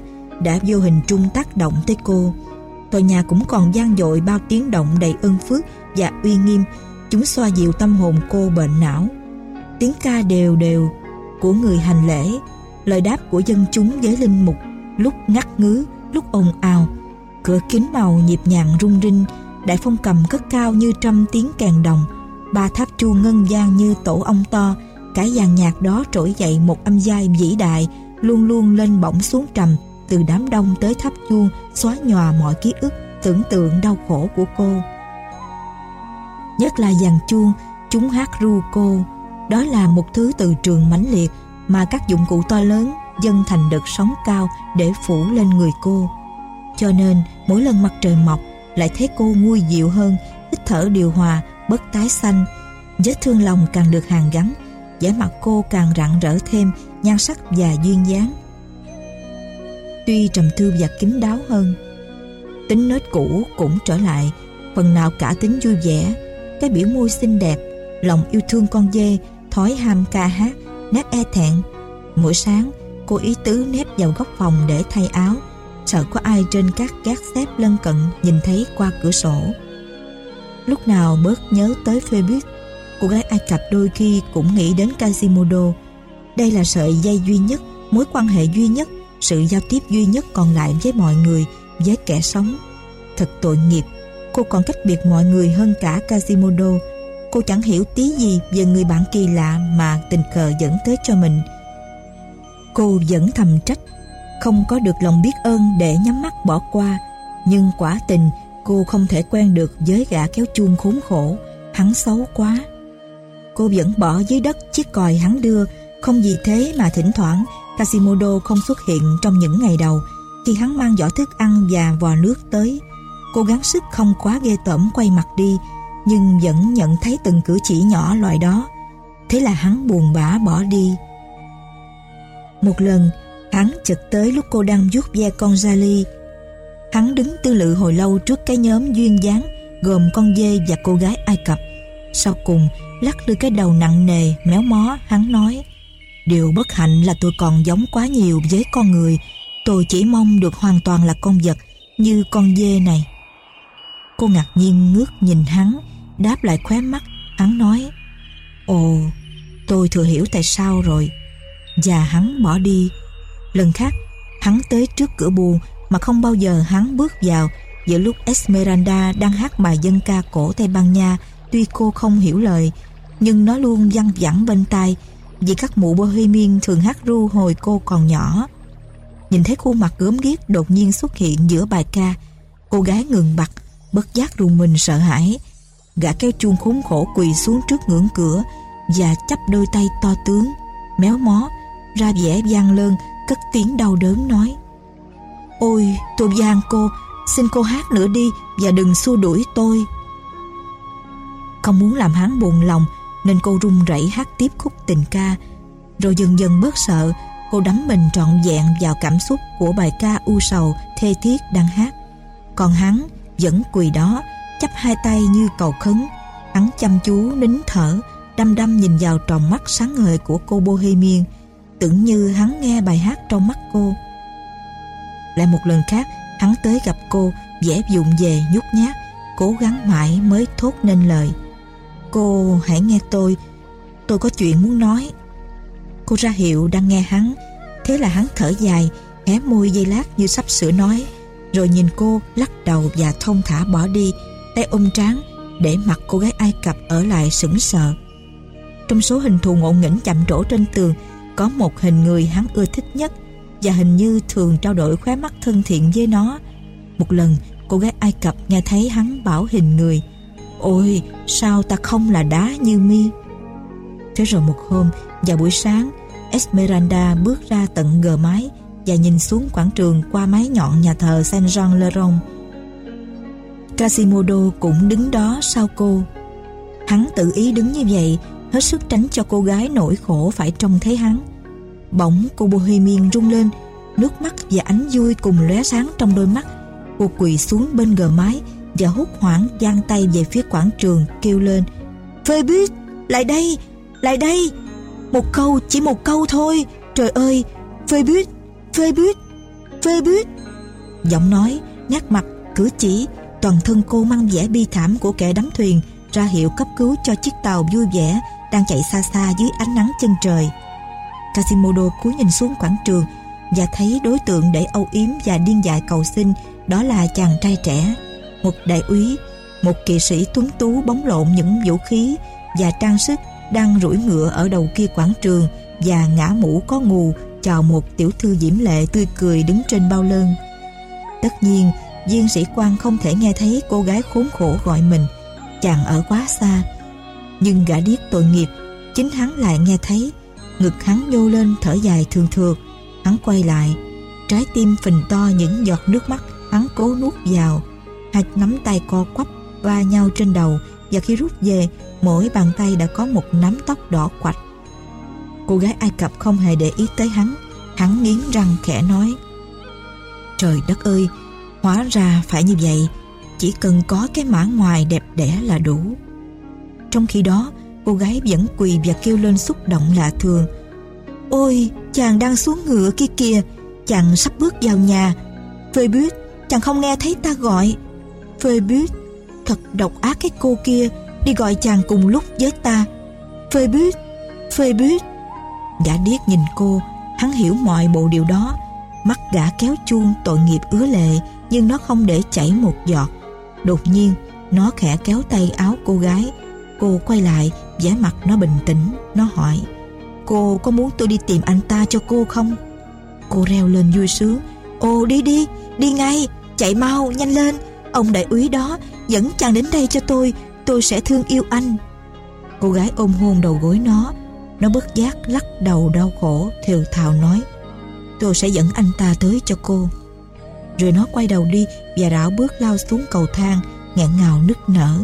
A: đã vô hình trung tác động tới cô. Tòa nhà cũng còn gian dội bao tiếng động đầy ơn phước và uy nghiêm, chúng xoa dịu tâm hồn cô bệnh não. Tiếng ca đều đều của người hành lễ, lời đáp của dân chúng với linh mục, lúc ngắt ngứ, lúc ồn ào, cửa kính màu nhịp nhàng rung rinh, đại phong cầm cất cao như trăm tiếng kèn đồng. Ba tháp chuông ngân gian như tổ ong to. Cả dàn nhạc đó trỗi dậy một âm giai vĩ đại, luôn luôn lên bổng xuống trầm. Từ đám đông tới tháp chuông xóa nhòa mọi ký ức, tưởng tượng đau khổ của cô. Nhất là dàn chuông chúng hát ru cô. Đó là một thứ từ trường mãnh liệt mà các dụng cụ to lớn dâng thành đợt sóng cao để phủ lên người cô. Cho nên, mỗi lần mặt trời mọc lại thấy cô nguôi dịu hơn, hít thở điều hòa bất tái xanh. Vết thương lòng càng được hàn gắn, vẻ mặt cô càng rạng rỡ thêm, nhan sắc và duyên dáng. Tuy trầm thư và kín đáo hơn, tính nết cũ cũng trở lại, phần nào cả tính vui vẻ. Cái biểu môi xinh đẹp, lòng yêu thương con dê, thói ham ca hát, nét e thẹn. Mỗi sáng, cô ý tứ nép vào góc phòng để thay áo sợ có ai trên các gác xếp lân cận nhìn thấy qua cửa sổ. Lúc nào bớt nhớ tới Phoebus, cô gái Ai Cập đôi khi cũng nghĩ đến Quasimodo. Đây là sợi dây duy nhất, mối quan hệ duy nhất, sự giao tiếp duy nhất còn lại với mọi người, với kẻ sống. Thật tội nghiệp, cô còn cách biệt mọi người hơn cả Quasimodo. Cô chẳng hiểu tí gì về người bạn kỳ lạ mà tình cờ dẫn tới cho mình. Cô vẫn thầm trách không có được lòng biết ơn để nhắm mắt bỏ qua. Nhưng quả tình, cô không thể quen được với gã kéo chuông khốn khổ. Hắn xấu quá. Cô vẫn bỏ dưới đất chiếc còi hắn đưa. Không vì thế mà thỉnh thoảng Casimodo không xuất hiện trong những ngày đầu. Khi hắn mang giỏ thức ăn và vò nước tới, Cô gắng sức không quá ghê tởm quay mặt đi, Nhưng vẫn nhận thấy từng cử chỉ nhỏ loại đó. Thế là hắn buồn bã bỏ đi. Một lần Hắn chợt tới lúc cô đang vuốt ve con Jali Hắn đứng tư lự hồi lâu trước cái nhóm duyên dáng Gồm con dê và cô gái Ai Cập. Sau cùng, lắc lư cái đầu nặng nề, Méo mó, hắn nói, Điều bất hạnh là tôi còn giống quá nhiều với con người. Tôi chỉ mong được hoàn toàn là con vật Như con dê này. Cô ngạc nhiên ngước nhìn hắn, Đáp lại khóe mắt. Hắn nói, Ồ, tôi thừa hiểu tại sao rồi. Và hắn bỏ đi. Lần khác, hắn tới trước cửa buồn Mà không bao giờ hắn bước vào. Giữa lúc Esmeralda đang hát bài dân ca cổ Tây Ban Nha, Tuy cô không hiểu lời, Nhưng nó luôn văng vẳng bên tai, Vì các mụ bohemian thường hát ru hồi cô còn nhỏ. Nhìn thấy khuôn mặt gớm ghiếc đột nhiên xuất hiện giữa bài ca, Cô gái ngừng bặt, Bất giác rùng mình sợ hãi. Gã kéo chuông khốn khổ quỳ xuống trước ngưỡng cửa Và chắp đôi tay to tướng, Méo mó, Ra vẻ gian lơn Cất tiếng đau đớn nói, Ôi, tôi gian cô, Xin cô hát nữa đi Và đừng xua đuổi tôi. Không muốn làm hắn buồn lòng, Nên cô run rẩy hát tiếp khúc tình ca, Rồi dần dần bớt sợ, Cô đắm mình trọn vẹn vào cảm xúc Của bài ca u sầu Thê thiết đang hát. Còn hắn vẫn quỳ đó, chắp hai tay như cầu khấn, hắn chăm chú nín thở, đăm đăm nhìn vào tròng mắt sáng ngời của cô bohemian tưởng như hắn nghe bài hát trong mắt cô. Lại một lần khác, hắn tới gặp cô, vẻ dụng về, nhút nhát, cố gắng mãi mới thốt nên lời. Cô, hãy nghe tôi tôi có chuyện muốn nói. Cô ra hiệu đang nghe hắn, thế là hắn thở dài, hé môi dây lát như sắp sửa nói, rồi nhìn cô lắc đầu và thông thả bỏ đi, tay ôm trán, để mặc cô gái Ai Cập ở lại sững sờ. Trong số hình thù ngộ nghĩnh chậm trổ trên tường có một hình người hắn ưa thích nhất và hình như thường trao đổi khóe mắt thân thiện với nó một lần cô gái Ai Cập nghe thấy hắn bảo hình người ôi sao ta không là đá như mi thế rồi một hôm vào buổi sáng Esmeralda bước ra tận gờ mái và nhìn xuống quảng trường qua mái nhọn nhà thờ Saint Jean le Rond. Quasimodo cũng đứng đó sau cô. Hắn tự ý đứng như vậy, hết sức tránh cho cô gái nỗi khổ phải trông thấy hắn. Bỗng cô Bohemian rung lên, nước mắt và ánh vui cùng lóe sáng trong đôi mắt. Cô quỳ xuống bên gờ mái và hốt hoảng giang tay về phía quảng trường kêu lên Phoebus, lại đây, lại đây. Một câu, chỉ một câu thôi. Trời ơi, Phoebus, Phoebus, Phoebus. Giọng nói, nét mặt, cử chỉ, toàn thân cô mang vẻ bi thảm của kẻ đắm thuyền ra hiệu cấp cứu cho chiếc tàu vui vẻ đang chạy xa xa dưới ánh nắng chân trời. Casimodo cúi nhìn xuống quảng trường và thấy đối tượng để âu yếm và điên dại cầu xin đó là chàng trai trẻ, một đại úy, một kỵ sĩ tuấn tú bóng lộn những vũ khí và trang sức đang rủi ngựa ở đầu kia quảng trường và ngã mũ có ngù chào một tiểu thư diễm lệ tươi cười đứng trên bao lơn. Tất nhiên, viên sĩ quan không thể nghe thấy cô gái khốn khổ gọi mình, chàng ở quá xa. Nhưng gã điếc tội nghiệp, chính hắn lại nghe thấy, ngực hắn nhô lên thở dài thường thường. Hắn quay lại, trái tim phình to những giọt nước mắt, hắn cố nuốt vào. Hai nắm tay co quắp va nhau trên đầu và khi rút về, mỗi bàn tay đã có một nắm tóc đỏ quạch. Cô gái Ai Cập không hề để ý tới hắn. Hắn nghiến răng khẽ nói Trời đất ơi Hóa ra phải như vậy. Chỉ cần có cái mã ngoài đẹp đẽ là đủ. Trong khi đó, Cô gái vẫn quỳ và kêu lên xúc động lạ thường. Ôi, chàng đang xuống ngựa kia kìa, Chàng sắp bước vào nhà. Phê biết chàng không nghe thấy ta gọi. Phê biết Thật độc ác cái cô kia, Đi gọi chàng cùng lúc với ta. Phê biết Phê biết Gã điếc nhìn cô, Hắn hiểu mọi bộ điều đó. Mắt gã kéo chuông tội nghiệp ứa lệ, Nhưng nó không để chảy một giọt. Đột nhiên, Nó khẽ kéo tay áo cô gái. Cô quay lại, vẻ mặt nó bình tĩnh, Nó hỏi, Cô có muốn tôi đi tìm anh ta cho cô không? Cô reo lên vui sướng, Ồ, đi đi Đi ngay, Chạy mau, nhanh lên. Ông đại úy đó Dẫn chàng đến đây cho tôi Tôi sẽ thương yêu anh. Cô gái ôm hôn đầu gối nó nó bất giác lắc đầu đau khổ, Thều thào nói, Tôi sẽ dẫn anh ta tới cho cô. Rồi nó quay đầu đi Và rảo bước lao xuống cầu thang, nghẹn ngào nức nở.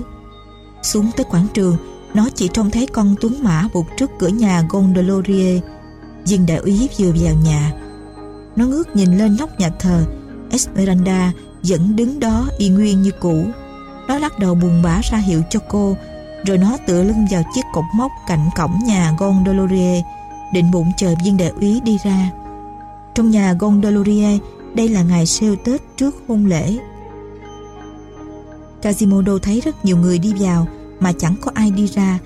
A: Xuống tới quảng trường. Nó chỉ trông thấy con tuấn mã buộc trước cửa nhà Gondolaurier Viên đại úy vừa vào nhà. Nó ngước nhìn lên nóc nhà thờ. Esmeralda vẫn đứng đó y nguyên như cũ. Nó lắc đầu buồn bã ra hiệu cho cô, Rồi nó tựa lưng vào chiếc cột mốc cạnh cổng nhà Gondolaurier Định bụng chờ viên đại úy đi ra. Trong nhà Gondolaurier Đây là ngày siêu Tết trước hôn lễ. Quasimodo thấy rất nhiều người đi vào, Mà chẳng có ai đi ra.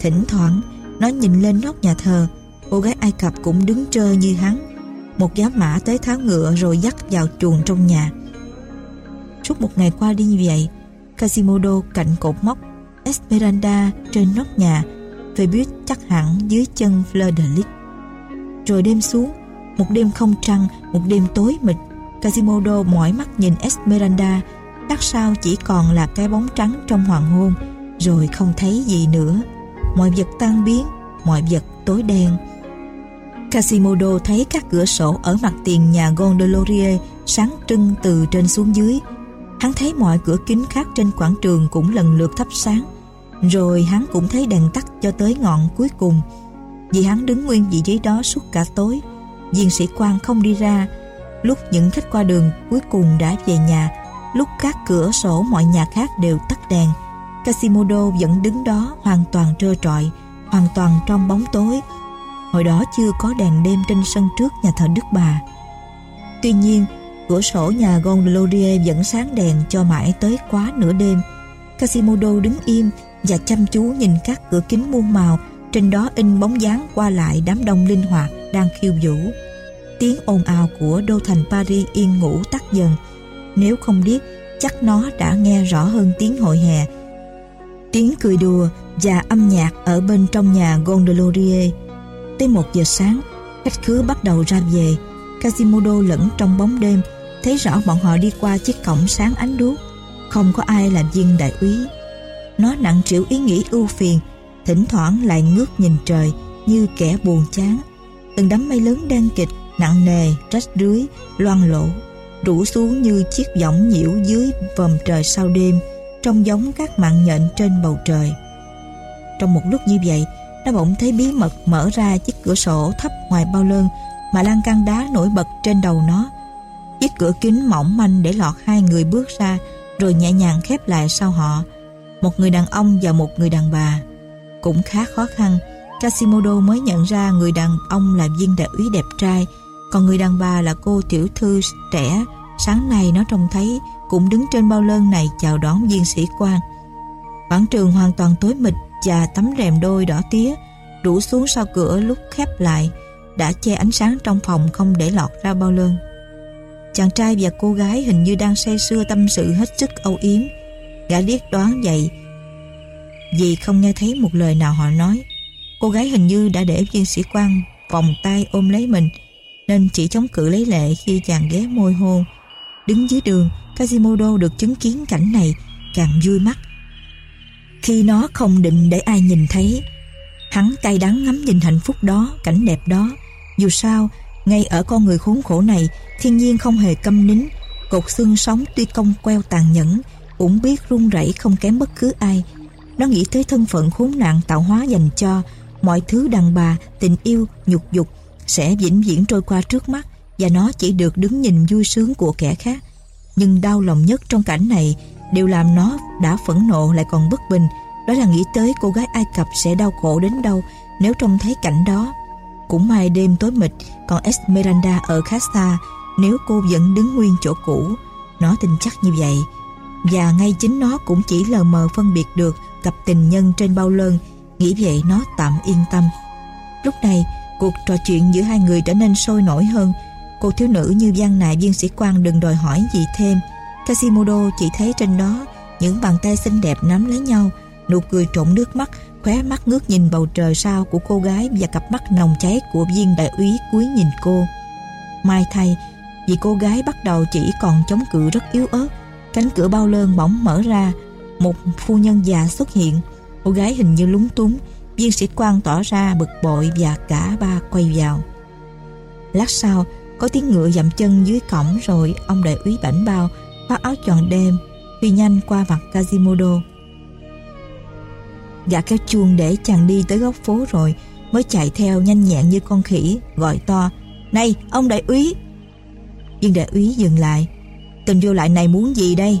A: Thỉnh thoảng, Nó nhìn lên nóc nhà thờ. Cô gái Ai Cập cũng đứng trơ như hắn. Một giám mã tới tháo ngựa rồi dắt vào chuồng trong nhà. Suốt một ngày qua đi như vậy Quasimodo cạnh cột móc Esmeralda trên nóc nhà. Phoebus chắc hẳn dưới chân Fleur de Lis Rồi đêm xuống, Một đêm không trăng, Một đêm tối mịt Quasimodo mỏi mắt nhìn Esmeralda Đắc sao chỉ còn là cái bóng trắng trong hoàng hôn Rồi không thấy gì nữa Mọi vật tan biến Mọi vật tối đen casimodo thấy các cửa sổ ở mặt tiền nhà Gondolaurier sáng trưng từ trên xuống dưới. Hắn thấy mọi cửa kính khác trên quảng trường cũng lần lượt thắp sáng. Rồi hắn cũng thấy đèn tắt cho tới ngọn cuối cùng. Vì hắn đứng nguyên vị trí đó suốt cả tối. Viên sĩ quan không đi ra. Lúc những khách qua đường cuối cùng đã về nhà, lúc các cửa sổ mọi nhà khác đều tắt đèn, Casimodo vẫn đứng đó hoàn toàn trơ trọi, hoàn toàn trong bóng tối, Hồi đó chưa có đèn đêm trên sân trước nhà thờ Đức Bà. Tuy nhiên, cửa sổ nhà Gondolier vẫn sáng đèn cho mãi tới quá nửa đêm. Casimodo đứng im và chăm chú nhìn các cửa kính muôn màu trên đó in bóng dáng qua lại đám đông linh hoạt đang khiêu vũ. Tiếng ồn ào của đô thành Paris yên ngủ tắt dần. Nếu không biết, chắc nó đã nghe rõ hơn tiếng hội hè. Tiếng cười đùa và âm nhạc ở bên trong nhà Gondolier tới một giờ sáng khách khứa bắt đầu ra về. Quasimodo lẫn trong bóng đêm thấy rõ bọn họ đi qua chiếc cổng sáng ánh đuốc. Không có ai là viên đại úy. Nó nặng trĩu ý nghĩ ưu phiền thỉnh thoảng lại ngước nhìn trời như kẻ buồn chán. Từng đám mây lớn đen kịch nặng nề rách rưới loang lổ rủ xuống như chiếc võng nhiễu dưới vòm trời sau đêm trông giống các mạng nhện trên bầu trời trong một lúc như vậy nó bỗng thấy bí mật mở ra chiếc cửa sổ thấp ngoài bao lơn mà lan can đá nổi bật trên đầu nó. Chiếc cửa kính mỏng manh để lọt hai người bước ra rồi nhẹ nhàng khép lại sau họ. Một người đàn ông và một người đàn bà. Cũng khá khó khăn, Casimodo mới nhận ra người đàn ông là viên đại úy đẹp trai, còn người đàn bà là cô tiểu thư trẻ. Sáng nay nó trông thấy cũng đứng trên bao lơn này chào đón viên sĩ quan. Quảng trường hoàn toàn tối mịt và tấm rèm đôi đỏ tía, rủ xuống sau cửa lúc khép lại, đã che ánh sáng trong phòng không để lọt ra bao lơn. Chàng trai và cô gái hình như đang say sưa tâm sự hết sức âu yếm. Gã liếc đoán vậy, vì không nghe thấy một lời nào họ nói. Cô gái hình như đã để viên sĩ quan vòng tay ôm lấy mình nên chỉ chống cự lấy lệ khi chàng ghé môi hôn. Đứng dưới đường, Quasimodo được chứng kiến cảnh này càng vui mắt. Khi nó không định để ai nhìn thấy Hắn cay đắng ngắm nhìn hạnh phúc đó Cảnh đẹp đó. Dù sao Ngay ở con người khốn khổ này Thiên nhiên không hề câm nín. Cột xương sống tuy cong queo tàn nhẫn Cũng biết run rẩy không kém bất cứ ai. Nó nghĩ tới thân phận khốn nạn tạo hóa dành cho Mọi thứ đàn bà, tình yêu, nhục dục. Sẽ vĩnh viễn trôi qua trước mắt Và nó chỉ được đứng nhìn vui sướng của kẻ khác. Nhưng đau lòng nhất trong cảnh này đều làm nó đã phẫn nộ lại còn bất bình. Đó là nghĩ tới cô gái Ai Cập sẽ đau khổ đến đâu Nếu trông thấy cảnh đó. Cũng may đêm tối mịt, Còn Esmeralda ở khá xa Nếu cô vẫn đứng nguyên chỗ cũ, Nó tin chắc như vậy. Và ngay chính nó cũng chỉ lờ mờ phân biệt được Cặp tình nhân trên bao lơn, Nghĩ vậy nó tạm yên tâm. Lúc này cuộc trò chuyện giữa hai người trở nên sôi nổi hơn Cô thiếu nữ như gian nại viên sĩ quan đừng đòi hỏi gì thêm casimodo chỉ thấy trên đó những bàn tay xinh đẹp nắm lấy nhau, nụ cười trộn nước mắt, khóe mắt ngước nhìn bầu trời sao của cô gái và cặp mắt nồng cháy của viên đại úy cúi nhìn cô. Mai thay, vì cô gái bắt đầu chỉ còn chống cự rất yếu ớt, cánh cửa bao lơn bỗng mở ra, một phu nhân già xuất hiện. Cô gái hình như lúng túng, viên sĩ quan tỏ ra bực bội và cả ba quay vào. Lát sau, Có tiếng ngựa dậm chân dưới cổng rồi ông đại úy bảnh bao khoác áo tròn đêm phi nhanh qua mặt Kazimodo. Gã kéo chuông để chàng đi tới góc phố rồi mới chạy theo nhanh nhẹn như con khỉ gọi to Này ông đại úy Viên đại úy dừng lại Tình vô lại này muốn gì đây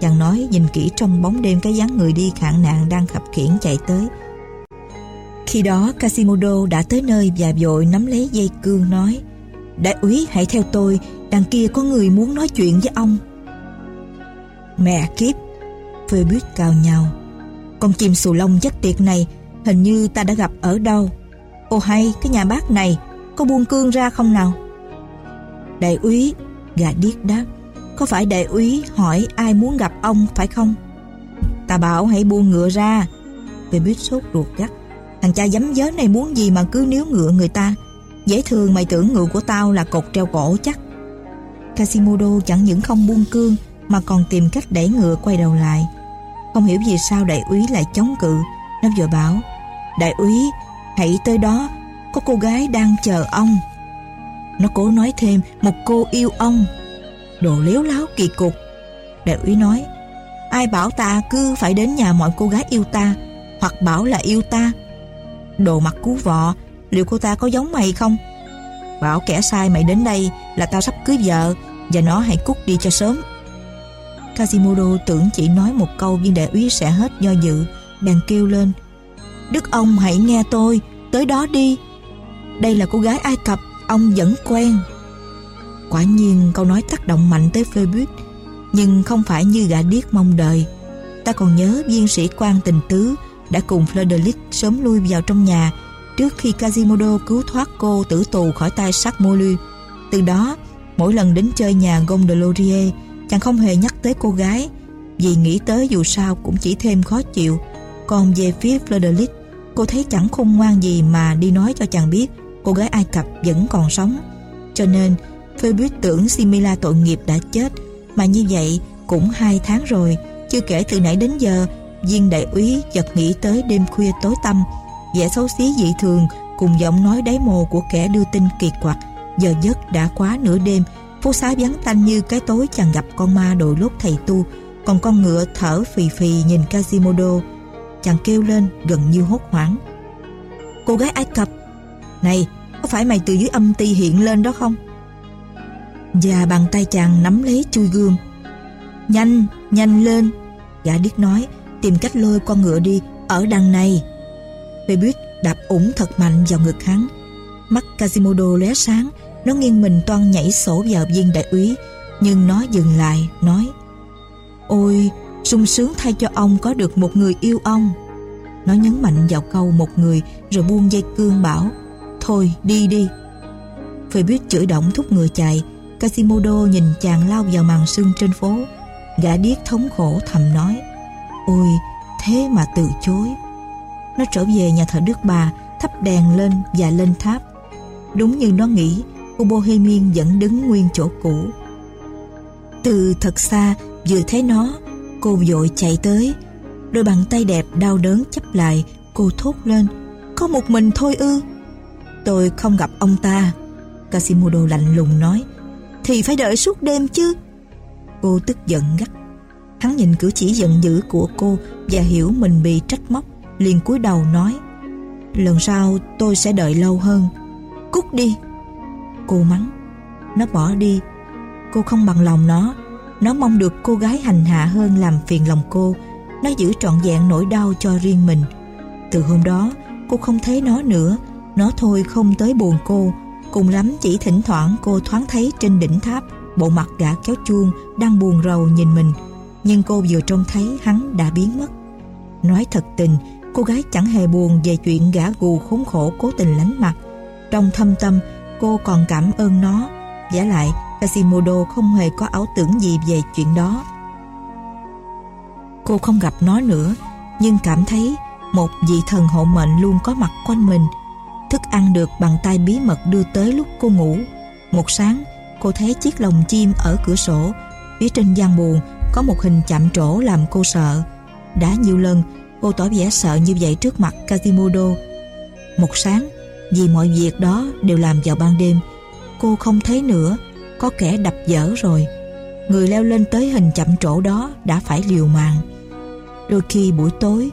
A: Chàng nói nhìn kỹ trong bóng đêm cái dáng người đi khạng nạn đang khập khiển chạy tới khi đó Casimodo đã tới nơi và vội nắm lấy dây cương nói, Đại úy, hãy theo tôi, Đằng kia có người muốn nói chuyện với ông. Mẹ kiếp Phê biết cào nhau Con chim sù lông chất tiệt này, Hình như ta đã gặp ở đâu. Ô hay, cái nhà bác này, Có buông cương ra không nào? Đại úy Gà điếc đáp, Có phải đại úy hỏi ai muốn gặp ông phải không? Ta bảo hãy buông ngựa ra. Về biết sốt ruột gắt Thằng cha dám dớ này muốn gì mà cứ níu ngựa người ta? Dễ thương mày tưởng ngựa của tao là cột treo cổ chắc. Casimodo chẳng những không buông cương, Mà còn tìm cách đẩy ngựa quay đầu lại. Không hiểu vì sao đại úy lại chống cự. Nó vừa bảo, Đại úy, Hãy tới đó. Có cô gái đang chờ ông. Nó cố nói thêm, Một cô yêu ông. Đồ liếu láo kỳ cục. Đại úy nói, Ai bảo ta cứ phải đến nhà mọi cô gái yêu ta, Hoặc bảo là yêu ta Đồ mặt cú vọ Liệu cô ta có giống mày không? Bảo kẻ sai mày đến đây Là tao sắp cưới vợ, Và nó hãy cút đi cho sớm. Quasimodo tưởng chỉ nói một câu viên đại úy sẽ hết do dự, Bèn kêu lên, Đức ông hãy nghe tôi, Tới đó đi. Đây là cô gái Ai Cập, Ông vẫn quen. Quả nhiên câu nói tác động mạnh tới Phoebus Nhưng không phải như gã điếc mong đợi. Ta còn nhớ viên sĩ quan tình tứ đã cùng Fleur sớm lui vào trong nhà Trước khi Quasimodo cứu thoát cô tử tù khỏi tay sắc Từ đó, Mỗi lần đến chơi nhà Gondelaurier Chàng không hề nhắc tới cô gái, Vì nghĩ tới dù sao cũng chỉ thêm khó chịu Còn về phía Fleur Cô thấy chẳng khôn ngoan gì mà đi nói cho chàng biết cô gái Ai Cập vẫn còn sống. Cho nên Phoebus tưởng Simila tội nghiệp đã chết, mà như vậy cũng hai tháng rồi, chưa kể từ nãy đến giờ viên đại úy chợt nghĩ tới đêm khuya tối tăm vẻ xấu xí dị thường cùng giọng nói đáy mồ của kẻ đưa tin kỳ quặc. Giờ giấc đã quá nửa đêm phố xá vắng tanh như cái tối chàng gặp con ma đội lốt thầy tu còn con ngựa thở phì phì nhìn Quasimodo. Chàng kêu lên gần như hốt hoảng. Cô gái Ai Cập Này có phải mày từ dưới âm ti hiện lên đó không? Và bàn tay chàng nắm lấy chui gươm, Nhanh, nhanh lên Gã điếc nói. Tìm cách lôi con ngựa đi Ở đằng này Phoebus đạp ủng thật mạnh vào ngực hắn Mắt Quasimodo lóe sáng, Nó nghiêng mình toan nhảy sổ vào viên đại úy, Nhưng nó dừng lại, Nói, Ôi, sung sướng thay cho ông có được một người yêu ông. Nó nhấn mạnh vào câu một người, rồi buông dây cương bảo, Thôi, đi đi. Phoebus chửi động thúc ngựa chạy Casimodo nhìn chàng lao vào màn sương trên phố Gã điếc thống khổ thầm nói Ôi, thế mà từ chối. Nó trở về nhà thờ Đức Bà, Thắp đèn lên và lên tháp. Đúng như nó nghĩ Cô Bohemian vẫn đứng nguyên chỗ cũ. Từ thật xa, vừa thấy nó, Cô vội chạy tới. Đôi bàn tay đẹp đau đớn chấp lại, Cô thốt lên, Có một mình thôi ư? Tôi không gặp ông ta. Casimodo lạnh lùng nói, Thì phải đợi suốt đêm chứ. Cô tức giận gắt Hắn nhìn cử chỉ giận dữ của cô Và hiểu mình bị trách móc, liền cúi đầu nói, Lần sau tôi sẽ đợi lâu hơn. Cút đi. Cô mắng, Nó bỏ đi. Cô không bằng lòng nó. Nó mong được cô gái hành hạ hơn làm phiền lòng cô. Nó giữ trọn vẹn nỗi đau cho riêng mình. Từ hôm đó, cô không thấy nó nữa. Nó thôi không tới buồn cô. Cùng lắm chỉ thỉnh thoảng cô thoáng thấy trên đỉnh tháp, Bộ mặt gã kéo chuông Đang buồn rầu nhìn mình. Nhưng cô vừa trông thấy hắn đã biến mất Nói thật tình Cô gái chẳng hề buồn về chuyện gã gù khốn khổ cố tình lánh mặt Trong thâm tâm cô còn cảm ơn nó Giả lại casimodo không hề có ảo tưởng gì về chuyện đó. Cô không gặp nó nữa, nhưng cảm thấy một vị thần hộ mệnh luôn có mặt quanh mình. Thức ăn được bằng tay bí mật đưa tới lúc cô ngủ. Một sáng, cô thấy chiếc lồng chim ở cửa sổ. Phía trên gian buồn có một hình chạm trổ làm cô sợ. Đã nhiều lần, cô tỏ vẻ sợ như vậy trước mặt Kazimodo. Một sáng, vì mọi việc đó đều làm vào ban đêm, cô không thấy nữa có kẻ đập dở rồi người leo lên tới hình chạm trổ đó đã phải liều mạng đôi khi buổi tối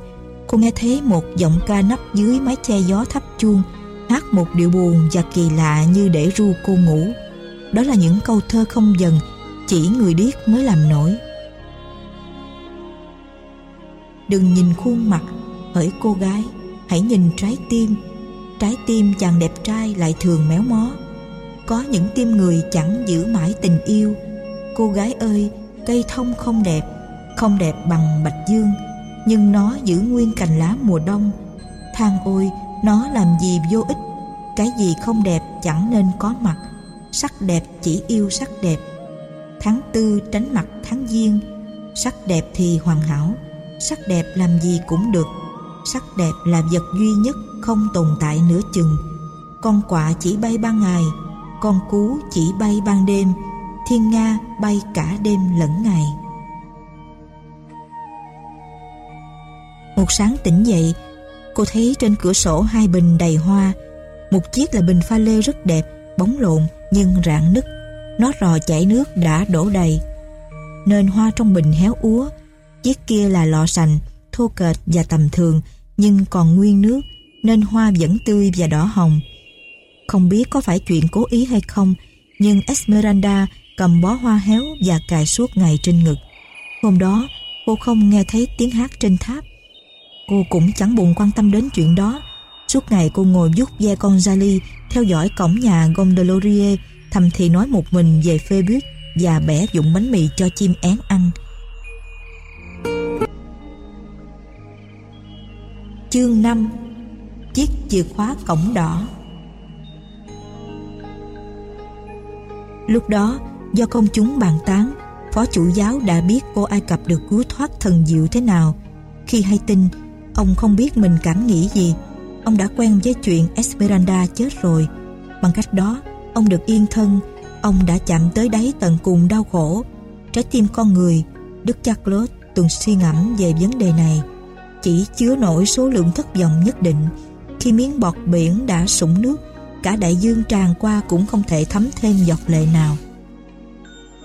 A: cô nghe thấy một giọng ca nấp dưới mái che gió thấp chuông hát một điệu buồn và kỳ lạ như để ru cô ngủ đó là những câu thơ không dần chỉ người điếc mới làm nổi đừng nhìn khuôn mặt hỡi cô gái, hãy nhìn trái tim. Trái tim chàng đẹp trai lại thường méo mó. Có những tim người chẳng giữ mãi tình yêu. Cô gái ơi, cây thông không đẹp không đẹp bằng bạch dương, nhưng nó giữ nguyên cành lá mùa đông. Than ôi, nó làm gì vô ích? Cái gì không đẹp chẳng nên có mặt. Sắc đẹp chỉ yêu sắc đẹp. Tháng tư tránh mặt tháng giêng, sắc đẹp thì hoàn hảo sắc đẹp làm gì cũng được. Sắc đẹp là vật duy nhất, không tồn tại nửa chừng. Con quạ chỉ bay ban ngày, con cú chỉ bay ban đêm. Thiên nga bay cả đêm lẫn ngày. Một sáng tỉnh dậy, cô thấy trên cửa sổ hai bình đầy hoa. Một chiếc là bình pha lê rất đẹp, bóng lộn, nhưng rạn nứt. Nó rò chảy nước đã đổ đầy. Nên hoa trong bình héo úa chiếc kia là lọ sành, thô kệch và tầm thường, nhưng còn nguyên nước, nên hoa vẫn tươi và đỏ hồng. Không biết có phải chuyện cố ý hay không, nhưng Esmeralda cầm bó hoa héo và cài suốt ngày trên ngực. Hôm đó, cô không nghe thấy tiếng hát trên tháp. Cô cũng chẳng buồn quan tâm đến chuyện đó. Suốt ngày cô ngồi giúp ve con Jali theo dõi cổng nhà Gondolaurier thầm thì nói một mình về phê buýt và bẻ dụng bánh mì cho chim én ăn. Chương 5 Chiếc chìa khóa cổng đỏ Lúc đó, do công chúng bàn tán, phó chủ giáo đã biết cô Ai Cập được cứu thoát thần diệu thế nào. Khi hay tin, ông không biết mình cảm nghĩ gì. Ông đã quen với chuyện Esmeralda chết rồi. Bằng cách đó, ông được yên thân. Ông đã chạm tới đáy tận cùng đau khổ. Trái tim con người, Đức cha Claude từng suy ngẫm về vấn đề này. Chỉ chứa nổi số lượng thất vọng nhất định. Khi miếng bọt biển đã sũng nước, cả đại dương tràn qua cũng không thể thấm thêm giọt lệ nào.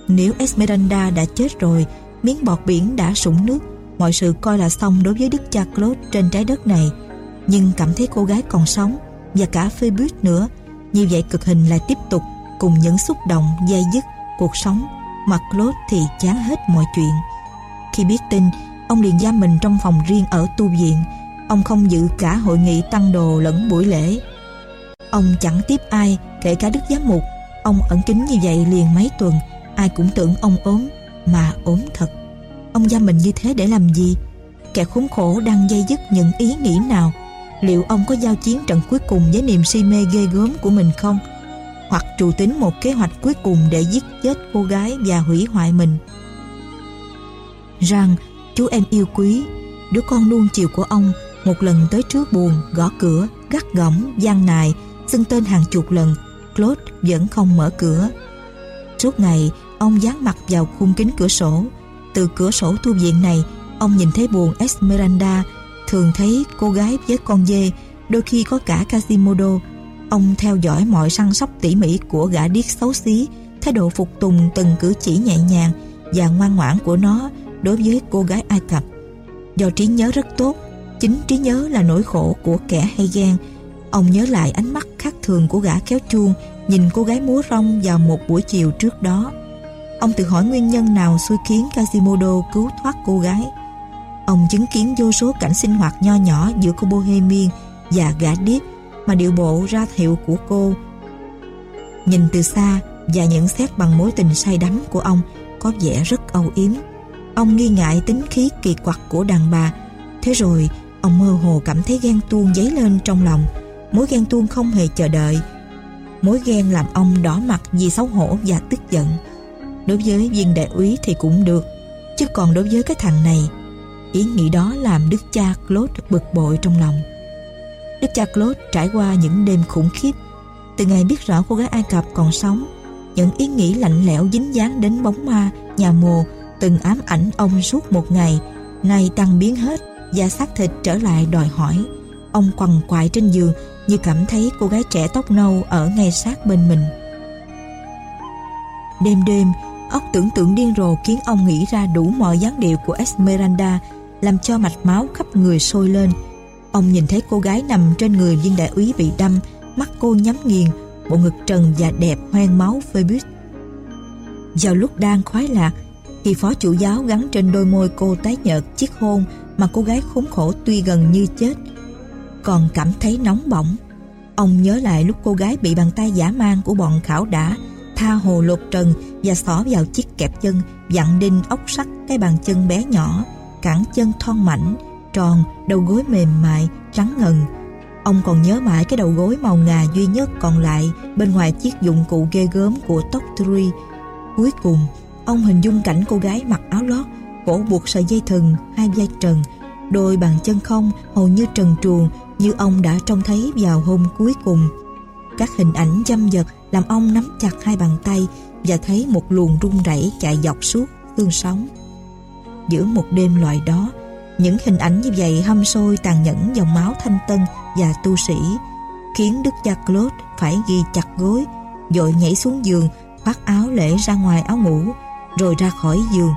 A: Nếu Esmeralda đã chết rồi, miếng bọt biển đã sũng nước, mọi sự coi là xong đối với đức cha Claude trên trái đất này. Nhưng cảm thấy cô gái còn sống và cả Phoebus nữa, như vậy cực hình lại tiếp tục cùng những xúc động dây dứt cuộc sống mà Claude thì chán hết mọi chuyện. Khi biết tin, ông liền giam mình trong phòng riêng ở tu viện. Ông không dự cả hội nghị tăng đồ lẫn buổi lễ. Ông chẳng tiếp ai, kể cả Đức Giám Mục. Ông ẩn kín như vậy liền mấy tuần, ai cũng tưởng ông ốm, mà ốm thật. Ông giam mình như thế để làm gì? Kẻ khốn khổ đang dây dứt những ý nghĩ nào? Liệu ông có giao chiến trận cuối cùng với niềm si mê ghê gớm của mình không? Hoặc trù tính một kế hoạch cuối cùng để giết chết cô gái và hủy hoại mình? Rằng, chú em yêu quý, đứa con nuông chiều của ông một lần tới trước buồn, gõ cửa, gắt gỏng, gian nài, xưng tên hàng chục lần, Claude vẫn không mở cửa. Suốt ngày, ông dán mặt vào khung kính cửa sổ. Từ cửa sổ tu viện này, ông nhìn thấy buồn Esmeralda, thường thấy cô gái với con dê, đôi khi có cả Casimodo Ông theo dõi mọi săn sóc tỉ mỉ của gã điếc xấu xí, thái độ phục tùng từng cử chỉ nhẹ nhàng và ngoan ngoãn của nó đối với cô gái Ai Cập. Do trí nhớ rất tốt, chính trí nhớ là nỗi khổ của kẻ hay ghen, Ông nhớ lại ánh mắt khác thường của gã kéo chuông nhìn cô gái múa rong vào một buổi chiều trước đó. Ông tự hỏi nguyên nhân nào xui khiến Quasimodo cứu thoát cô gái. Ông chứng kiến vô số cảnh sinh hoạt nho nhỏ giữa cô Bohemian và gã điếc mà điệu bộ ra hiệu của cô. Nhìn từ xa và nhận xét bằng mối tình say đắm của ông có vẻ rất âu yếm. Ông nghi ngại tính khí kỳ quặc của đàn bà. Thế rồi, ông mơ hồ cảm thấy ghen tuông dấy lên trong lòng. Mối ghen tuông không hề chờ đợi. Mối ghen làm ông đỏ mặt vì xấu hổ và tức giận. Đối với viên đại úy thì cũng được chứ còn đối với cái thằng này ý nghĩ đó làm đức cha Claude bực bội trong lòng. Đức cha Claude trải qua những đêm khủng khiếp. Từ ngày biết rõ cô gái Ai Cập còn sống những ý nghĩ lạnh lẽo dính dáng đến bóng ma nhà mồ từng ám ảnh ông suốt một ngày nay tăng biến hết và xác thịt trở lại đòi hỏi ông quằn quại trên giường như cảm thấy cô gái trẻ tóc nâu ở ngay sát bên mình. Đêm đêm, óc tưởng tượng điên rồ khiến ông nghĩ ra đủ mọi dáng điệu của Esmeralda, làm cho mạch máu khắp người sôi lên. Ông nhìn thấy cô gái nằm trên người viên đại úy bị đâm, mắt cô nhắm nghiền, bộ ngực trần và đẹp hoang máu Phoebus. Vào lúc đang khoái lạc, thì phó chủ giáo gắn trên đôi môi cô tái nhợt chiếc hôn mà cô gái khốn khổ tuy gần như chết, còn cảm thấy nóng bỏng. Ông nhớ lại lúc cô gái bị bàn tay giả mang của bọn khảo đã tha hồ lột trần và xỏ vào chiếc kẹp chân dặn đinh ốc sắt cái bàn chân bé nhỏ cẳng chân thon mảnh tròn đầu gối mềm mại trắng ngần ông còn nhớ mãi cái đầu gối màu ngà duy nhất còn lại bên ngoài chiếc dụng cụ ghê gớm của tóc cuối cùng ông hình dung cảnh cô gái mặc áo lót cổ buộc sợi dây thừng hai vai trần đôi bàn chân không hầu như trần truồng như ông đã trông thấy vào hôm cuối cùng các hình ảnh dâm dật làm ông nắm chặt hai bàn tay và thấy một luồng rung rẩy chạy dọc suốt xương sống. Giữa một đêm loại đó, những hình ảnh như vậy hâm sôi tàn nhẫn dòng máu thanh tân và tu sĩ, khiến đức cha Claude phải ghi chặt gối, dội nhảy xuống giường, khoác áo lễ ra ngoài áo ngủ, rồi ra khỏi giường.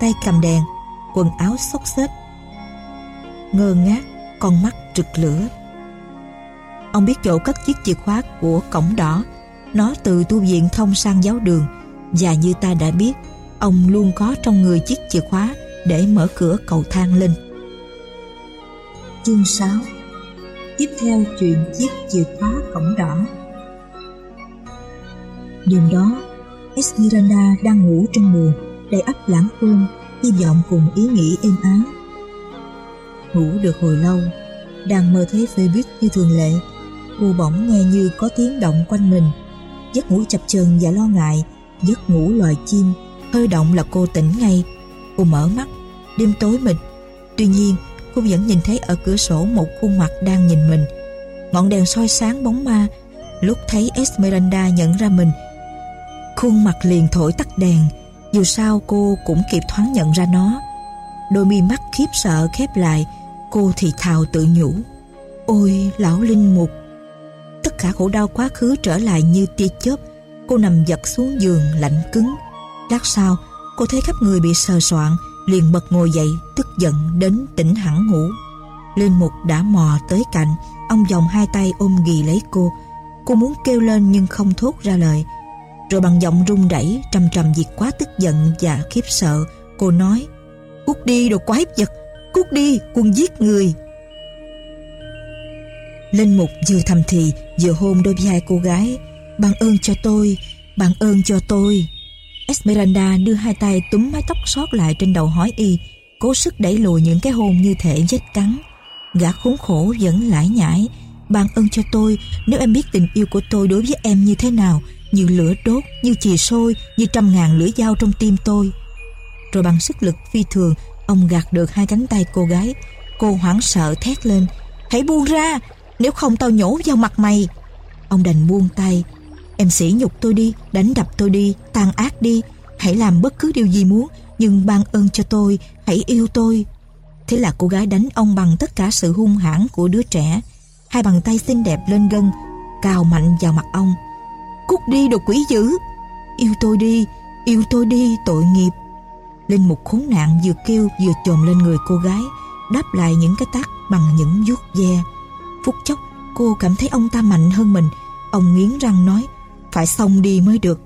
A: Tay cầm đèn, quần áo xốc xếch. Ngơ ngác, con mắt rực lửa. Ông biết chỗ cất chiếc chìa khóa của cổng đỏ nó từ tu viện thông sang giáo đường Và như ta đã biết Ông luôn có trong người chiếc chìa khóa Để mở cửa cầu thang lên Chương 6 Tiếp theo chuyện chiếc chìa khóa cổng đỏ Đêm đó Esmeralda đang ngủ trong buồn Đầy ấp lãng quên, Hy vọng cùng ý nghĩ êm ái. Ngủ được hồi lâu, Đang mơ thấy Phoebus như thường lệ. Cô bỗng nghe như có tiếng động quanh mình. Giấc ngủ chập chờn và lo ngại, giấc ngủ loài chim, hơi động là cô tỉnh ngay. Cô mở mắt, đêm tối mịt. Tuy nhiên, cô vẫn nhìn thấy ở cửa sổ một khuôn mặt đang nhìn mình. Ngọn đèn soi sáng bóng ma, lúc thấy Esmeralda nhận ra mình khuôn mặt liền thổi tắt đèn, dù sao cô cũng kịp thoáng nhận ra nó. Đôi mi mắt khiếp sợ khép lại, cô thì thào tự nhủ. Ôi, lão linh mục! Tất cả khổ đau quá khứ trở lại như tia chớp. Cô nằm giật xuống giường lạnh cứng. Lát sau, cô thấy khắp người bị sờ soạn Liền bật ngồi dậy, tức giận đến tỉnh hẳn ngủ. Linh Mục đã mò tới cạnh, Ông vòng hai tay ôm ghì lấy cô. Cô muốn kêu lên nhưng không thốt ra lời. Rồi bằng giọng run rẩy, trầm trầm vì quá tức giận và khiếp sợ, Cô nói, Cút đi đồ quái vật, Cút đi, quân giết người. Linh Mục vừa thầm thì vừa hôn đôi vai cô gái bằng ơn cho tôi bằng ơn cho tôi. Esmeralda đưa hai tay túm mái tóc sót lại trên đầu hói y, Cố sức đẩy lùi những cái hôn như thể vết cắn. Gã khốn khổ vẫn lải nhải, Ban ơn cho tôi, Nếu em biết tình yêu của tôi đối với em như thế nào như lửa đốt, như chì sôi Như trăm ngàn lưỡi dao trong tim tôi. Rồi bằng sức lực phi thường Ông gạt được hai cánh tay cô gái. Cô hoảng sợ thét lên Hãy buông ra nếu không tao nhổ vào mặt mày. Ông đành buông tay Em sỉ nhục tôi đi, đánh đập tôi đi Tàn ác đi, hãy làm bất cứ điều gì muốn Nhưng ban ơn cho tôi Hãy yêu tôi. Thế là cô gái đánh ông bằng tất cả sự hung hãn của đứa trẻ. Hai bàn tay xinh đẹp lên gân Cào mạnh vào mặt ông. Cút đi đồ quỷ dữ. Yêu tôi đi, yêu tôi đi tội nghiệp. Linh mục khốn nạn vừa kêu vừa chồm lên người cô gái Đáp lại những cái tác bằng những vuốt ve. Phút chốc cô cảm thấy ông ta mạnh hơn mình. Ông nghiến răng nói Phải xong đi mới được.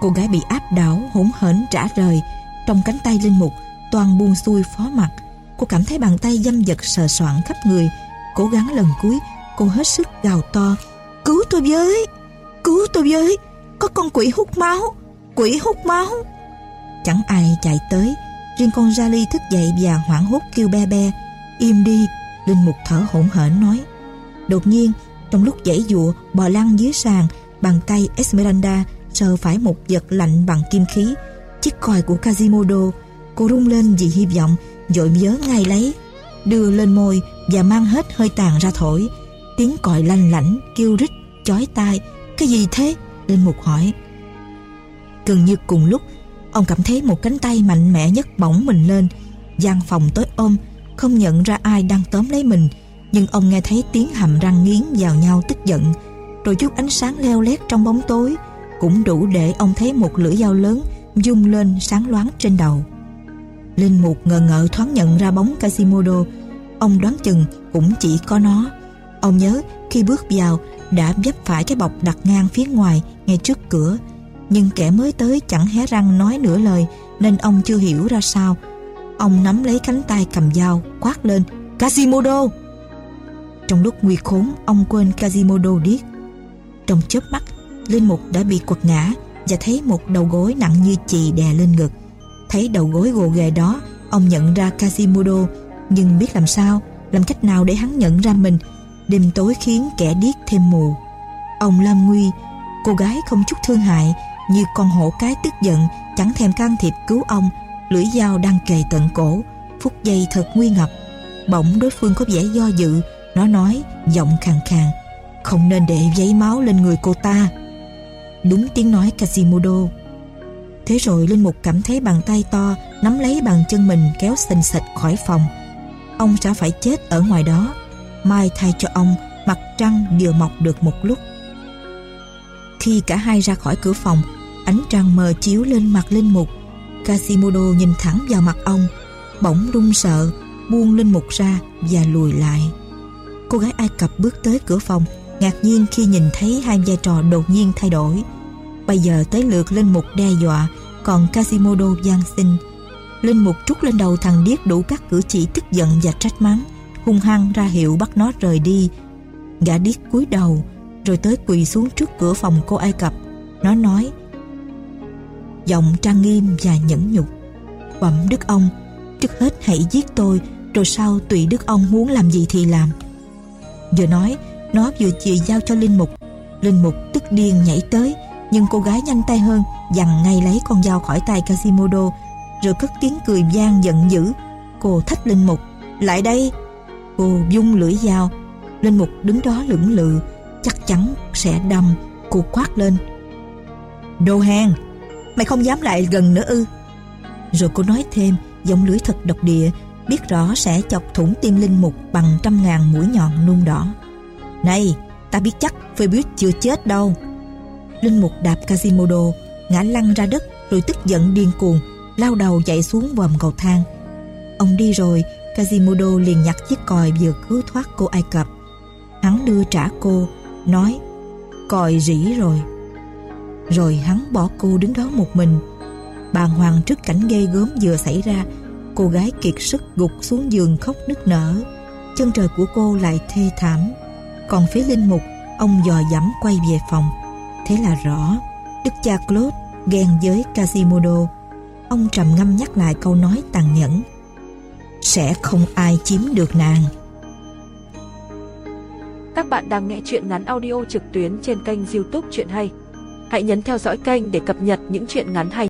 A: Cô gái bị áp đảo hỗn hển trả rời. Trong cánh tay linh mục Toàn buông xuôi phó mặt Cô cảm thấy bàn tay dâm vật sờ soạn khắp người. Cố gắng lần cuối Cô hết sức gào to Cứu tôi với! Cứu tôi với. Có con quỷ hút máu Quỷ hút máu. Chẳng ai chạy tới. Riêng con Jali thức dậy và hoảng hốt kêu be be. Im đi Linh Mục thở hổn hển nói. Đột nhiên trong lúc dãy dụa bò lăn dưới sàn Bàn tay Esmeralda sờ phải một vật lạnh bằng kim khí. Chiếc còi của Kazimodo Cô rung lên vì hy vọng Dội nhớ ngay lấy. Đưa lên môi và mang hết hơi tàn ra thổi. Tiếng còi lanh lảnh Kêu rít, chói tai. Cái gì thế? Linh Mục hỏi Gần như cùng lúc, Ông cảm thấy một cánh tay mạnh mẽ nhất bỗng mình lên gian phòng tối ôm không nhận ra ai đang tóm lấy mình, nhưng ông nghe thấy tiếng hàm răng nghiến vào nhau tức giận rồi chút ánh sáng leo lét trong bóng tối cũng đủ để ông thấy một lưỡi dao lớn dung lên sáng loáng trên đầu. Linh Mục ngờ ngợ thoáng nhận ra bóng casimodo Ông đoán chừng cũng chỉ có nó. Ông nhớ, khi bước vào đã vấp phải cái bọc đặt ngang phía ngoài ngay trước cửa. Nhưng kẻ mới tới chẳng hé răng nói nửa lời nên ông chưa hiểu ra sao. Ông nắm lấy cánh tay cầm dao quát lên Quasimodo! Trong lúc nguy khốn ông quên Quasimodo điếc. Trong chớp mắt Linh Mục đã bị quật ngã và thấy một đầu gối nặng như chì đè lên ngực. Thấy đầu gối gồ ghề đó, ông nhận ra Quasimodo, nhưng biết làm sao, làm cách nào để hắn nhận ra mình. Đêm tối khiến kẻ điếc thêm mù. Ông Lam Nguy, cô gái không chút thương hại, như con hổ cái tức giận, chẳng thèm can thiệp cứu ông, lưỡi dao đang kề tận cổ, phút giây thật nguy ngập. Bỗng đối phương có vẻ do dự, nó nói, giọng khàn khàn, không nên để giấy máu lên người cô ta. Đúng tiếng nói Casimodo. Thế rồi Linh Mục cảm thấy bàn tay to nắm lấy bàn chân mình kéo xình xịch khỏi phòng. Ông sẽ phải chết ở ngoài đó. Mai thay cho ông, mặt trăng vừa mọc được một lúc. Khi cả hai ra khỏi cửa phòng, ánh trăng mờ chiếu lên mặt Linh Mục. casimodo nhìn thẳng vào mặt ông, bỗng run sợ, buông Linh Mục ra và lùi lại. Cô gái Ai Cập bước tới cửa phòng, ngạc nhiên khi nhìn thấy hai vai trò đột nhiên thay đổi. Bây giờ tới lượt Linh Mục đe dọa Còn casimodo gian xin Linh Mục trút lên đầu thằng điếc đủ các cử chỉ tức giận và trách mắng hung hăng ra hiệu bắt nó rời đi. Gã điếc cúi đầu, Rồi tới quỳ xuống trước cửa phòng cô Ai Cập. Nó nói, Giọng trang nghiêm và nhẫn nhục. Bẩm đức ông, Trước hết hãy giết tôi, Rồi sau tùy đức ông muốn làm gì thì làm. Vừa nói, Nó vừa chìa giao cho Linh Mục. Linh Mục tức điên nhảy tới, nhưng cô gái nhanh tay hơn, dằn ngay lấy con dao khỏi tay casimodo rồi cất tiếng cười gian giận dữ. Cô thách linh mục, lại đây cô dung lưỡi dao linh mục đứng đó lưỡng lự, chắc chắn sẽ đâm cô quát lên. Đồ hàng, mày không dám lại gần nữa ư? Rồi cô nói thêm, giọng lưỡi thật độc địa, biết rõ sẽ chọc thủng tim linh mục bằng trăm ngàn mũi nhọn nung đỏ. Này, ta biết chắc Phoebus chưa chết đâu. Linh Mục đạp casimodo ngã lăn ra đất, rồi tức giận điên cuồng, lao đầu chạy xuống vòm cầu thang. Ông đi rồi Quasimodo liền nhặt chiếc còi vừa cứu thoát cô Ai Cập. Hắn đưa trả cô, nói, còi rỉ rồi. Rồi hắn bỏ cô đứng đó một mình. Bàng hoàng trước cảnh ghê gớm vừa xảy ra, cô gái kiệt sức gục xuống giường khóc nức nở. Chân trời của cô lại thê thảm. Còn phía linh mục, ông dò dẫm quay về phòng. Thế là rõ, Đức cha Claude ghen với Quasimodo. Ông trầm ngâm nhắc lại câu nói tàn nhẫn. Sẽ không ai chiếm được nàng.
B: Các bạn đang nghe chuyện ngắn audio trực tuyến trên kênh youtube Chuyện Hay. Hãy nhấn theo dõi kênh để cập nhật những chuyện ngắn hay